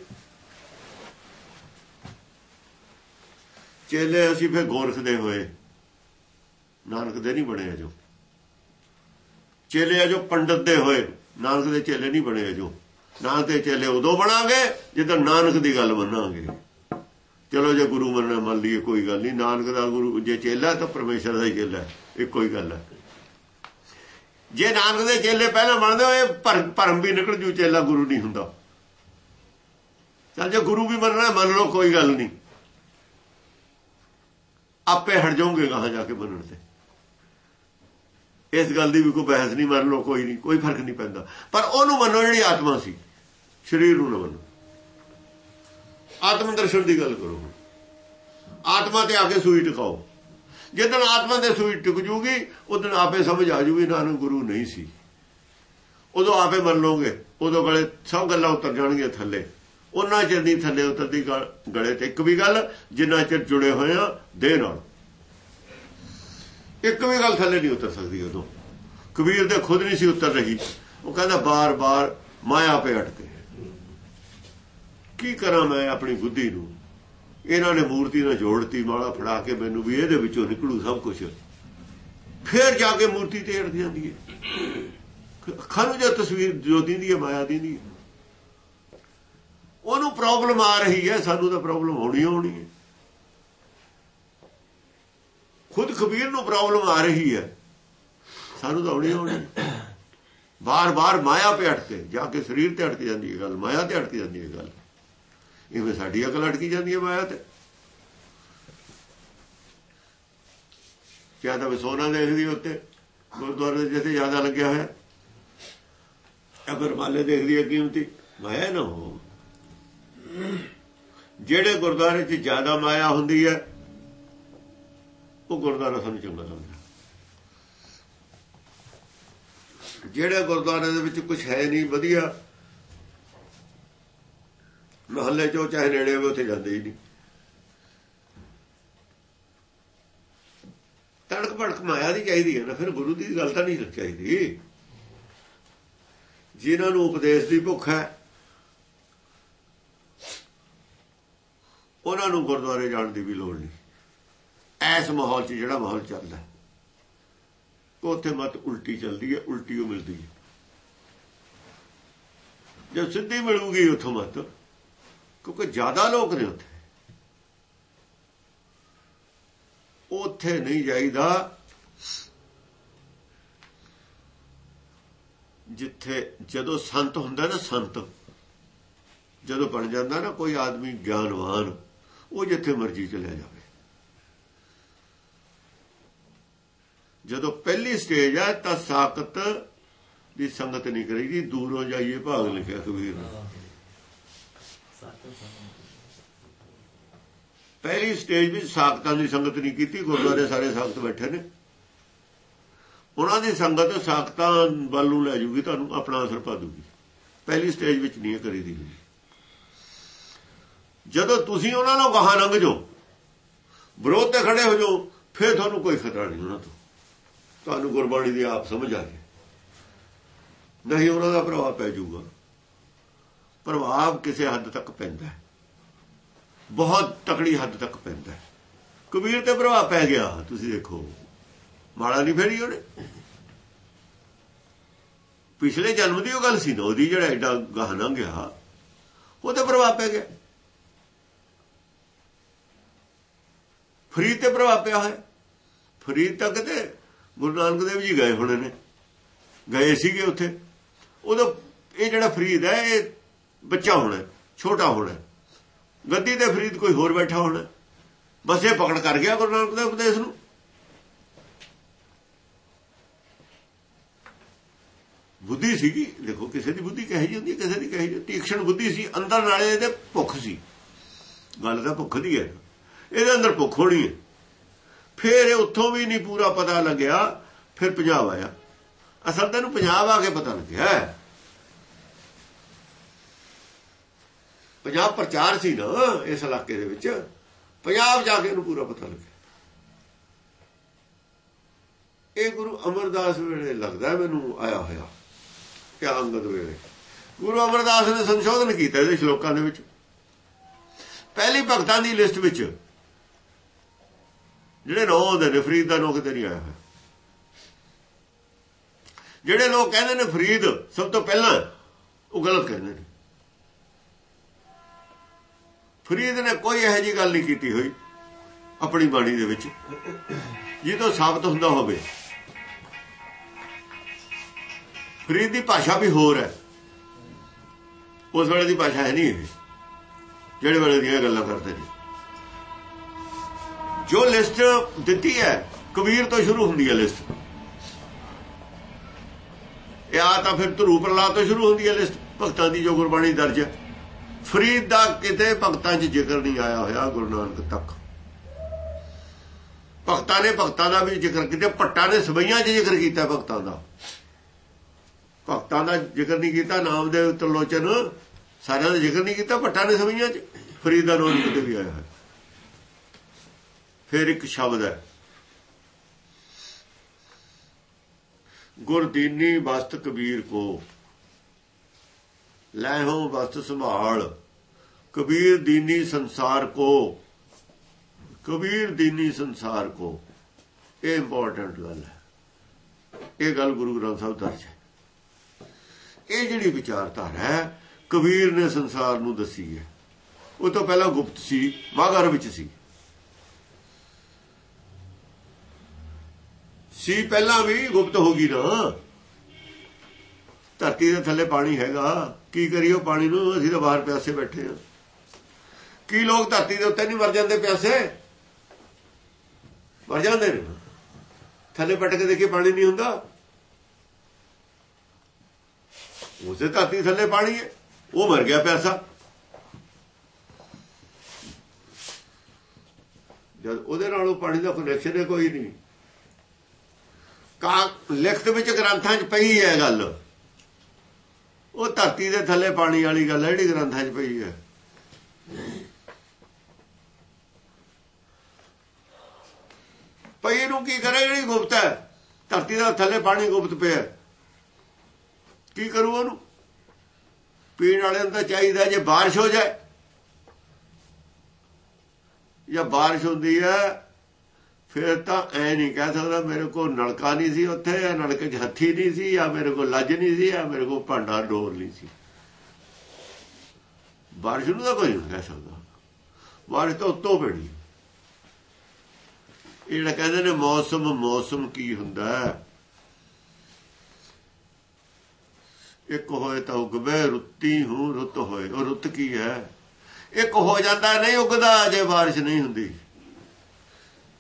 ਚੇਲੇ ਅਸੀਂ ਫੇ ਗੋਰਖ ਦੇ ਹੋਏ, ਨਾਨਕ ਦੇ ਨਹੀਂ ਬਣੇ ਅਜੋ। ਚੇਲੇ ਜੋ ਪੰਡਤ ਦੇ ਹੋਏ, ਨਾਨਕ ਦੇ ਚੇਲੇ ਨਹੀਂ ਬਣੇ ਅਜੋ। ਨਾਨਕ ਦੇ ਚੇਲੇ ਉਦੋਂ ਬਣਾਂਗੇ, ਜਦੋਂ ਨਾਨਕ ਦੀ ਗੱਲ ਮੰਨਾਂਗੇ। ਚਲੋ ਜੇ ਗੁਰੂ ਮੰਨਣਾ ਮੰਨ ਲਈਏ, ਕੋਈ ਗੱਲ ਨਹੀਂ, ਨਾਨਕ ਦਾ ਗੁਰੂ, ਜੇ ਚੇਲਾ ਤਾਂ ਪਰਮੇਸ਼ਰ ਦਾ ਹੀ ਚੇਲਾ ਇਹ ਕੋਈ ਗੱਲ ਹੈ। ਜੇ ਨਾਨਕ ਦੇ ਚੇਲੇ ਪਹਿਲਾਂ ਬਣਦੇ ਹੋਏ ਭਰਮ ਵੀ ਨਿਕਲ ਜੂ, ਚੇਲਾ ਗੁਰੂ ਨਹੀਂ ਹੁੰਦਾ। ਚੱਲ ਜੇ ਗੁਰੂ ਵੀ ਮੰਨਣਾ, ਮੰਨ ਲਓ, ਕੋਈ ਗੱਲ ਨਹੀਂ। ਆਪੇ ਹਟ ਜਾਓਗੇ ਕਹਾਂ ਜਾ ਕੇ ਮੰਨਣ ਤੇ। ਇਸ ਗੱਲ ਦੀ ਵੀ ਕੋਈ ਬਹਿਸ ਨਹੀਂ ਮੰਨ ਲਓ, ਕੋਈ ਨਹੀਂ, ਕੋਈ ਫ਼ਰਕ ਨਹੀਂ ਪੈਂਦਾ। ਪਰ ਉਹਨੂੰ ਮੰਨੋ ਜਿਹੜੀ ਆਤਮਾ ਸੀ, ਸਰੀਰ ਨੂੰ ਨਾ ਮੰਨੋ। ਆਤਮ ਦਰਸ਼ਨ ਦੀ ਗੱਲ ਕਰੋ ਆਤਮਾ ਤੇ ਆ ਕੇ ਸੂਈ ਟਿਕਾਓ। ਜਦੋਂ ਆਤਮਾ ਦੇ ਸੂਈ ਟਿਕ ਜੂਗੀ ਉਦੋਂ ਆਪੇ ਸਮਝ ਆ ਜੂਗੀ ਨਾਨਕ ਗੁਰੂ ਨਹੀਂ ਸੀ। ਉਦੋਂ ਆਪੇ ਮੰਨ ਲਓਗੇ, ਉਦੋਂ ਗਲੇ ਸਭ ਗੱਲਾਂ ਉਤਰ ਜਾਣਗੀਆਂ ਥੱਲੇ। ਉਹਨਾਂ ਚਿਰ ਨਹੀਂ ਥੱਲੇ ਉਤਰਦੀ ਗਲੇ ਤੇ ਇੱਕ ਵੀ ਗੱਲ, ਜਿੰਨਾ ਚਿਰ ਜੁੜੇ ਹੋਏ ਆ ਦੇਹ ਨਾਲ। ਇੱਕ ਵੀ ਗੱਲ ਥੱਲੇ ਨਹੀਂ ਉਤਰ ਸਕਦੀ ਉਦੋਂ। ਕਬੀਰ ਦੇ ਖੁਦ ਨਹੀਂ ਸੀ ਉਤਰ ਰਹੀ। ਉਹ ਕਹਿੰਦਾ, ਬਾਰ-ਬਾਰ ਮਾਇਆ ਪੇ ਅਟਕੇ ਕੀ ਕਰਾਂ ਮੈਂ ਆਪਣੀ ਬੁੱਧੀ ਨੂੰ? ਇਹਨਾਂ ਨੇ ਮੂਰਤੀ ਨਾਲ ਜੋੜਤੀ, ਮਾਲਾ ਫੜਾ ਕੇ ਮੈਨੂੰ ਵੀ ਇਹਦੇ ਵਿੱਚੋਂ ਨਿਕਲੂ ਸਭ ਕੁਝ ਫੇਰ ਜਾ ਕੇ ਮੂਰਤੀ ਤੇ ਅੜ ਜਾਂਦੀ ਹੈ। ਅੱਖਾਂ ਨੂੰ ਜੋ ਤਸਵੀਰ ਜੋ ਦਿੰਦੀ ਹੈ, ਮਾਇਆ ਦਿੰਦੀ ਹੈ। ਉਹਨੂੰ ਪ੍ਰੋਬਲਮ ਆ ਰਹੀ ਹੈ, ਸਾਨੂੰ ਤਾਂ ਪ੍ਰੋਬਲਮ ਹੋਣੀ ਹੋਣੀ ਹੈ। ਖੁਦ ਖਬੀਰ ਨੂੰ ਪ੍ਰੋਬਲਮ ਆ ਰਹੀ ਹੈ, ਸਾਨੂੰ ਤਾਂ ਹੋਣੀ ਹੋਣੀ ਬਾਰ-ਬਾਰ ਮਾਇਆ ਤੇ ਅਟਕੇ ਜਾ ਕੇ ਸਰੀਰ ਤੇ ਅਟਕ ਜਾਂਦੀ ਹੈ ਗੱਲ, ਮਾਇਆ ਤੇ ਅਟਕ ਜਾਂਦੀ ਹੈ ਗੱਲ। ਇਵੇਂ ਸਾਡੀ ਅਕਲ ਅਟਕੀ ਜਾਂਦੀ ਹੈ ਮਾਇਆ ਤੇ। ਜ਼ਿਆਦਾ ਸੋਨਾ ਦੇਖਦੀ ਉੱਤੇ, ਗੁਰਦੁਆਰੇ ਜਿੱਥੇ ਜ਼ਿਆਦਾ ਲੱਗਿਆ ਹੋਇਆ। ਅਗਰ ਮਾਲੇ ਦੇਖਦੀ ਹੈ ਕੀਮਤੀ। ਮਾਇਆ ਨਾ ਹੋ ਜਿਹੜੇ ਗੁਰਦੁਆਰੇ 'ਚ ਜ਼ਿਆਦਾ ਮਾਇਆ ਹੁੰਦੀ ਹੈ, ਉਹ ਗੁਰਦੁਆਰਾ ਸਾਨੂੰ ਚੰਗਾ ਲੱਗਦਾ ਜਿਹੜੇ ਗੁਰਦੁਆਰੇ ਦੇ ਵਿੱਚ ਕੁਝ ਹੈ ਨਹੀਂ, ਵਧੀਆ, ਮਹੱਲੇ 'ਚੋਂ ਚਾਹੇ ਨੇੜੇ ਹੋਵੇ, ਉੱਥੇ ਜਾਂਦੇ ਹੀ ਨਹੀਂ। ਤੜਕ ਭੜਕ ਮਾਇਆ ਦੀ ਚਾਹੀਦੀ ਹੈ ਨਾ, ਫਿਰ ਗੁਰੂ ਦੀ ਗੱਲ ਤਾਂ ਨਹੀਂ ਚਾਹੀਦੀ। ਜਿਨ੍ਹਾਂ ਨੂੰ ਉਪਦੇਸ਼ ਦੀ ਭੁੱਖ ਹੈ ਉਹਨਾਂ ਨੂੰ ਗੁਰਦੁਆਰੇ ਜਾਣ ਦੀ ਵੀ ਲੋੜ ਨਹੀਂ। ਐਸ ਮਾਹੌਲ 'ਚ ਜਿਹੜਾ ਮਾਹੌਲ ਚੱਲਦਾ ਉੱਥੇ ਮਤ ਉਲਟੀ ਚੱਲਦੀ ਹੈ ਉਲਟੀ ਉਹ ਮਿਲਦੀ ਹੈ। ਜਦ ਸਿੱਧੀ ਮਿਲੂਗੀ ਉੱਥੋਂ ਮਤ, ਕਿਉਂਕਿ ਜ਼ਿਆਦਾ ਲੋਕ ਨੇ ਉੱਥੇ। ਉੱਥੇ ਨਹੀਂ ਜਾਈਦਾ। ਜਿੱਥੇ ਜਦੋਂ ਸੰਤ ਹੁੰਦਾ ਨਾ, ਸੰਤ, ਜਦੋਂ ਬਣ ਜਾਂਦਾ ਨਾ ਕੋਈ ਆਦਮੀ ਗਿਆਨਵਾਨ ਉਹ ਜਿੱਥੇ ਮਰਜ਼ੀ ਚਲਿਆ ਜਾਵੇ। ਜਦੋਂ ਪਹਿਲੀ ਸਟੇਜ ਹੈ ਤਾਂ ਸਾਖਤ ਦੀ ਸੰਗਤ ਨਹੀਂ ਕਰੀਦੀ, ਦੂਰੋਂ ਜਾਈਏ ਭਾਗ ਲਿਖਿਆ ਕਬੀਰ ਨੇ। ਪਹਿਲੀ ਸਟੇਜ ਵਿੱਚ ਸਾਖਤਾਂ ਦੀ ਸੰਗਤ ਨਹੀਂ ਕੀਤੀ, ਗੁਰਦੁਆਰੇ ਸਾਰੇ ਸਾਖਤ ਬੈਠੇ ਨੇ। ਉਹਨਾਂ ਦੀ ਸੰਗਤ ਸਾਖਤਾਂ ਵੱਲ ਨੂੰ ਲੈ ਜੂਗੀ ਤੁਹਾਨੂੰ ਆਪਣਾ ਅਸਰ ਪਾ ਦੂਗੀ ਪਹਿਲੀ ਸਟੇਜ ਵਿੱਚ ਨਹੀਂ ਕਰੀਦੀ ਜਦੋਂ ਤੁਸੀਂ ਉਹਨਾਂ ਨੂੰ ਗਾਹਾਂ ਲੰਘ ਜਾਓ, ਵਿਰੋਧ ਤੇ ਖੜੇ ਹੋ ਜਾਓ, ਫਿਰ ਤੁਹਾਨੂੰ ਕੋਈ ਖਤਰਾ ਨਹੀਂ ਉਹਨਾਂ ਤੋਂ। ਤੁਹਾਨੂੰ ਗੁਰਬਾਣੀ ਦੀ ਆਪ ਸਮਝ ਆ ਗਈ। ਨਹੀਂ ਉਹਨਾਂ ਦਾ ਪ੍ਰਭਾਵ ਪੈ ਜਾਊਗਾ। ਪ੍ਰਭਾਵ ਕਿਸੇ ਹੱਦ ਤੱਕ ਪੈਂਦਾ ਹੈ। ਬਹੁਤ ਤਕੜੀ ਹੱਦ ਤੱਕ ਪੈਂਦਾ ਹੈ। ਕਬੀਰ ਤੇ ਪ੍ਰਭਾਵ ਪੈ ਗਿਆ, ਤੁਸੀਂ ਦੇਖੋ। ਮਾੜਾ ਨਹੀਂ ਫੇਰੀ ਉਹਨੇ। ਪਿਛਲੇ ਜਨਮ ਦੀ ਉਹ ਗੱਲ ਸੀ ਨਾ, ਉਹਦੀ ਜਿਹੜਾ ਐਡਾ ਗਾਹ ਲੰਘਿਆ ਉਹ ਤੇ ਪ੍ਰਭਾਵ ਪੈ ਗਿਆ। ਫਰੀਦ ਤੇ ਪ੍ਰਭਾਵ ਪਿਆ ਹੋਇਆ ਫਰੀਦ ਤੱਕ ਤੇ ਗੁਰੂ ਨਾਨਕ ਦੇਵ ਜੀ ਗਏ ਹੋਣੇ ਨੇ। ਗਏ ਸੀਗੇ ਉੱਥੇ। ਉਦੋਂ ਇਹ ਜਿਹੜਾ ਫਰੀਦ ਹੈ, ਇਹ ਬੱਚਾ ਹੋਣਾ ਛੋਟਾ ਹੋਣਾ ਗੱਦੀ ਤੇ ਫਰੀਦ ਕੋਈ ਹੋਰ ਬੈਠਾ ਹੋਣਾ ਬਸ ਇਹ ਪਕੜ ਕਰ ਗਿਆ ਗੁਰੂ ਨਾਨਕ ਦੇਵ ਉਪਦੇਸ਼ ਨੂੰ। ਬੁੱਧੀ ਸੀਗੀ। ਦੇਖੋ, ਕਿਸੇ ਦੀ ਬੁੱਧੀ ਕਹੇ ਜਾਂਦੀ ਕਿਸੇ ਦੀ ਕਹੇ ਜਾਂਦੀ ਤੀਖਣ ਬੁੱਧੀ ਸੀ, ਅੰਦਰ ਨਾਲੇ ਇਹਦੇ ਭੁੱਖ ਸੀ। ਗੱਲ ਤਾਂ ਭੁੱਖ ਦੀ ਹੈ। ਇਹਦੇ ਅੰਦਰ ਭੁੱਖ ਹੋਣੀ ਹੈ। ਫਿਰ ਇਹ ਉੱਥੋਂ ਵੀ ਨਹੀਂ ਪੂਰਾ ਪਤਾ ਲੱਗਿਆ, ਫਿਰ ਪੰਜਾਬ ਆਇਆ। ਅਸਲ ਤੈਨੂੰ ਪੰਜਾਬ ਆ ਕੇ ਪਤਾ ਲੱਗਿਆ ਪੰਜਾਬ ਪ੍ਰਚਾਰ ਸੀ ਨਾ ਇਸ ਇਲਾਕੇ ਦੇ ਵਿੱਚ, ਪੰਜਾਬ ਜਾ ਕੇ ਇਹਨੂੰ ਪੂਰਾ ਪਤਾ ਲੱਗਿਆ। ਇਹ ਗੁਰੂ ਅਮਰਦਾਸ ਵੇਲੇ ਲੱਗਦਾ ਮੈਨੂੰ ਆਇਆ ਹੋਇਆ ਕਿ ਅੰਗਦ ਵੇਲੇ। ਗੁਰੂ ਅਮਰਦਾਸ ਨੇ ਸੰਸ਼ੋਧਨ ਕੀਤਾ ਇਹਦੇ ਸ਼ਲੋਕਾਂ ਦੇ ਵਿੱਚ। ਪਹਿਲੀ ਭਗਤਾਂ ਦੀ ਲਿਸਟ ਵਿੱਚ ਜਿਹੜੇ ਨੌ ਹੁੰਦੇ ਨੇ ਫਰੀਦ ਦਾ ਨੋ ਕਿਤੇ ਨਹੀਂ ਆਇਆ ਹੋਇਆ। ਜਿਹੜੇ ਲੋਕ ਕਹਿੰਦੇ ਨੇ ਫਰੀਦ ਸਭ ਤੋਂ ਪਹਿਲਾਂ, ਉਹ ਗਲਤ ਕਹਿੰਦੇ ਨੇ। ਫਰੀਦ ਨੇ ਕੋਈ ਇਹੋ ਜੀ ਗੱਲ ਨਹੀਂ ਕੀਤੀ ਹੋਈ ਆਪਣੀ ਬਾਣੀ ਦੇ ਵਿੱਚ, ਜੀ ਸਾਬਤ ਹੁੰਦਾ ਹੋਵੇ। ਫਰੀਦ ਦੀ ਭਾਸ਼ਾ ਵੀ ਹੋਰ ਹੈ। ਉਸ ਵੇਲੇ ਦੀ ਭਾਸ਼ਾ ਹੈ ਨਹੀਂ ਇਹ। ਜਿਹੜੇ ਵੇਲੇ ਦੀਆਂ ਗੱਲਾਂ ਕਰਦੇ ਨੇ। ਜੋ ਲਿਸਟ ਦਿੱਤੀ ਹੈ, ਕਬੀਰ ਤੋਂ ਸ਼ੁਰੂ ਹੁੰਦੀ ਹੈ ਲਿਸਟ। ਇਹ ਆ ਤਾਂ ਫਿਰ ਧਰੂ ਪ੍ਰਲਾ ਤੋਂ ਸ਼ੁਰੂ ਹੁੰਦੀ ਹੈ ਲਿਸਟ, ਭਗਤਾਂ ਦੀ ਜੋ ਗੁਰਬਾਣੀ ਦਰਜ ਹੈ। ਫਰੀਦ ਦਾ ਕਿਤੇ ਭਗਤਾਂ 'ਚ ਜ਼ਿਕਰ ਨਹੀਂ ਆਇਆ ਹੋਇਆ, ਗੁਰੂ ਨਾਨਕ ਤੱਕ। ਭਗਤਾਂ ਨੇ ਭਗਤਾਂ ਦਾ ਵੀ ਜ਼ਿਕਰ ਕੀਤਾ ਪੱਟਾ ਨੇ ਸਬਈਆਂ 'ਚ ਜ਼ਿਕਰ ਕੀਤਾ ਭਗਤਾਂ ਦਾ। ਭਗਤਾਂ ਦਾ ਜ਼ਿਕਰ ਨਹੀਂ ਕੀਤਾ ਨਾਮ ਦੇ ਤਰਲੋਚਨ, ਸਾਰਿਆਂ ਦਾ ਜ਼ਿਕਰ ਨਹੀਂ ਕੀਤਾ ਪੱਟਾ ਨੇ ਸਬਈਆਂ 'ਚ। ਫਰੀਦ ਦਾ ਨਾਮ ਕਿਤੇ ਵੀ ਆਇਆ ਹੈ ਫਿਰ ਇੱਕ ਸ਼ਬਦ ਹੈ। ਗੁਰਦੀਨੀ ਵਸਤ ਕਬੀਰ ਕੋ ਲੈ ਹੋ ਵਸਤ ਸੰਭਾਲ, ਕਬੀਰ ਦੀਨੀ ਸੰਸਾਰ ਕੋ, ਕਬੀਰ ਦੀਨੀ ਸੰਸਾਰ ਕੋ। ਇਹ ਇੰਪੋਰਟੈਂਟ ਗੱਲ ਹੈ। ਇਹ ਗੱਲ ਗੁਰੂ ਗ੍ਰੰਥ ਸਾਹਿਬ ਦਰਜ ਹੈ। ਇਹ ਜਿਹੜੀ ਵਿਚਾਰਧਾਰਾ ਹੈ, ਕਬੀਰ ਨੇ ਸੰਸਾਰ ਨੂੰ ਦੱਸੀ ਹੈ। ਉਹ ਤੋਂ ਪਹਿਲਾਂ ਗੁਪਤ ਸੀ ਮਾਗਰ ਵਿੱਚ ਸੀ। ਸੀ ਪਹਿਲਾਂ ਵੀ, ਗੁਪਤ ਹੋ ਗਈ ਨਾ। ਧਰਤੀ ਦੇ ਥੱਲੇ ਪਾਣੀ ਹੈਗਾ। ਕੀ ਕਰੀਓ ਪਾਣੀ ਨੂੰ? ਅਸੀਂ ਤਾਂ ਬਾਹਰ ਪਿਆਸੇ ਬੈਠੇ ਆ ਕੀ ਲੋਕ ਧਰਤੀ ਦੇ ਉੱਤੇ ਨਹੀਂ ਮਰ ਜਾਂਦੇ ਪਿਆਸੇ? ਮਰ ਜਾਂਦੇ ਨੇ। ਥੱਲੇ ਪਟ ਕੇ ਦੇਖੀ ਪਾਣੀ ਨਹੀਂ ਹੁੰਦਾ। ਉਸੇ ਧਰਤੀ ਥੱਲੇ ਪਾਣੀ ਹੈ। ਉਹ ਮਰ ਗਿਆ ਪਿਆਸਾ। ਜਦ ਉਹਦੇ ਨਾਲ ਉਹ ਪਾਣੀ ਦਾ ਕਨੈਕਸ਼ਨ ਹੈ ਕੋਈ ਨਹੀਂ। ਕਾ ਲਿਖਤ ਵਿੱਚ ਗ੍ਰੰਥਾਂ 'ਚ ਪਈ ਹੈ ਗੱਲ ਉਹ ਧਰਤੀ ਦੇ ਥੱਲੇ ਪਾਣੀ ਵਾਲੀ ਗੱਲ ਹੈ ਜਿਹੜੀ ਗ੍ਰੰਥਾਂ 'ਚ ਪਈ ਹੈ ਪਈ ਨੂੰ ਕੀ ਕਰੇ ਜਿਹੜੀ ਗੁਪਤ ਹੈ ਧਰਤੀ ਦਾ ਥੱਲੇ ਪਾਣੀ ਗੁਪਤ ਪਿਆ ਕੀ ਕਰੂ ਉਹਨੂੰ ਪੀਣ ਵਾਲੇ ਨੂੰ ਤਾਂ ਚਾਹੀਦਾ ਜੇ بارش ਹੋ ਜਾਏ ਜਾਂ بارش ਹੁੰਦੀ ਹੈ ਫਿਰ ਤਾਂ ਐ ਨਹੀਂ ਕਹਿ ਸਕਦਾ ਮੇਰੇ ਕੋਲ ਨਲਕਾ ਨਹੀਂ ਸੀ ਉੱਥੇ, ਜਾਂ ਨਲਕੇ 'ਚ ਹੱਥੀ ਨਹੀਂ ਸੀ, ਜਾਂ ਮੇਰੇ ਕੋਲ ਲੱਜ ਨਹੀਂ ਸੀ, ਜਾਂ ਮੇਰੇ ਕੋਲ ਭਾਂਡਾ ਡੋਰ ਨਹੀਂ ਸੀ। ਬਾਰਿਸ਼ ਨੂੰ ਤਾਂ ਕੋਈ ਨਹੀਂ ਕਹਿ ਸਕਦਾ। ਬਾਰਿਸ਼ ਤਾਂ ਉੱਤੋਂ ਪੈਣੀ ਇਹ ਜਿਹੜਾ ਕਹਿੰਦੇ ਨੇ, ਮੌਸਮ ਮੌਸਮ ਕੀ ਹੁੰਦਾ ਇੱਕ ਹੋਏ ਤਾਂ ਉਗਵੇ, ਰੁੱਤੀ ਹੂੰ ਰੁੱਤ ਹੋਏ। ਉਹ ਰੁੱਤ ਕੀ ਹੈ? ਇੱਕ ਹੋ ਜਾਂਦਾ, ਨਹੀਂ ਉਗਦਾ, ਜੇ ਬਾਰਿਸ਼ ਨਹੀਂ ਹੁੰਦੀ।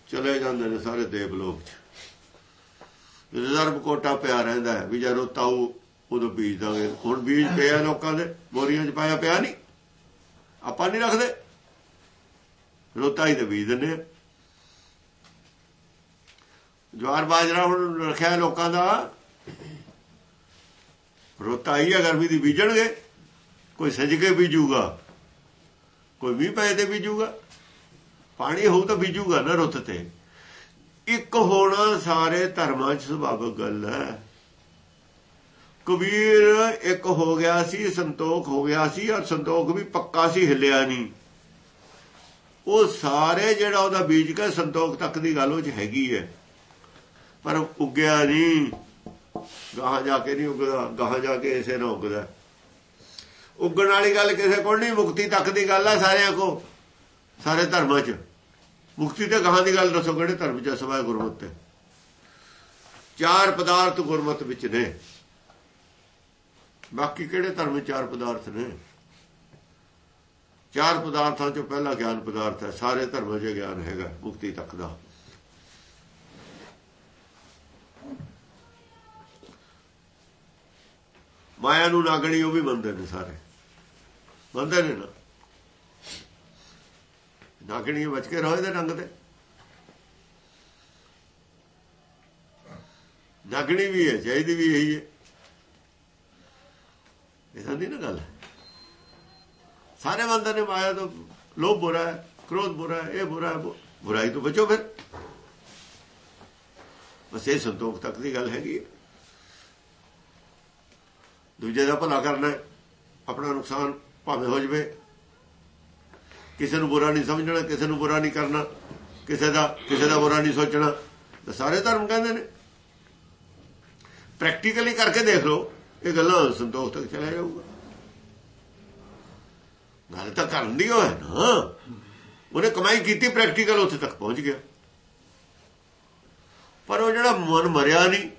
ਚਲੇ ਜਾਂਦੇ ਨੇ ਸਾਰੇ ਦੇਵ ਲੋਕ ਚ। ਰਿਜ਼ਰਵ ਕੋਟਾ ਪਿਆ ਰਹਿੰਦਾ ਹੈ, ਵੀ ਜਦੋਂ ਤਾਉ ਉਦੋਂ ਬੀਜ ਦਾਂਗੇ। ਹੁਣ ਬੀਜ ਪਿਆ ਲੋਕਾਂ ਦੇ, ਬੋਰੀਆਂ 'ਚ ਪਾਇਆ ਪਿਆ ਨਹੀਂ। ਆਪਾਂ ਨਹੀਂ ਰੱਖਦੇ। ਰੋਤਾ ਹੀ ਤੇ ਬੀਜ ਦਿੰਦੇ ਜਵਾਰ ਬਾਜਰਾ ਹੁਣ ਰੱਖਿਆ ਲੋਕਾਂ ਦਾ। ਰੋਤਾ ਹੀ ਆ, ਗਰਮੀ ਦੀ ਬੀਜਣਗੇ। ਕੋਈ ਸਜ ਕੇ ਬੀਜੂਗਾ, ਕੋਈ ਵੀ ਪੈਸੇ ਤੇ ਬੀਜੂਗਾ। ਪਾਣੀ ਹੋਊ ਤਾਂ ਬੀਜੂਗਾ ਨਾ ਰੁੱਤ ਤੇ। ਇੱਕ ਹੋਣਾ ਸਾਰੇ ਧਰਮਾਂ 'ਚ ਸੁਭਾਵਿਕ ਗੱਲ ਹੈ। ਕਬੀਰ ਇੱਕ ਹੋ ਗਿਆ ਸੀ, ਸੰਤੋਖ ਹੋ ਗਿਆ ਸੀ ਔਰ ਸੰਤੋਖ ਵੀ ਪੱਕਾ ਸੀ, ਹਿੱਲਿਆ ਨਹੀਂ। ਉਹ ਸਾਰੇ ਜਿਹੜਾ ਉਹਦਾ ਬੀਜ ਕੇ ਸੰਤੋਖ ਤੱਕ ਦੀ ਗੱਲ ਉਹ 'ਚ ਹੈਗੀ ਹੈ। ਪਰ ਉੱਗਿਆ ਨਹੀਂ। ਗਾਹਾਂ ਜਾ ਕੇ ਨਹੀਂ ਉੱਗਦਾ, ਗਾਹਾਂ ਜਾ ਕੇ ਇਸੇ ਨਾਲ ਉੱਗਦਾ। ਉੱਗਣ ਵਾਲੀ ਗੱਲ ਕਿਸੇ ਕੋਲ ਨਹੀਂ, ਮੁਕਤੀ ਤੱਕ ਦੀ ਗੱਲ ਆ ਸਾਰਿਆਂ ਕੋ ਸਾਰੇ ਧਰਮਾਂ 'ਚ। ਮੁਕਤੀ ਤੇ ਗਾਹਾਂ ਦੀ ਗੱਲ ਦੱਸੋ, ਕਿਹੜੇ ਧਰਮ 'ਚ ਸਵਾਇ ਗੁਰਮਤਿ ਤੇ। ਚਾਰ ਪਦਾਰਥ ਗੁਰਮਤਿ ਵਿੱਚ ਨੇ। ਬਾਕੀ ਕਿਹੜੇ ਧਰਮ ਚਾਰ ਪਦਾਰਥ ਨੇ? ਚਾਰ ਪਦਾਰਥਾਂ 'ਚੋਂ ਪਹਿਲਾ ਗਿਆਨ ਪਦਾਰਥ ਹੈ। ਸਾਰੇ ਧਰਮਾਂ 'ਚ ਗਿਆਨ ਹੈਗਾ, ਮੁਕਤੀ ਤੱਕ ਦਾ। ਮਾਇਆ ਨੂੰ ਨਾਗਣੀ ਉਹ ਵੀ ਮੰਨਦੇ ਨੇ ਸਾਰੇ। ਮੰਨਦੇ ਨੇ ਨਾ? ਨਾਗਣੀ ਬਚ ਕੇ ਰੋਏ ਇਹਦੇ ਰੰਗ ਤੇ। ਨਾਗਣੀ ਵੀ ਹੈ ਚਾਹੀਦੀ ਵੀ ਇਹੀ ਹੈ। ਇਹ ਨਹੀਂ ਨਾ ਗੱਲ। ਸਾਰੇ ਮੰਨਦੇ ਨੇ ਮਾਇਆ ਤੋਂ ਲੋਭ ਬੁਰਾ ਹੈ, ਕ੍ਰੋਧ ਬੁਰਾ ਹੈ, ਇਹ ਬੁਰਾ ਹੈ ਬੁਰਾਈ ਤੋਂ ਬਚੋ ਫਿਰ। ਬਸ ਇਹ ਸੰਤੋਖ ਤੱਕ ਦੀ ਗੱਲ ਹੈਗੀ ਹੈ। ਦੂਜੇ ਦਾ ਭਲਾ ਕਰਨਾ ਆਪਣਾ ਨੁਕਸਾਨ ਭਾਵੇਂ ਹੋ ਜਵੇ। ਕਿਸੇ ਨੂੰ ਬੁਰਾ ਨਹੀਂ ਸਮਝਣਾ, ਕਿਸੇ ਨੂੰ ਬੁਰਾ ਨਹੀਂ ਕਰਨਾ, ਕਿਸੇ ਦਾ ਕਿਸੇ ਦਾ ਬੁਰਾ ਨਹੀਂ ਸੋਚਣਾ। ਸਾਰੇ ਧਰਮ ਕਹਿੰਦੇ ਨੇ। ਪ੍ਰੈਕਟੀਕਲੀ ਕਰਕੇ ਦੇਖ ਲਓ, ਇਹ ਗੱਲਾਂ ਸੰਤੋਖ ਤੱਕ ਚਲਾ ਜਾਊਗਾ। ਗੱਲ ਤਾਂ ਕਰਨ ਦੀ ਹੋਏ ਨਾ। ਉਹਨੇ ਕਮਾਈ ਕੀਤੀ ਪ੍ਰੈਕਟੀਕਲ ਉੱਥੇ ਤੱਕ ਪਹੁੰਚ ਗਿਆ। ਪਰ ਉਹ ਜਿਹੜਾ ਮਨ ਮਰਿਆ ਨਹੀਂ,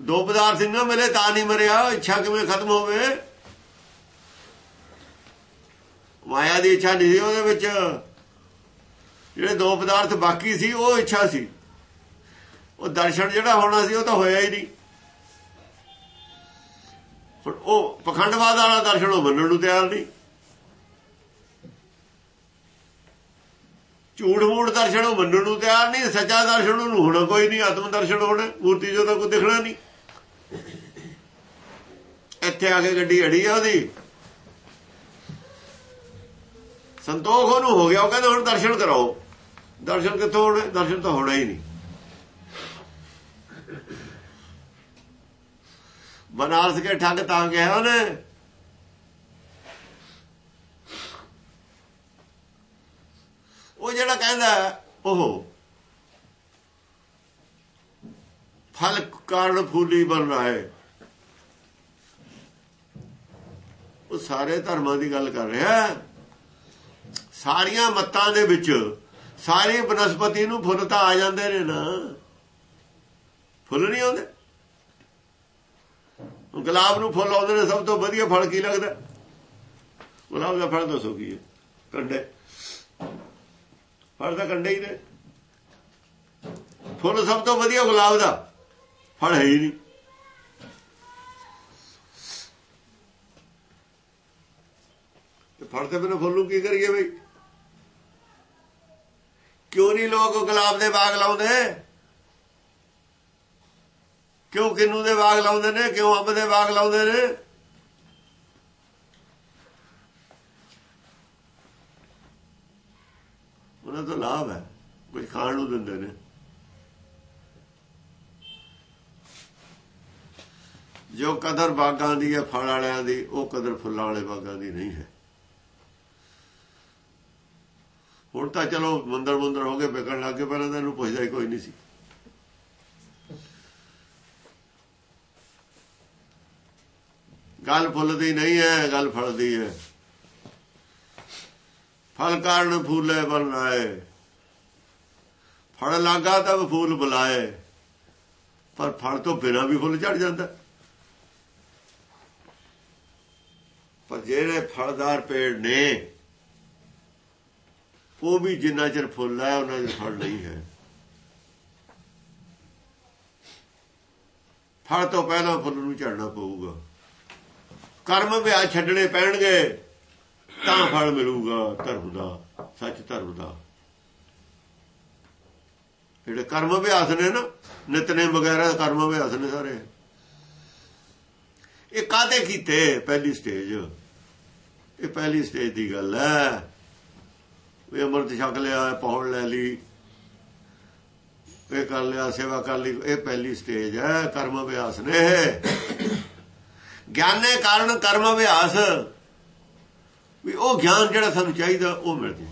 ਦੋ ਪਦਾਰਥ ਨਾ ਮਿਲੇ ਤਾਂ ਨਹੀਂ ਮਰਿਆ, ਇੱਛਾ ਕਿਵੇਂ ਖਤਮ ਹੋਵੇ? ਮਾਇਆ ਦੀ ਇੱਛਾ ਨਹੀਂ ਸੀ ਉਹਦੇ ਵਿੱਚ। ਜਿਹੜੇ ਦੋ ਪਦਾਰਥ ਬਾਕੀ ਸੀ, ਉਹ ਇੱਛਾ ਸੀ। ਉਹ ਦਰਸ਼ਨ ਜਿਹੜਾ ਹੋਣਾ ਸੀ, ਉਹ ਤਾਂ ਹੋਇਆ ਹੀ ਨਹੀਂ। ਉਹ ਪਖੰਡਵਾਦ ਵਾਲਾ ਦਰਸ਼ਨ ਉਹ ਮੰਨਣ ਨੂੰ ਤਿਆਰ ਨਹੀਂ। ਝੂਠ ਮੂਠ ਦਰਸ਼ਨ ਉਹ ਮੰਨਣ ਨੂੰ ਤਿਆਰ ਨਹੀਂ, ਸੱਚਾ ਦਰਸ਼ਨ ਉਹਨੂੰ ਹੋਣਾ ਕੋਈ ਨਹੀਂ, ਆਤਮ ਦਰਸ਼ਨ ਹੋਣਾ ਮੂਰਤੀ ਜੋ ਤਾਂ ਕੋਈ ਦਿਖਣਾ ਨਹੀਂ। ਇੱਥੇ ਆ ਕੇ ਗੱਡੀ ਅੜੀ ਆ ਉਹਦੀ। ਸੰਤੋਖ ਉਹਨੂੰ ਹੋ ਗਿਆ, ਉਹ ਕਹਿੰਦਾ ਹੁਣ ਦਰਸ਼ਨ ਕਰਾਓ। ਦਰਸ਼ਨ ਕਿੱਥੋਂ ਹੋਣੇ? ਦਰਸ਼ਨ ਤਾਂ ਹੋਣਾ ਹੀ ਨਹੀਂ। ਬਨਾਰਸ ਕੇ ਠੱਗ ਤਾਂ ਗਿਆ ਉਹਨੇ। ਉਹ ਜਿਹੜਾ ਕਹਿੰਦਾ ਉਹ ਫਲ ਕਾਰਨ ਫੂਲੀ ਬਣ ਰਹਾ ਹੈ। ਉਹ ਸਾਰੇ ਧਰਮਾਂ ਦੀ ਗੱਲ ਕਰ ਰਿਹਾ। ਸਾਰੀਆਂ ਮੱਤਾਂ ਦੇ ਵਿੱਚ ਸਾਰੀ ਬਨਸਪਤੀ ਨੂੰ ਫੁੱਲ ਤਾਂ ਆ ਜਾਂਦੇ ਨੇ ਨਾ। ਫੁੱਲ ਨਹੀਂ ਆਉਂਦੇ। ਗੁਲਾਬ ਨੂੰ ਫੁੱਲ ਆਉਂਦੇ ਨੇ, ਸਭ ਤੋਂ ਵਧੀਆ ਫਲ ਕੀ ਲੱਗਦਾ? ਗੁਲਾਬ ਦਾ ਫਲ ਦੱਸੋ ਕੀ ਹੈ? ਕੰਡੇ। ਫਲ ਦਾ ਕੰਡੇ ਹੀ ਨੇ। ਫੁੱਲ ਸਭ ਤੋਂ ਵਧੀਆ ਗੁਲਾਬ ਦਾ। ਫਲ ਹੈ ਹੀ ਨਹੀਂ। ਤੇ ਫਲ ਤੇ ਬਿਨਾਂ ਫੁੱਲ ਨੂੰ ਕੀ ਕਰੀਏ ਬਈ? ਕਿਉਂ ਨਹੀਂ ਲੋਕ ਗੁਲਾਬ ਦੇ ਬਾਗ ਲਾਉਂਦੇ? ਕਿਉਂ ਕਿੰਨੂ ਦੇ ਬਾਗ ਲਾਉਂਦੇ ਨੇ? ਕਿਉਂ ਅੰਬ ਦੇ ਬਾਗ ਲਾਉਂਦੇ ਨੇ? ਉਹਨਾਂ ਤੋਂ ਲਾਭ ਹੈ। ਕੁਝ ਖਾਣ ਨੂੰ ਦਿੰਦੇ ਨੇ। ਜੋ ਕਦਰ ਬਾਗਾਂ ਦੀ ਹੈ, ਫਲ ਵਾਲਿਆਂ ਦੀ, ਉਹ ਕਦਰ ਫੁੱਲਾਂ ਵਾਲੇ ਬਾਗਾਂ ਦੀ ਨਹੀਂ ਹੈ। ਹੁਣ ਤਾਂ ਚਲੋ ਮੰਦਰ ਮੰਦਰ ਹੋ ਗਏ, ਵਿਕਣ ਲੱਗੇ ਪਹਿਲਾਂ ਤਾਂ ਇਹਨੂੰ ਪੁੱਛਦਾ ਹੀ ਕੋਈ ਨਹੀਂ ਸੀ। ਗੱਲ ਫੁੱਲਦੀ ਨਹੀਂ ਹੈ, ਗੱਲ ਫਲਦੀ ਹੈ। ਫਲ ਕਾਰਨ ਫੂਲੇ ਬਣਾਏ ਫਲ ਲਾਗਾ ਤਾਂ ਫੂਲ ਬੁਲਾਏ। ਪਰ ਫਲ ਤੋਂ ਬਿਨਾਂ ਵੀ ਫੁੱਲ ਝੜ ਜਾਂਦਾ। ਪਰ ਜਿਹੜੇ ਫਲਦਾਰ ਪੇੜ ਨੇ ਉਹ ਵੀ ਜਿੰਨਾ ਚਿਰ ਫੁੱਲ ਹੈ, ਉਹਨਾਂ ਦੇ ਫਲ ਨਹੀਂ ਹੈ। ਫਲ ਤੋਂ ਪਹਿਲਾਂ ਫੁੱਲ ਨੂੰ ਝੜਨਾ ਪਊਗਾ। ਕਰਮ ਵਿਆਹ ਛੱਡਣੇ ਪੈਣਗੇ, ਤਾਂ ਫਲ ਮਿਲੂਗਾ ਧਰਮ ਦਾ, ਸੱਚ ਧਰਮ ਦਾ। ਜਿਹੜੇ ਕਰਮ ਅਭਿਆਸ ਨੇ ਨਾ ਨਿਤਨੇ ਵਗੈਰਾ ਕਰਮ ਅਭਿਆਸ ਨੇ ਸਾਰੇ। ਇਹ ਕਾਦੇ ਕੀਤੇ? ਪਹਿਲੀ ਸਟੇਜ ਇਹ ਪਹਿਲੀ ਸਟੇਜ ਦੀ ਗੱਲ ਹੈ। ਵੀ ਅੰਮ੍ਰਿਤ ਛਕ ਲਿਆ, ਪੌੜ ਲੈ ਲਈ। ਇਹ ਕਰ ਲਿਆ, ਸੇਵਾ ਕਰ ਲਈ। ਇਹ ਪਹਿਲੀ ਸਟੇਜ ਹੈ, ਕਰਮ ਅਭਿਆਸ ਨੇ। ਗਿਆਨੇ ਕਾਰਨ ਕਰਮ ਅਭਿਆਸ। ਵੀ ਉਹ ਗਿਆਨ ਜਿਹੜਾ ਸਾਨੂੰ ਚਾਹੀਦਾ, ਉਹ ਮਿਲ ਜੇ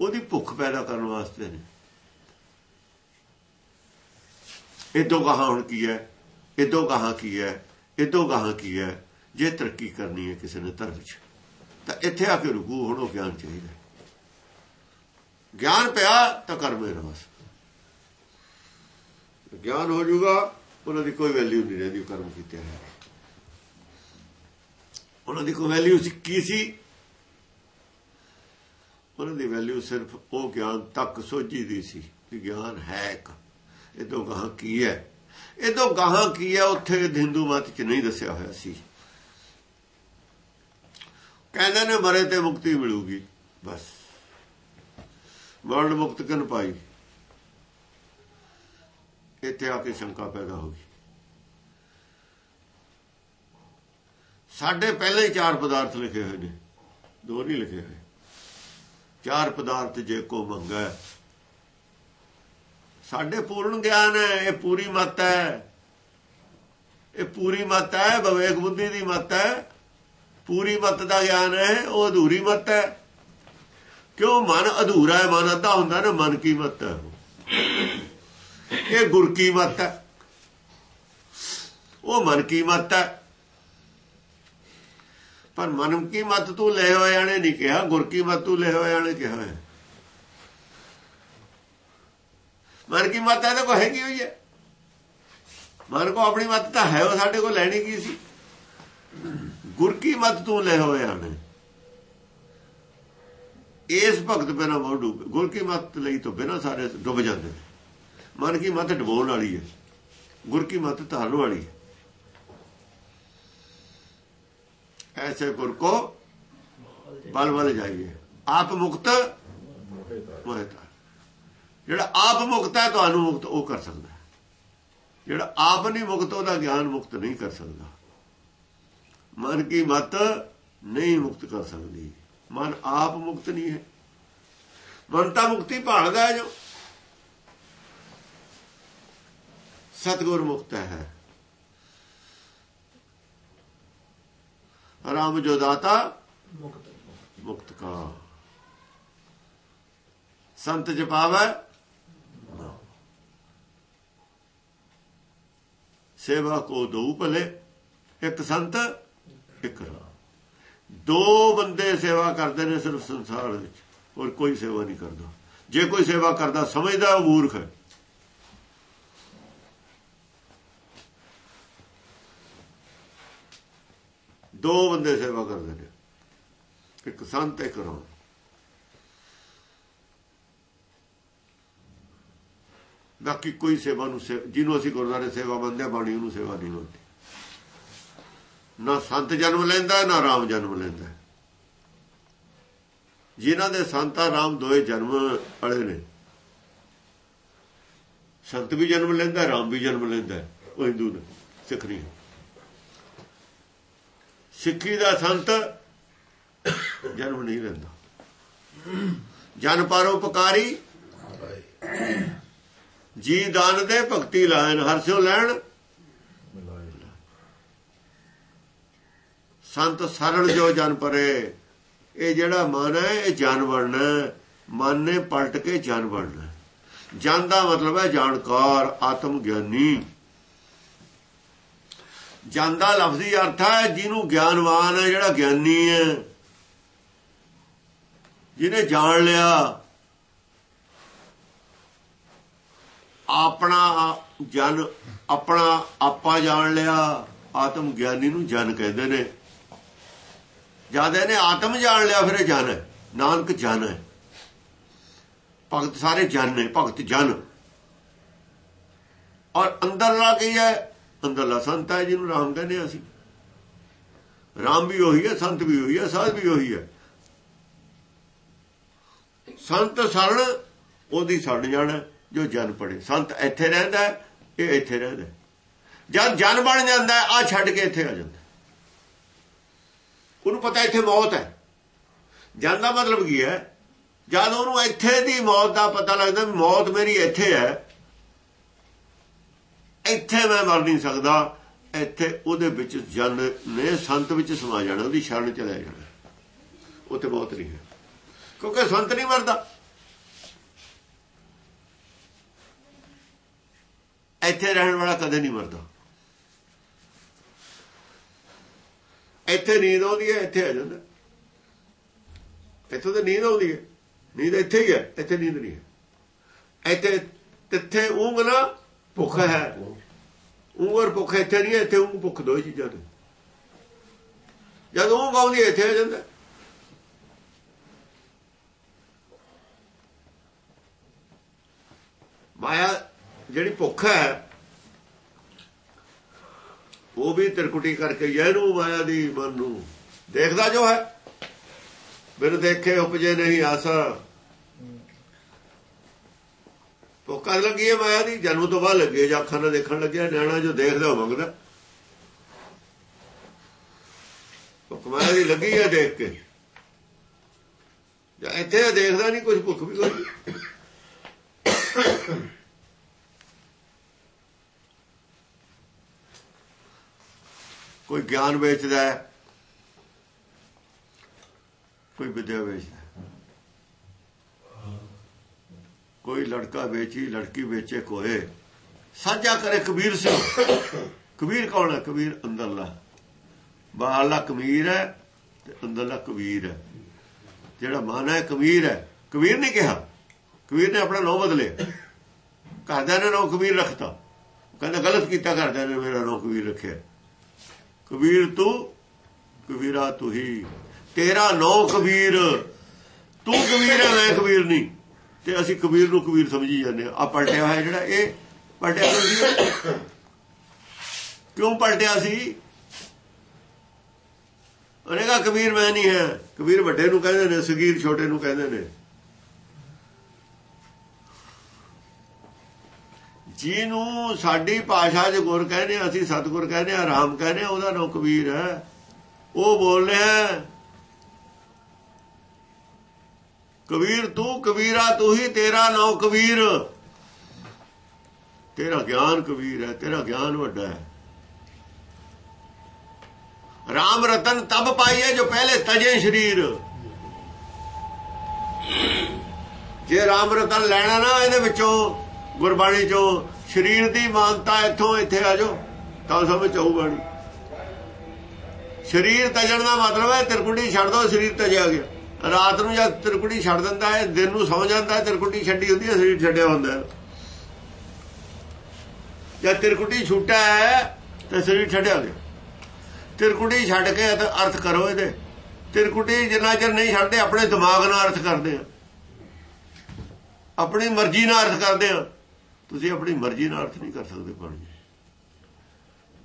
ਉਹਦੀ ਭੁੱਖ ਪੈਦਾ ਕਰਨ ਵਾਸਤੇ ਨੇ। ਇਦੋਂ ਕਹਾ ਹੁਣ ਕੀ ਹੈ? ਇਦੋਂ ਕਹਾ ਕੀ ਹੈ? ਇਦੋਂ ਕਹਾ ਕੀ ਹੈ? ਜੇ ਤਰੱਕੀ ਕਰਨੀ ਹੈ ਕਿਸੇ ਨੇ ਧਰਮ 'ਚ, ਤਾਂ ਇੱਥੇ ਆ ਕੇ ਰੁਕੂ, ਹੁਣ ਉਹ ਗਿਆਨ ਚਾਹੀਦਾ ਗਿਆਨ ਪਿਆ ਤਾਂ ਕਰਮੇ ਰਸ ਗਿਆਨ ਹੋ ਜਾਊਗਾ, ਉਹਨਾਂ ਦੀ ਕੋਈ ਵੈਲਿਊ ਨਹੀਂ ਰਹਿੰਦੀ ਕਰਮ ਕੀਤੇ ਹੈ ਉਹਨਾਂ ਦੀ ਕੋਈ ਵੈਲਿਊ ਕੀ ਸੀ? ਉਹਨਾਂ ਦੀ ਵੈਲਿਊ ਸਿਰਫ ਉਹ ਗਿਆਨ ਤੱਕ ਸੋਝੀ ਦੀ ਸੀ ਕਿ ਗਿਆਨ ਹੈ ਇੱਕ। ਇਹ ਇਦੋਂ ਗਾਹਾਂ ਕੀ ਹੈ? ਇਹ ਇਦੋਂ ਗਾਹਾਂ ਕੀ ਹੈ? ਉੱਥੇ ਹਿੰਦੂ ਮਤ 'ਚ ਨਹੀਂ ਦੱਸਿਆ ਹੋਇਆ ਸੀ। ਕਹਿੰਦੇ ਨੇ ਮਰੇ ਤੇ ਮੁਕਤੀ ਮਿਲੂਗੀ। ਬਸ। ਮਰਨ ਮੁਕਤ ਕਨ ਪਾਈ? ਇੱਥੇ ਆ ਕੇ ਸ਼ੰਕਾ ਪੈਦਾ ਹੋ ਗਈ। ਸਾਡੇ ਪਹਿਲੇ ਹੀ ਚਾਰ ਪਦਾਰਥ ਲਿਖੇ ਹੋਏ ਨੇ। ਦੋ ਨਹੀਂ ਲਿਖੇ ਹੋਏ। ਚਾਰ ਪਦਾਰਥ ਜੇ ਕੋ ਮੰਗਾ। ਸਾਡੇ ਪੂਰਨ ਗਿਆਨ ਹੈ, ਇਹ ਪੂਰੀ ਮਤ ਹੈ। ਇਹ ਪੂਰੀ ਮਤ ਹੈ, ਵਿਵੇਕ ਬੁੱਧੀ ਦੀ ਮਤ ਹੈ। ਪੂਰੀ ਮਤ ਦਾ ਗਿਆਨ ਹੈ, ਉਹ ਅਧੂਰੀ ਮਤ ਹੈ। ਕਿਉਂ ਮਨ ਅਧੂਰਾ ਹੈ? ਮਨ ਅੱਧਾ ਹੁੰਦਾ ਨਾ, ਮਨ ਕੀ ਮਤ ਹੈ ਇਹ ਗੁਰ ਕੀ ਮਤ ਹੈ? ਉਹ ਮਨ ਕੀ ਮਤ ਹੈ? ਪਰ ਮਨ ਕੀ ਮਤ ਤੂੰ ਲੈ ਹੋਇਆ ਨੇ ਨਹੀਂ ਕਿਹਾ, ਗੁਰ ਕੀ ਮਤ ਤੂੰ ਲੈ ਹੋਇਆ ਨੇ ਕਿਹਾ ਹੈ? ਮਨ ਕੀ ਮਤ ਹੈ ਤਾਂ ਕੋਈ ਹੈਗੀ ਹੋਈ ਹੈ। ਮਨ ਕੋ ਆਪਣੀ ਮਤ ਤਾਂ ਹੈ, ਉਹ ਸਾਡੇ ਕੋਲ ਲੈਣੀ ਕੀ ਸੀ? ਗੁਰ ਕੀ ਮਤ ਤੂੰ ਲੈ ਹੋਇਆ ਨੇ ਇਸ ਭਗਤ ਬਿਨਾ ਮੋਹ ਡੁੱਬ ਗੁਰ ਕੀ ਮਤ ਲਈ ਤੋਂ ਬਿਨਾ ਸਾਰੇ ਡੁੱਬ ਜਾਂਦੇ ਨੇ। ਮਨ ਕੀ ਮਤ ਡਬੋਣ ਵਾਲੀ ਹੈ। ਗੁਰ ਕੀ ਮਤ ਧਾਰਨ ਵਾਲੀ ਹੈ। ਐਸੇ ਗੁਰ ਕੋ ਬਲ ਬਲ ਜਾਈਏ। ਆਪ ਮੁਕਤ ਮੋਹਿਤਾ ਜਿਹੜਾ ਆਪ ਮੁਕਤ ਹੈ, ਤੁਹਾਨੂੰ ਮੁਕਤ ਉਹ ਕਰ ਸਕਦਾ ਜਿਹੜਾ ਆਪ ਨਹੀਂ ਮੁਕਤ, ਉਹਦਾ ਗਿਆਨ ਮੁਕਤ ਨਹੀਂ ਕਰ ਸਕਦਾ। ਮਨ ਕੀ ਮਤ ਨਹੀਂ ਮੁਕਤ ਕਰ ਸਕਦੀ। ਮਨ ਆਪ ਮੁਕਤ ਨਹੀਂ ਹੈ। ਮਨ ਤਾਂ ਮੁਕਤੀ ਭਾਲਦਾ ਹੈ ਜੋ। ਸਤਗੁਰ ਮੁਕਤ ਹੈ। ਰਾਮ ਜੋ ਦਾਤਾ ਮੁਕਤ ਮੁਕਤ ਕਾ। ਸੰਤ ਜਪਾਵੇ ਸੇਵਾ ਕੋ ਦੋ ਭਲੇ। ਇੱਕ ਸੰਤ ਇਕਰਾ ਦੋ ਬੰਦੇ ਸੇਵਾ ਕਰਦੇ ਨੇ ਸਿਰਫ ਸੰਸਾਰ ਵਿੱਚ ਔਰ ਕੋਈ ਸੇਵਾ ਨਹੀਂ ਕਰਦਾ। ਜੇ ਕੋਈ ਸੇਵਾ ਕਰਦਾ, ਸਮਝਦਾ ਉਹ ਮੂਰਖ ਹੈ। ਦੋ ਬੰਦੇ ਸੇਵਾ ਕਰਦੇ ਨੇ, ਇੱਕ ਸੰਤ, ਇੱਕ ਰਾਮ ਬਾਕੀ ਕੋਈ ਸੇਵਾ ਨੂੰ ਜਿਹਨੂੰ ਅਸੀਂ ਗੁਰਦਾਰੇ ਸੇਵਾ ਮੰਨਦੇ ਬੰਦੇ ਬਾਣੀ ਨੂੰ ਸੇਵਾ ਨਹੀਂ ਹੁੰਦੀ ਨਾ ਸੰਤ ਜਨਮ ਲੈਂਦਾ ਨਾ ਰਾਮ ਜਨਮ ਲੈਂਦਾ। ਜਿਨ੍ਹਾਂ ਦੇ ਸੰਤਾ ਰਾਮ ਦੋਏ ਜਨਮ ਵਾਲੇ ਨੇ। ਸੰਤ ਵੀ ਜਨਮ ਲੈਂਦਾ ਰਾਮ ਵੀ ਜਨਮ ਲੈਂਦਾ ਉਹ ਹਿੰਦੂ ਨੇ ਸਿੱਖ ਨਹੀਂ। ਸਿੱਖੀ ਦਾ ਸੰਤ ਜਨਮ ਨਹੀਂ ਲੈਂਦਾ। ਜਨ ਪਰਉਪਕਾਰੀ ਜੀ ਦਾਨ ਦੇ ਭਗਤੀ ਲਾਇਨ ਹਰਸਿਓ ਲੈਣ। ਸੰਤ ਸਰਲ ਜੋ ਜਨ ਪਰੇ। ਇਹ ਜਿਹੜਾ ਮਨ ਹੈ, ਇਹ ਜਨ ਬਣਨਾ ਮਨ ਨੇ ਪਲਟ ਕੇ ਜਨ ਬਣਨਾ ਜਨ ਦਾ ਮਤਲਬ ਹੈ ਜਾਣਕਾਰ ਆਤਮ ਗਿਆਨੀ ਜਨ ਦਾ ਲਫ਼ਜ਼ੀ ਅਰਥ ਹੈ ਜਿਹਨੂੰ ਗਿਆਨਵਾਨ ਹੈ, ਜਿਹੜਾ ਗਿਆਨੀ ਹੈ। ਜਿਹਨੇ ਜਾਣ ਲਿਆ। ਆਪਣਾ ਜਨ, ਆਪਣਾ, ਆਪਾ ਜਾਣ ਲਿਆ। ਆਤਮ ਗਿਆਨੀ ਨੂੰ ਜਨ ਕਹਿੰਦੇ ਨੇ। ਜਦ ਇਹਨੇ ਆਤਮ ਜਾਣ ਲਿਆ, ਫਿਰ ਇਹ ਜਨ ਹੈ। ਨਾਨਕ ਜਨ ਹੈ। ਭਗਤ ਸਾਰੇ ਜਨ ਨੇ, ਭਗਤ ਜਨ। ਔਰ ਅੰਦਰਲਾ ਕੀ ਹੈ? ਅੰਦਰਲਾ ਸੰਤ ਹੈ, ਜਿਹਨੂੰ ਰਾਮ ਕਹਿੰਦੇ ਅਸੀਂ। ਰਾਮ ਵੀ ਉਹੀ ਹੈ, ਸੰਤ ਵੀ ਉਹੀ ਹੈ, ਸਾਧ ਵੀ ਉਹੀ ਹੈ। ਸੰਤ ਸਰਣ ਉਹਦੀ ਸੜ ਜਾਣਾ ਜੋ ਜਨ ਪੜੇ। ਸੰਤ ਇੱਥੇ ਰਹਿੰਦਾ ਇਹ ਇੱਥੇ ਰਹਿੰਦਾ ਜਦ ਜਨ ਬਣ ਜਾਂਦਾ ਆ ਛੱਡ ਕੇ ਇੱਥੇ ਆ ਜਾਂਦਾ ਉਹਨੂੰ ਪਤਾ ਇੱਥੇ ਮੌਤ ਹੈ। ਜਨ ਦਾ ਮਤਲਬ ਕੀ ਹੈ? ਜਦ ਉਹਨੂੰ ਇੱਥੇ ਦੀ ਮੌਤ ਦਾ ਪਤਾ ਲੱਗਦਾ ਵੀ ਮੌਤ ਮੇਰੀ ਇੱਥੇ ਹੈ, ਇੱਥੇ ਮੈਂ ਮਰ ਨਹੀਂ ਸਕਦਾ, ਇੱਥੇ ਉਹਦੇ ਵਿੱਚ ਜਨ ਨੇ ਸੰਤ ਵਿੱਚ ਸਮਾ ਜਾਣਾ, ਉਹਦੀ ਸ਼ਰਨ ਚ ਲੈ ਜਾਣਾ। ਉੱਥੇ ਮੌਤ ਨਹੀਂ ਹੈ। ਕਿਉਂਕਿ ਸੰਤ ਨਹੀਂ ਮਰਦਾ। ਇੱਥੇ ਰਹਿਣ ਵਾਲਾ ਕਦੇ ਨਹੀਂ ਮਰਦਾ। ਇੱਥੇ ਨੀਂਦ ਆਉਂਦੀ ਹੈ, ਇੱਥੇ ਆ ਜਾਂਦਾ। ਇੱਥੋਂ ਤੇ ਨੀਂਦ ਆਉਂਦੀ ਹੈ। ਨੀਂਦ ਇੱਥੇ ਹੀ ਹੈ, ਇੱਥੇ ਨੀਂਦ ਨਹੀਂ ਹੈ। ਇੱਥੇ ਤਿੱਥੇ ਉਂਗ ਨਾ, ਭੁੱਖ ਹੈ। ਉਂਗ ਔਰ ਭੁੱਖ ਇੱਥੇ ਨਹੀਂ ਇੱਥੇ ਉਂਗ ਭੁੱਖ ਦੋ ਚੀਜ਼ਾਂ ਨੇ। ਜਦ ਉਂਗ ਆਉਂਦੀ ਇੱਥੇ ਆ ਜਾਂਦਾ। ਮਾਇਆ ਜਿਹੜੀ ਭੁੱਖ ਹੈ ਉਹ ਵੀ ਤਿਰਕੁਟੀ ਕਰਕੇ ਇਹਨੂੰ ਮਾਇਆ ਦੀ ਮਨ ਨੂੰ ਦੇਖਦਾ ਜੋ ਹੈ। ਬਿਨ ਦੇਖੇ ਉਪਜੇ ਨਹੀਂ ਆਸਾ। ਭੁੱਖ ਲੱਗੀ ਹੈ ਮਾਇਆ ਦੀ, ਜਨਮ ਤੋਂ ਬਾਅਦ ਲੱਗੀ ਜਾਂ ਅੱਖਾਂ ਨਾਲ ਦੇਖਣ ਲੱਗਿਆ, ਨਿਆਣਾ ਜੋ ਦੇਖਦਾ ਉਹ ਮੰਗਦਾ ਭੁੱਖ ਮਾਇਆ ਦੀ ਲੱਗੀ ਹੈ ਦੇਖ ਕੇ। ਜਾਂ ਇੱਥੇ ਦੇਖਦਾ ਨਹੀਂ ਕੁਝ ਭੁੱਖ ਵੀ ਕੋਈ ਕੋਈ ਗਿਆਨ ਵੇਚਦਾ ਹੈ, ਕੋਈ ਵਿਦਿਆ ਵੇਚਦਾ ਕੋਈ ਲੜਕਾ ਵੇਚੀ, ਲੜਕੀ ਵੇਚੇ ਕੋਏ ਸਾਜਾ ਕਰੇ ਕਬੀਰ ਸਿੰਘ। ਕਬੀਰ ਕੌਣ ਹੈ? ਕਬੀਰ ਅੰਦਰਲਾ। ਬਾਹਰਲਾ ਕਬੀਰ ਹੈ ਤੇ ਅੰਦਰਲਾ ਕਬੀਰ ਹੈ। ਜਿਹੜਾ ਮਨ ਹੈ ਕਬੀਰ ਹੈ। ਕਬੀਰ ਨੇ ਕਿਹਾ। ਕਬੀਰ ਨੇ ਆਪਣਾ ਨਾਮ ਬਦਲਿਆ ਘਰਦਿਆਂ ਨੇ ਨਾਮ ਕਬੀਰ ਰੱਖਤਾ। ਕਹਿੰਦਾ ਗਲਤ ਕੀਤਾ, ਘਰਦਿਆਂ ਨੇ ਮੇਰਾ ਨਾਮ ਕਬੀਰ ਰੱਖਿਆ। ਕਬੀਰ ਤੂੰ, ਕਬੀਰਾ ਤੂੰ ਹੀ ਤੇਰਾ ਨੋ ਕਬੀਰ, ਤੂੰ ਕਬੀਰ ਹੈ ਮੈਂ ਕਬੀਰ ਨਹੀਂ। ਤੇ ਅਸੀਂ ਕਬੀਰ ਨੂੰ ਕਬੀਰ ਸਮਝੀ ਜਾਂਦੇ ਆ ਪਲਟਿਆ ਹੋਇਆ ਜਿਹੜਾ, ਇਹ ਪਲਟਿਆ ਸੀ? ਕਿਉਂ ਪਲਟਿਆ ਸੀ? ਉਹਨੇਗਾ ਕਬੀਰ ਮੈਂ ਨਹੀਂ ਹੈ। ਕਬੀਰ ਵੱਡੇ ਨੂੰ ਕਹਿੰਦੇ ਨੇ, ਸਗੀਰ ਛੋਟੇ ਨੂੰ ਕਹਿੰਦੇ ਨੇ। ਜਿਹਨੂੰ ਸਾਡੀ ਭਾਸ਼ਾ 'ਚ ਗੁਰ ਕਹਿੰਦੇ ਅਸੀਂ ਸਤਗੁਰ ਕਹਿੰਦੇ ਆ ਰਾਮ ਕਹਿੰਦੇ ਉਹਦਾ ਨਾਮ ਕਬੀਰ ਹੈ। ਉਹ ਬੋਲ ਰਿਹਾ ਕਬੀਰ ਤੂੰ ਕਬੀਰਾ, ਤੂੰ ਹੀ ਤੇਰਾ ਨਾਮ ਕਬੀਰ। ਤੇਰਾ ਗਿਆਨ ਕਬੀਰ ਹੈ, ਤੇਰਾ ਗਿਆਨ ਵੱਡਾ ਹੈ। ਰਾਮ ਰਤਨ ਤਬ ਪਾਈਏ ਜੋ ਪਹਿਲੇ ਤਜੇ ਸ਼ਰੀਰ। ਜੇ ਰਾਮ ਰਤਨ ਲੈਣਾ ਨਾ ਇਹਦੇ ਵਿੱਚੋਂ ਗੁਰਬਾਣੀ ਚੋਂ ਸਰੀਰ ਦੀ ਮਾਨਤਾ ਇੱਥੋਂ ਇੱਥੇ ਆ ਜਾਓ, ਤਾਂ ਸਮਝ ਆਊ ਬਾਣੀ ਸਰੀਰ ਤਜਣ ਦਾ ਮਤਲਬ ਹੈ ਤਿਰਕੁਟੀ ਛੱਡ ਦੋ, ਸਰੀਰ ਤਜਿਆ ਗਿਆ। ਰਾਤ ਨੂੰ ਜਦ ਤਿਰਕੁਟੀ ਛੱਡ ਦਿੰਦਾ ਹੈ, ਦਿਨ ਨੂੰ ਸੌ ਜਾਂਦਾ ਹੈ ਤਿਰਕੁਟੀ ਛੱਡੀ ਹੁੰਦੀ ਹੈ, ਸਰੀਰ ਛੱਡਿਆ ਹੁੰਦਾ ਹੈ। ਜਦ ਤਿਰਕੁਟੀ ਛੁੱਟਾ ਹੈ, ਤੇ ਸਰੀਰ ਛੱਡਿਆ ਗਿਆ। ਤਿਰਕੁਟੀ ਛੱਡ ਕੇ ਅਰਥ- ਅਰਥ ਕਰੋ ਇਹਦੇ। ਤਿਰਕੁਟੀ ਜਿੰਨਾ ਚਿਰ ਨਹੀਂ ਛੱਡਦੇ, ਆਪਣੇ ਦਿਮਾਗ ਨਾਲ ਅਰਥ ਕਰਦੇ ਆ। ਆਪਣੀ ਮਰਜ਼ੀ ਨਾਲ ਅਰਥ ਕਰਦੇ ਆ। ਤੁਸੀਂ ਆਪਣੀ ਮਰਜ਼ੀ ਨਾਲ ਅਰਥ ਨਹੀਂ ਕਰ ਸਕਦੇ ਬਾਣੀ।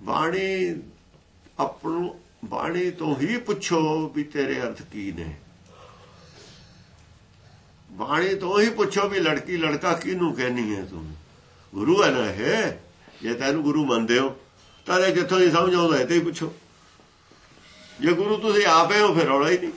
ਬਾਣੀ ਆਪਣੂ, ਬਾਣੀ ਤੋਂ ਹੀ ਪੁੱਛੋ ਵੀ ਤੇਰੇ ਅਰਥ ਕੀ ਨੇ। ਬਾਣੀ ਤੋਂ ਹੀ ਪੁੱਛੋ ਵੀ ਲੜਕੀ, ਲੜਕਾ ਕਿਹਨੂੰ ਕਹਿਨੀ ਹੈ ਤੂੰ? ਗੁਰੂ ਹੈ ਨਾ ਇਹ? ਜੇ ਤੈਨੂੰ ਗੁਰੂ ਮੰਨਦੇ ਹੋ, ਤਾਂ ਇਹ ਜਿੱਥੋਂ ਦੀ ਸਮਝ ਆਉਂਦਾ? ਤੇ ਹੀ ਪੁੱਛੋ। ਜੇ ਗੁਰੂ ਤੁਸੀਂ ਆਪੇ ਹੋ, ਫਿਰ ਰੌਲਾ ਹੀ ਨਹੀਂ।